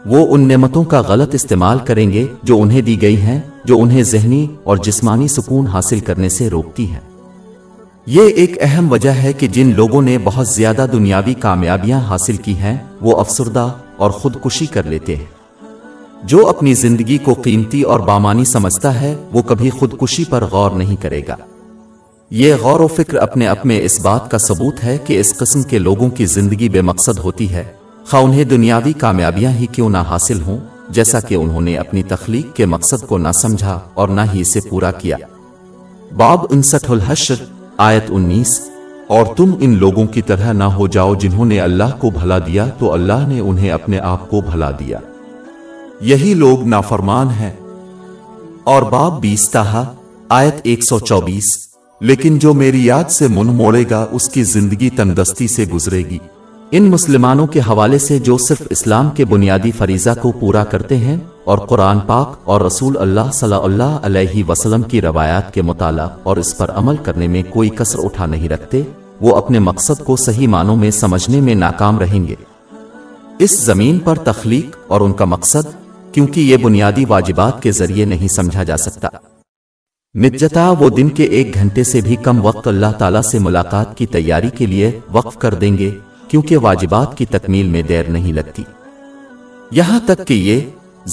وہ ان نعمتوں کا غلط استعمال کریں گے جو انہیں دی گئی ہیں، جو انہیں ذہنی اور جسمانی سکون حاصل کرنے سے روکتی ہیں۔ یہ ایک اہم وجہ ہے کہ جن لوگوں نے بہت زیادہ دنیاوی کامیابیاں حاصل کی ہیں، وہ افسردہ اور خودکشی کر لیتے ہیں۔ جو اپنی زندگی کو قیمتی اور بامانی سمجھتا ہے، وہ کبھی خودکشی پر غور نہیں کرے گا۔ یہ غور و فکر اپنے اپنے اس بات کا ثبوت ہے کہ اس قسم کے لوگوں کی زندگی بے مقصد ہوتی ہے۔ خواہ انہیں دنیاوی کامیابیاں ہی کیوں نہ حاصل ہوں، جیسا کہ انہوں نے اپنی تخلیق کے مقصد کو نہ سمجھا اور نہ ہی اسے پورا کیا۔ باب انسٹھ الحشر آیت انیس، اور تم ان لوگوں کی طرح نہ ہو جاؤ جنہوں نے اللہ کو بھلا دیا تو اللہ نے انہیں اپنے آپ کو بھلا دیا۔ یہی لوگ نافرمان ہیں۔ اور باب بیس تاہا، آیت ایک سو چوبیس، لیکن جو میری یاد سے من موڑے گا، اس کی زندگی تندستی سے گزرے گی۔ ان مسلمانوں کے حوالے سے جو صرف اسلام کے بنیادی فریضہ کو پورا کرتے ہیں اور قرآن پاک اور رسول اللہ صلی اللہ علیہ وسلم کی روایات کے مطالعہ اور اس پر عمل کرنے میں کوئی کسر اٹھا نہیں رکھتے، وہ اپنے مقصد کو صحیح معنوں میں سمجھنے میں ناکام رہیں گے۔ اس زمین پر تخلیق اور ان کا مقصد، کیونکہ یہ بنیادی واجبات کے ذریعے نہیں سمجھا جا سکتا۔ نجتا وہ دن کے ایک گھنٹے سے بھی کم وقت اللہ تعالیٰ سے ملاقات کی تیاری کے لیے وقف کر دیں گے، کیونکہ واجبات کی تکمیل میں دیر نہیں لگتی۔ یہاں تک کہ یہ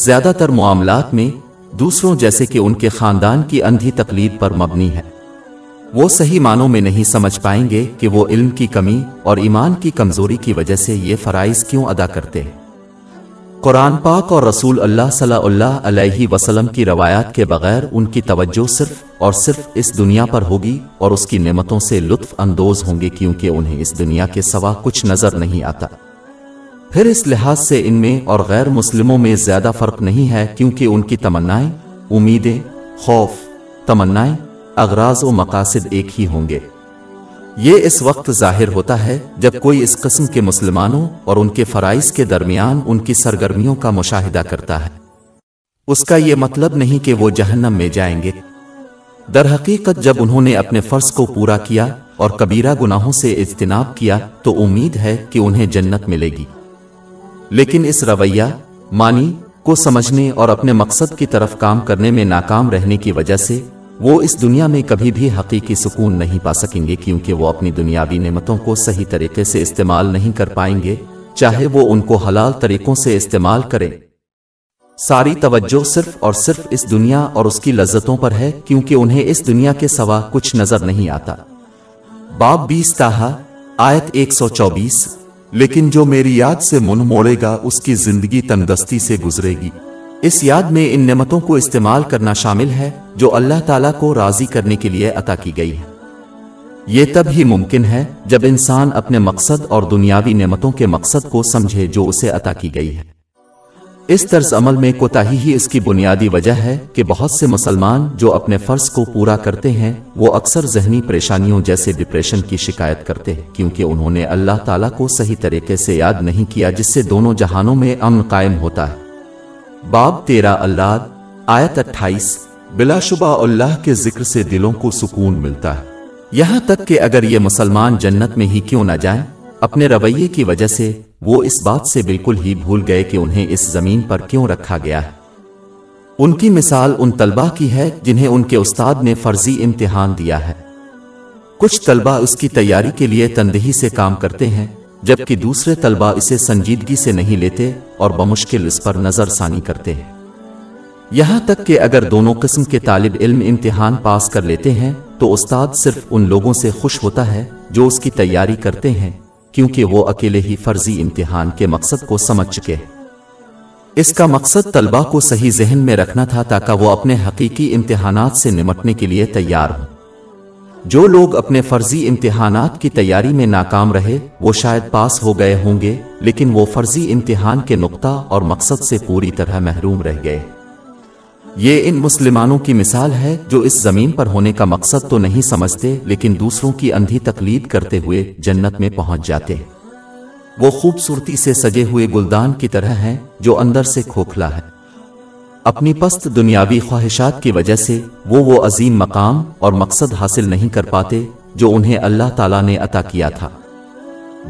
زیادہ تر معاملات میں دوسروں جیسے کہ ان کے خاندان کی اندھی تقلید پر مبنی ہے۔ وہ صحیح معنوں میں نہیں سمجھ پائیں گے کہ وہ علم کی کمی اور ایمان کی کمزوری کی وجہ سے یہ فرائض کیوں ادا کرتے ہیں۔ قرآن پاک اور رسول اللہ صلی اللہ علیہ وسلم کی روایات کے بغیر ان کی توجہ صرف اور صرف اس دنیا پر ہوگی اور اس کی نعمتوں سے لطف اندوز ہوں گے کیونکہ انہیں اس دنیا کے سوا کچھ نظر نہیں آتا۔ پھر اس لحاظ سے ان میں اور غیر مسلموں میں زیادہ فرق نہیں ہے کیونکہ ان کی تمنائیں، امیدیں، خوف، تمنائیں، اغراض و مقاصد ایک ہی ہوں گے۔ یہ اس وقت ظاہر ہوتا ہے جب کوئی اس قسم کے مسلمانوں اور ان کے فرائض کے درمیان ان کی سرگرمیوں کا مشاہدہ کرتا ہے۔ اس کا یہ مطلب نہیں کہ وہ جہنم میں جائیں گے۔ در حقیقت جب انہوں نے اپنے فرض کو پورا کیا اور کبیرہ گناہوں سے اجتناب کیا تو امید ہے کہ انہیں جنت ملے گی۔ لیکن اس رویہ مانی کو سمجھنے اور اپنے مقصد کی طرف کام کرنے میں ناکام رہنے کی وجہ سے، وہ اس دنیا میں کبھی بھی حقیقی سکون نہیں پا سکیں گے کیونکہ وہ اپنی دنیاوی نعمتوں کو صحیح طریقے سے استعمال نہیں کر پائیں گے، چاہے وہ ان کو حلال طریقوں سے استعمال کریں۔ ساری توجہ صرف اور صرف اس دنیا اور اس کی لذتوں پر ہے کیونکہ انہیں اس دنیا کے سوا کچھ نظر نہیں آتا۔ باب بیس تاہا، آیت ایک سو چوبیس۔ لیکن جو میری یاد سے من موڑے گا، اس کی زندگی تندستی سے گزرے گی۔ اس یاد میں ان نعمتوں کو استعمال کرنا شامل ہے، جو اللہ تعالیٰ کو راضی کرنے کے لیے عطا کی گئی ہے یہ تب ہی ممکن ہے جب انسان اپنے مقصد اور دنیاوی نعمتوں کے مقصد کو سمجھے، جو اسے عطا کی گئی ہے۔ اس طرز عمل میں کوتاہی ہی اس کی بنیادی وجہ ہے کہ بہت سے مسلمان جو اپنے فرض کو پورا کرتے ہیں، وہ اکثر ذہنی پریشانیوں جیسے ڈپریشن کی شکایت کرتے ہیں، کیونکہ انہوں نے اللہ تعالیٰ کو صحیح طریقے سے یاد نہیں کیا، جس سے دونوں جہانوں میں امن قائم ہوتا ہے۔ باب تیرا اللہ آیت اٹھائیس، بلا شبہ اللہ کے ذکر سے دلوں کو سکون ملتا ہے۔ یہاں تک کہ اگر یہ مسلمان جنت میں ہی کیوں نہ جائیں اپنے رویے کی وجہ سے وہ اس بات سے بالکل ہی بھول گئے کہ انہیں اس زمین پر کیوں رکھا گیا ہے۔ ان کی مثال ان طلبہ کی ہے جنہیں ان کے استاد نے فرضی امتحان دیا ہے۔ کچھ طلبہ اس کی تیاری کے لیے تندہی سے کام کرتے ہیں، جبکہ دوسرے طلبہ اسے سنجیدگی سے نہیں لیتے اور بمشکل اس پر نظر ثانی کرتے ہیں۔ یہاں تک کہ اگر دونوں قسم کے طالب علم امتحان پاس کر لیتے ہیں، تو استاد صرف ان لوگوں سے خوش ہوتا ہے جو اس کی تیاری کرتے ہیں۔ کیونکہ وہ اکیلے ہی فرضی امتحان کے مقصد کو سمجھ چکے۔ ہیں اس کا مقصد طلبہ کو صحیح ذہن میں رکھنا تھا تاکہ وہ اپنے حقیقی امتحانات سے نمٹنے کے لیے تیار ہوں۔ جو لوگ اپنے فرضی امتحانات کی تیاری میں ناکام رہے، وہ شاید پاس ہو گئے ہوں گے، لیکن وہ فرضی امتحان کے نقطہ اور مقصد سے پوری طرح محروم رہ گئے۔ یہ ان مسلمانوں کی مثال ہے جو اس زمین پر ہونے کا مقصد تو نہیں سمجھتے، لیکن دوسروں کی اندھی تقلید کرتے ہوئے جنت میں پہنچ جاتے ہیں۔ وہ خوبصورتی سے سجے ہوئے گلدان کی طرح ہیں جو اندر سے کھوکھلا ہے۔ اپنی پست دنیاوی خواہشات کی وجہ سے وہ وہ عظیم مقام اور مقصد حاصل نہیں کر پاتے جو انہیں اللہ تعالیٰ نے عطا کیا تھا۔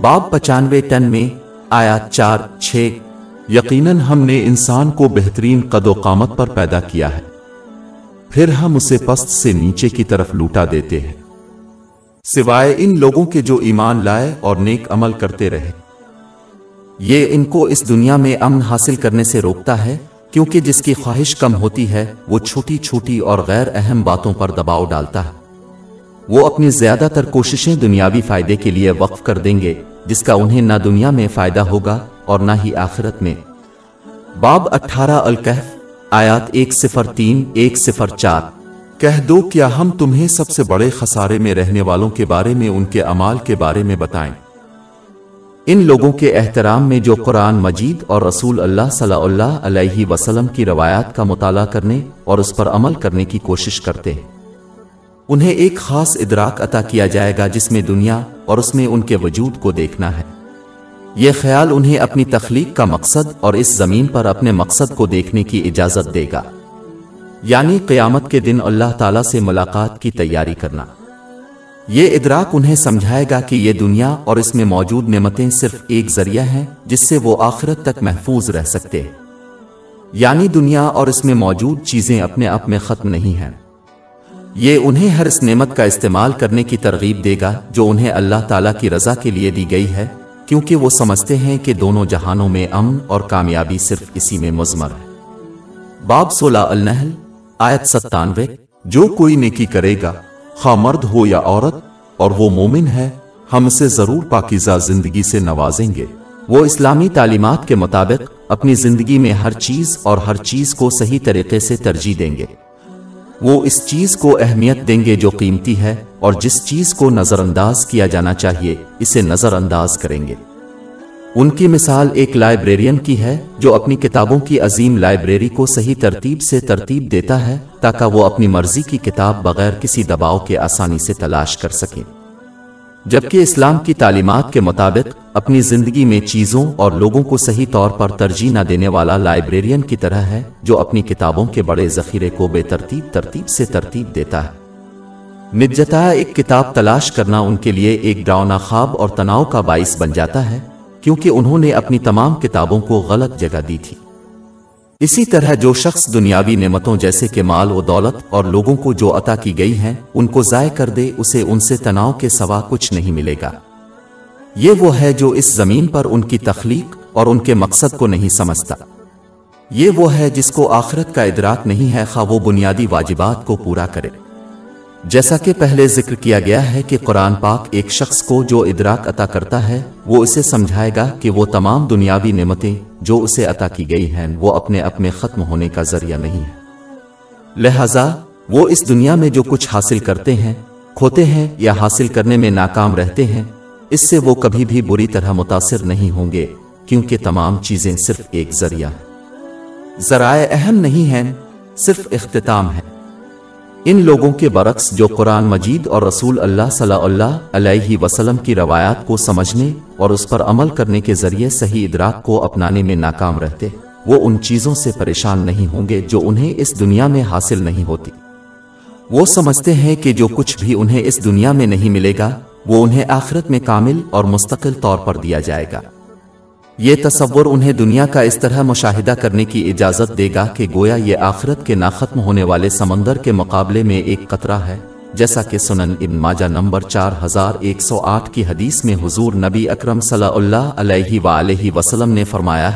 باب پچانوے ٹن میں آیا چار، چھ یقیناً ہم نے انسان کو بہترین قد و قامت پر پیدا کیا ہے۔ پھر ہم اسے پست سے نیچے کی طرف لوٹا دیتے ہیں۔ سوائے ان لوگوں کے جو ایمان لائے اور نیک عمل کرتے رہے۔ یہ ان کو اس دنیا میں امن حاصل کرنے سے روکتا ہے، کیونکہ جس کی خواہش کم ہوتی ہے، وہ چھوٹی چھوٹی اور غیر اہم باتوں پر دباؤ ڈالتا ہے۔ وہ اپنی زیادہ تر کوششیں دنیاوی فائدے کے لیے وقف کر دیں گے، جس کا انہیں نہ دنیا میں فائدہ ہوگا اور نہ ہی آخرت میں۔ باب اٹھارہ الکحف آیات ایک صفر تین، ایک صفر چار۔ کہہ دو کیا ہم تمہیں سب سے بڑے خسارے میں رہنے والوں کے بارے میں، ان کے امال کے بارے میں بتائیں۔ ان لوگوں کے احترام میں جو قرآن مجید اور رسول اللہ صلی اللہ علیہ وسلم کی روایات کا مطالعہ کرنے اور اس پر عمل کرنے کی کوشش کرتے ہیں۔ انہیں ایک خاص ادراک عطا کیا جائے گا جس میں دنیا اور اس میں ان کے وجود کو دیکھنا ہے۔ یہ خیال انہیں اپنی تخلیق کا مقصد اور اس زمین پر اپنے مقصد کو دیکھنے کی اجازت دے گا۔ یعنی قیامت کے دن اللہ تعالی سے ملاقات کی تیاری کرنا۔ یہ ادراک انہیں سمجھائے گا کہ یہ دنیا اور اس میں موجود نعمتیں صرف ایک ذریعہ ہیں جس سے وہ آخرت تک محفوظ رہ سکتے۔ یعنی دنیا اور اس میں موجود چیزیں اپنے آپ میں ختم نہیں ہیں۔ یہ انہیں ہر اس نعمت کا استعمال کرنے کی ترغیب دے گا جو انہیں اللہ تعالیٰ کی رضا کے لیے دی گئی ہے۔ کیونکہ وہ سمجھتے ہیں کہ دونوں جہانوں میں امن اور کامیابی صرف اسی میں مزمر ہے۔ باب سولہ النحل، آیت ستانوے، جو کوئی نیکی کرے گا، خواہ مرد ہو یا عورت، اور وہ مومن ہے، ہم اسے ضرور پاکیزہ زندگی سے نوازیں گے۔ وہ اسلامی تعلیمات کے مطابق اپنی زندگی میں ہر چیز اور ہر چیز کو صحیح طریقے سے ترجیح دیں گے۔ وہ اس چیز کو اہمیت دیں گے جو قیمتی ہے اور جس چیز کو نظر انداز کیا جانا چاہیے، اسے نظر انداز کریں گے۔ ان کی مثال ایک لائبریرین کی ہے جو اپنی کتابوں کی عظیم لائبریری کو صحیح ترتیب سے ترتیب دیتا ہے تاکہ وہ اپنی مرضی کی کتاب بغیر کسی دباؤ کے آسانی سے تلاش کر سکیں۔ جبکہ اسلام کی تعلیمات کے مطابق اپنی زندگی میں چیزوں اور لوگوں کو صحیح طور پر ترجیح نہ دینے والا لائبریرین کی طرح ہے، جو اپنی کتابوں کے بڑے ذخیرے کو بے ترتیب ترتیب سے ترتیب دیتا ہے۔ نجتا ایک کتاب تلاش کرنا ان کے لیے ایک ڈراؤنا خواب اور تناؤ کا باعث بن جاتا ہے، کیونکہ انہوں نے اپنی تمام کتابوں کو غلط جگہ دی تھی۔ اسی طرح جو شخص دنیاوی نعمتوں جیسے کہ مال و دولت اور لوگوں کو جو عطا کی گئی ہیں، ان کو ضائع کر دے، اسے ان سے تناؤ کے سوا کچھ نہیں ملے گا۔ یہ وہ ہے جو اس زمین پر ان کی تخلیق اور ان کے مقصد کو نہیں سمجھتا۔ یہ وہ ہے جس کو آخرت کا ادراک نہیں ہے، خواہ وہ بنیادی واجبات کو پورا کرے۔ جیسا کہ پہلے ذکر کیا گیا ہے کہ قرآن پاک ایک شخص کو جو ادراک عطا کرتا ہے، وہ اسے سمجھائے گا کہ وہ تمام دنیاوی نعمتیں جو اسے عطا کی گئی ہیں، وہ اپنے اپنے ختم ہونے کا ذریعہ نہیں ہے لہذا، وہ اس دنیا میں جو کچھ حاصل کرتے ہیں، کھوتے ہیں یا حاصل کرنے میں ناکام رہتے ہیں، اس سے وہ کبھی بھی بری طرح متاثر نہیں ہوں گے، کیونکہ تمام چیزیں صرف ایک ذریعہ ذرائع اہم نہیں ہیں، صرف اختتام ہے ان لوگوں کے برعکس جو قرآن مجید اور رسول اللہ صلی اللہ علیہ وسلم کی روایات کو سمجھنے اور اس پر عمل کرنے کے ذریعے صحیح ادراک کو اپنانے میں ناکام رہتے، وہ ان چیزوں سے پریشان نہیں ہوں گے جو انہیں اس دنیا میں حاصل نہیں ہوتی۔ وہ سمجھتے ہیں کہ جو کچھ بھی انہیں اس دنیا میں نہیں ملے گا، وہ انہیں آخرت میں کامل اور مستقل طور پر دیا جائے گا۔ یہ تصور انہیں دنیا کا اس طرح مشاہدہ کرنے کی اجازت دے گا کہ گویا یہ آخرت کے ناختم ہونے والے سمندر کے مقابلے میں ایک قطرہ ہے، جیسا کہ سنن ابن ماجہ نمبر چار ہزار ایک سو آٹھ کی حدیث میں حضور نبی اکرم صلی اللہ علیہ وآلہ وسلم نے فرمایا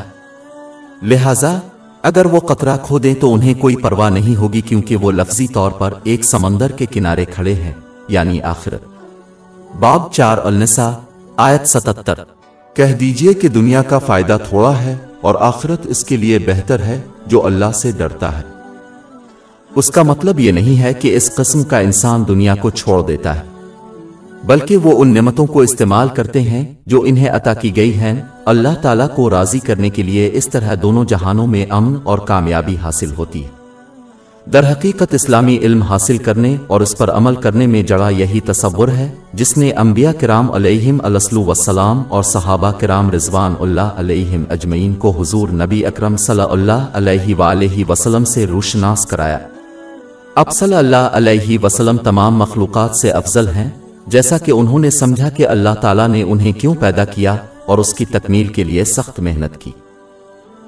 لہذا، اگر وہ قطرہ کھو دیں تو انہیں کوئی پرواہ نہیں ہوگی کیونکہ وہ لفظی طور پر ایک سمندر کے کنارے کھڑے ہیں یعنی آخرت۔ باب چار النساء، آیت ستتر۔ کہہ دیجیے کہ دنیا کا فائدہ تھوڑا ہے اور آخرت اس کے لیے بہتر ہے جو اللہ سے ڈرتا ہے۔ اس کا مطلب یہ نہیں ہے کہ اس قسم کا انسان دنیا کو چھوڑ دیتا ہے، بلکہ وہ ان نعمتوں کو استعمال کرتے ہیں جو انہیں عطا کی گئی ہیں۔ اللہ تعالیٰ کو راضی کرنے کے لیے اس طرح دونوں جہانوں میں امن اور کامیابی حاصل ہوتی ہے۔ در حقیقت اسلامی علم حاصل کرنے اور اس پر عمل کرنے میں جڑا یہی تصور ہے، جس نے انبیاء کرام علیہم السلو وسلام اور صحابہ کرام رضوان اللہ علیہم اجمعین کو حضور نبی اکرم صلی اللہ علیہ وآلہ وسلم سے روشناس کرایا۔ اب صلی اللہ علیہ وسلم تمام مخلوقات سے افضل ہیں، جیسا کہ انہوں نے سمجھا کہ اللہ تعالیٰ نے انہیں کیوں پیدا کیا اور اس کی تکمیل کے لیے سخت محنت کی۔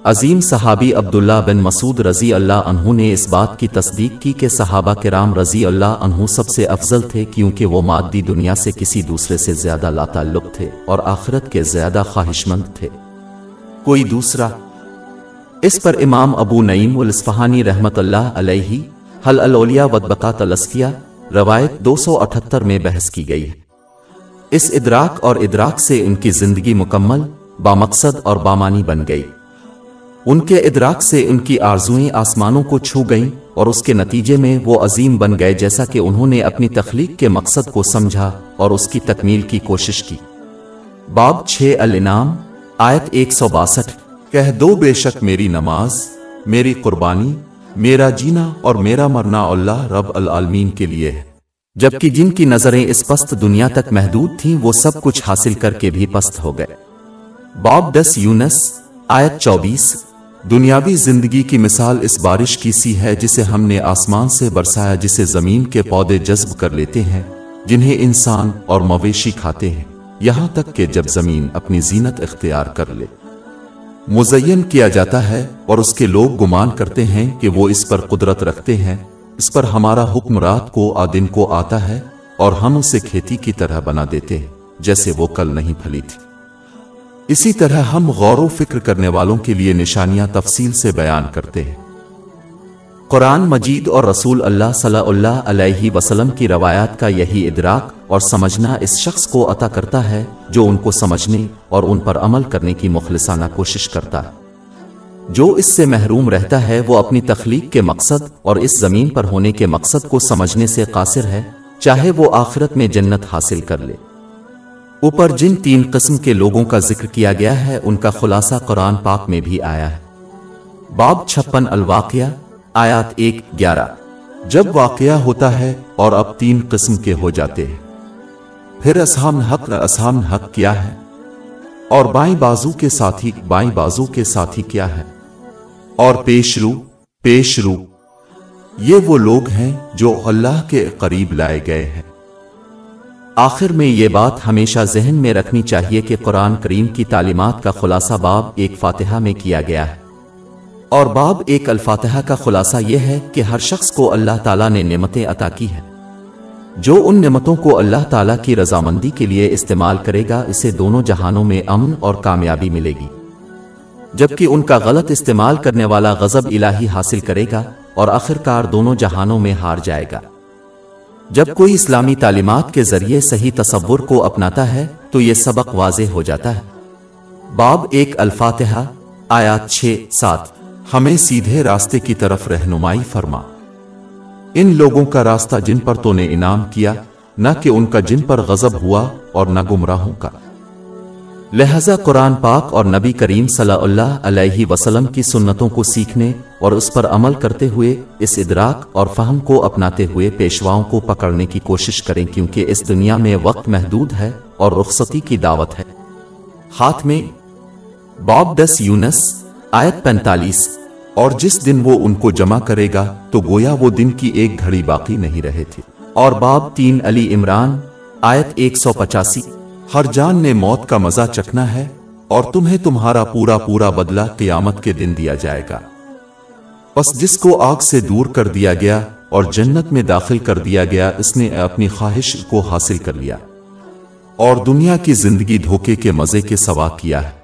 عظیم صحابی عبداللہ بن مسعود رضی اللہ عنہ نے اس بات کی تصدیق کی کہ صحابہ کرام رضی اللہ عنہ سب سے افضل تھے کیونکہ وہ مادی دنیا سے کسی دوسرے سے زیادہ لا تعلق تھے اور آخرت کے زیادہ خواہش مند تھے۔ کوئی دوسرا؟ اس پر امام ابو نعیم الاسفہانی رحمت اللہ علیہ، حل الولیا ودبقا تلسکیہ، روایت دو سو اٹھتر میں بحث کی گئی ہے۔ اس ادراک اور ادراک سے ان کی زندگی مکمل، بامقصد اور بامانی بن گئی۔ ان کے ادراک سے ان کی آرزوئیں آسمانوں کو چھو گئیں اور اس کے نتیجے میں وہ عظیم بن گئے جیسا کہ انہوں نے اپنی تخلیق کے مقصد کو سمجھا اور اس کی تکمیل کی کوشش کی۔ باب چھ الانام آیت ایک سو باسٹھ۔ کہہ دو بے شک میری نماز، میری قربانی، میرا جینا اور میرا مرنا اللہ رب العالمین کے لیے ہے۔ جبکہ جن کی نظریں اس پست دنیا تک محدود تھیں، وہ سب کچھ حاصل کر کے بھی پست ہو گئے۔ باب دس یونس، آیت چوبیس۔ دنیاوی زندگی کی مثال اس بارش کی سی ہے جسے ہم نے آسمان سے برسایا، جسے زمین کے پودے جذب کر لیتے ہیں، جنہیں انسان اور مویشی کھاتے ہیں۔ یہاں تک کہ جب زمین اپنی زینت اختیار کر لے۔ مزین کیا جاتا ہے اور اس کے لوگ گمان کرتے ہیں کہ وہ اس پر قدرت رکھتے ہیں۔ اس پر ہمارا حکم رات کو آ دن کو آتا ہے اور ہم اسے کھیتی کی طرح بنا دیتے ہیں، جیسے وہ کل نہیں پھلی تھی۔ اسی طرح ہم غور و فکر کرنے والوں کے لیے نشانیاں تفصیل سے بیان کرتے ہیں۔ قرآن مجید اور رسول اللہ صلی اللہ علیہ وسلم کی روایات کا یہی ادراک اور سمجھنا اس شخص کو عطا کرتا ہے جو ان کو سمجھنے اور ان پر عمل کرنے کی مخلصانہ کوشش کرتا ہے۔ جو اس سے محروم رہتا ہے وہ اپنی تخلیق کے مقصد اور اس زمین پر ہونے کے مقصد کو سمجھنے سے قاصر ہے، چاہے وہ آخرت میں جنت حاصل کر لے۔ اوپر جن تین قسم کے لوگوں کا ذکر کیا گیا ہے، ان کا خلاصہ قرآن پاک میں بھی آیا ہے۔ باب چھپن الواقعہ، آیات ایک، گیارہ۔ جب واقعہ ہوتا ہے اور اب تین قسم کے ہو جاتے ہیں۔ پھر اسام حق اسام حق کیا ہے؟ اور بائیں بازو کے ساتھی، بائیں بازو کے ساتھی کیا ہے؟ اور پیش رو پیش رو۔ یہ وہ لوگ ہیں جو اللہ کے قریب لائے گئے ہیں۔ آخر میں یہ بات ہمیشہ ذہن میں رکھنی چاہیے کہ قرآن کریم کی تعلیمات کا خلاصہ باب ایک فاتحہ میں کیا گیا ہے۔ اور باب ایک الفاتحہ کا خلاصہ یہ ہے کہ ہر شخص کو اللہ تعالیٰ نے نعمتیں عطا کی ہیں۔ جو ان نعمتوں کو اللہ تعالیٰ کی رضامندی کے لیے استعمال کرے گا، اسے دونوں جہانوں میں امن اور کامیابی ملے گی۔ جبکہ ان کا غلط استعمال کرنے والا غضب الہی حاصل کرے گا اور آخرکار دونوں جہانوں میں ہار جائے گا۔ جب کوئی اسلامی تعلیمات کے ذریعے صحیح تصور کو اپناتا ہے، تو یہ سبق واضح ہو جاتا ہے۔ باب ایک الفاتحہ، آیات چھ، سات۔ ہمیں سیدھے راستے کی طرف رہنمائی فرما۔ ان لوگوں کا راستہ جن پر تو نے انعام کیا، نہ کہ ان کا جن پر غضب ہوا اور نہ گمراہوں کا۔ لہذا قرآن پاک اور نبی کریم صلی اللہ علیہ وسلم کی سنتوں کو سیکھنے اور اس پر عمل کرتے ہوئے اس ادراک اور فہم کو اپناتے ہوئے پیشواؤں کو پکڑنے کی کوشش کریں کیونکہ اس دنیا میں وقت محدود ہے اور رخصتی کی دعوت ہے۔ ہاتھ میں باب دس یونس آیت پینتالیس، اور جس دن وہ ان کو جمع کرے گا تو گویا وہ دن کی ایک گھڑی باقی نہیں رہے تھے۔ اور باب تین علی عمران آیت ایک سو پچاسی۔ ہر جان نے موت کا مزہ چکنا ہے اور تمہیں تمہارا پورا پورا بدلہ قیامت کے دن دیا جائے گا۔ پس جس کو آگ سے دور کر دیا گیا اور جنت میں داخل کر دیا گیا، اس نے اپنی خواہش کو حاصل کر لیا اور دنیا کی زندگی دھوکے کے مزے کے سوا کیا ہے۔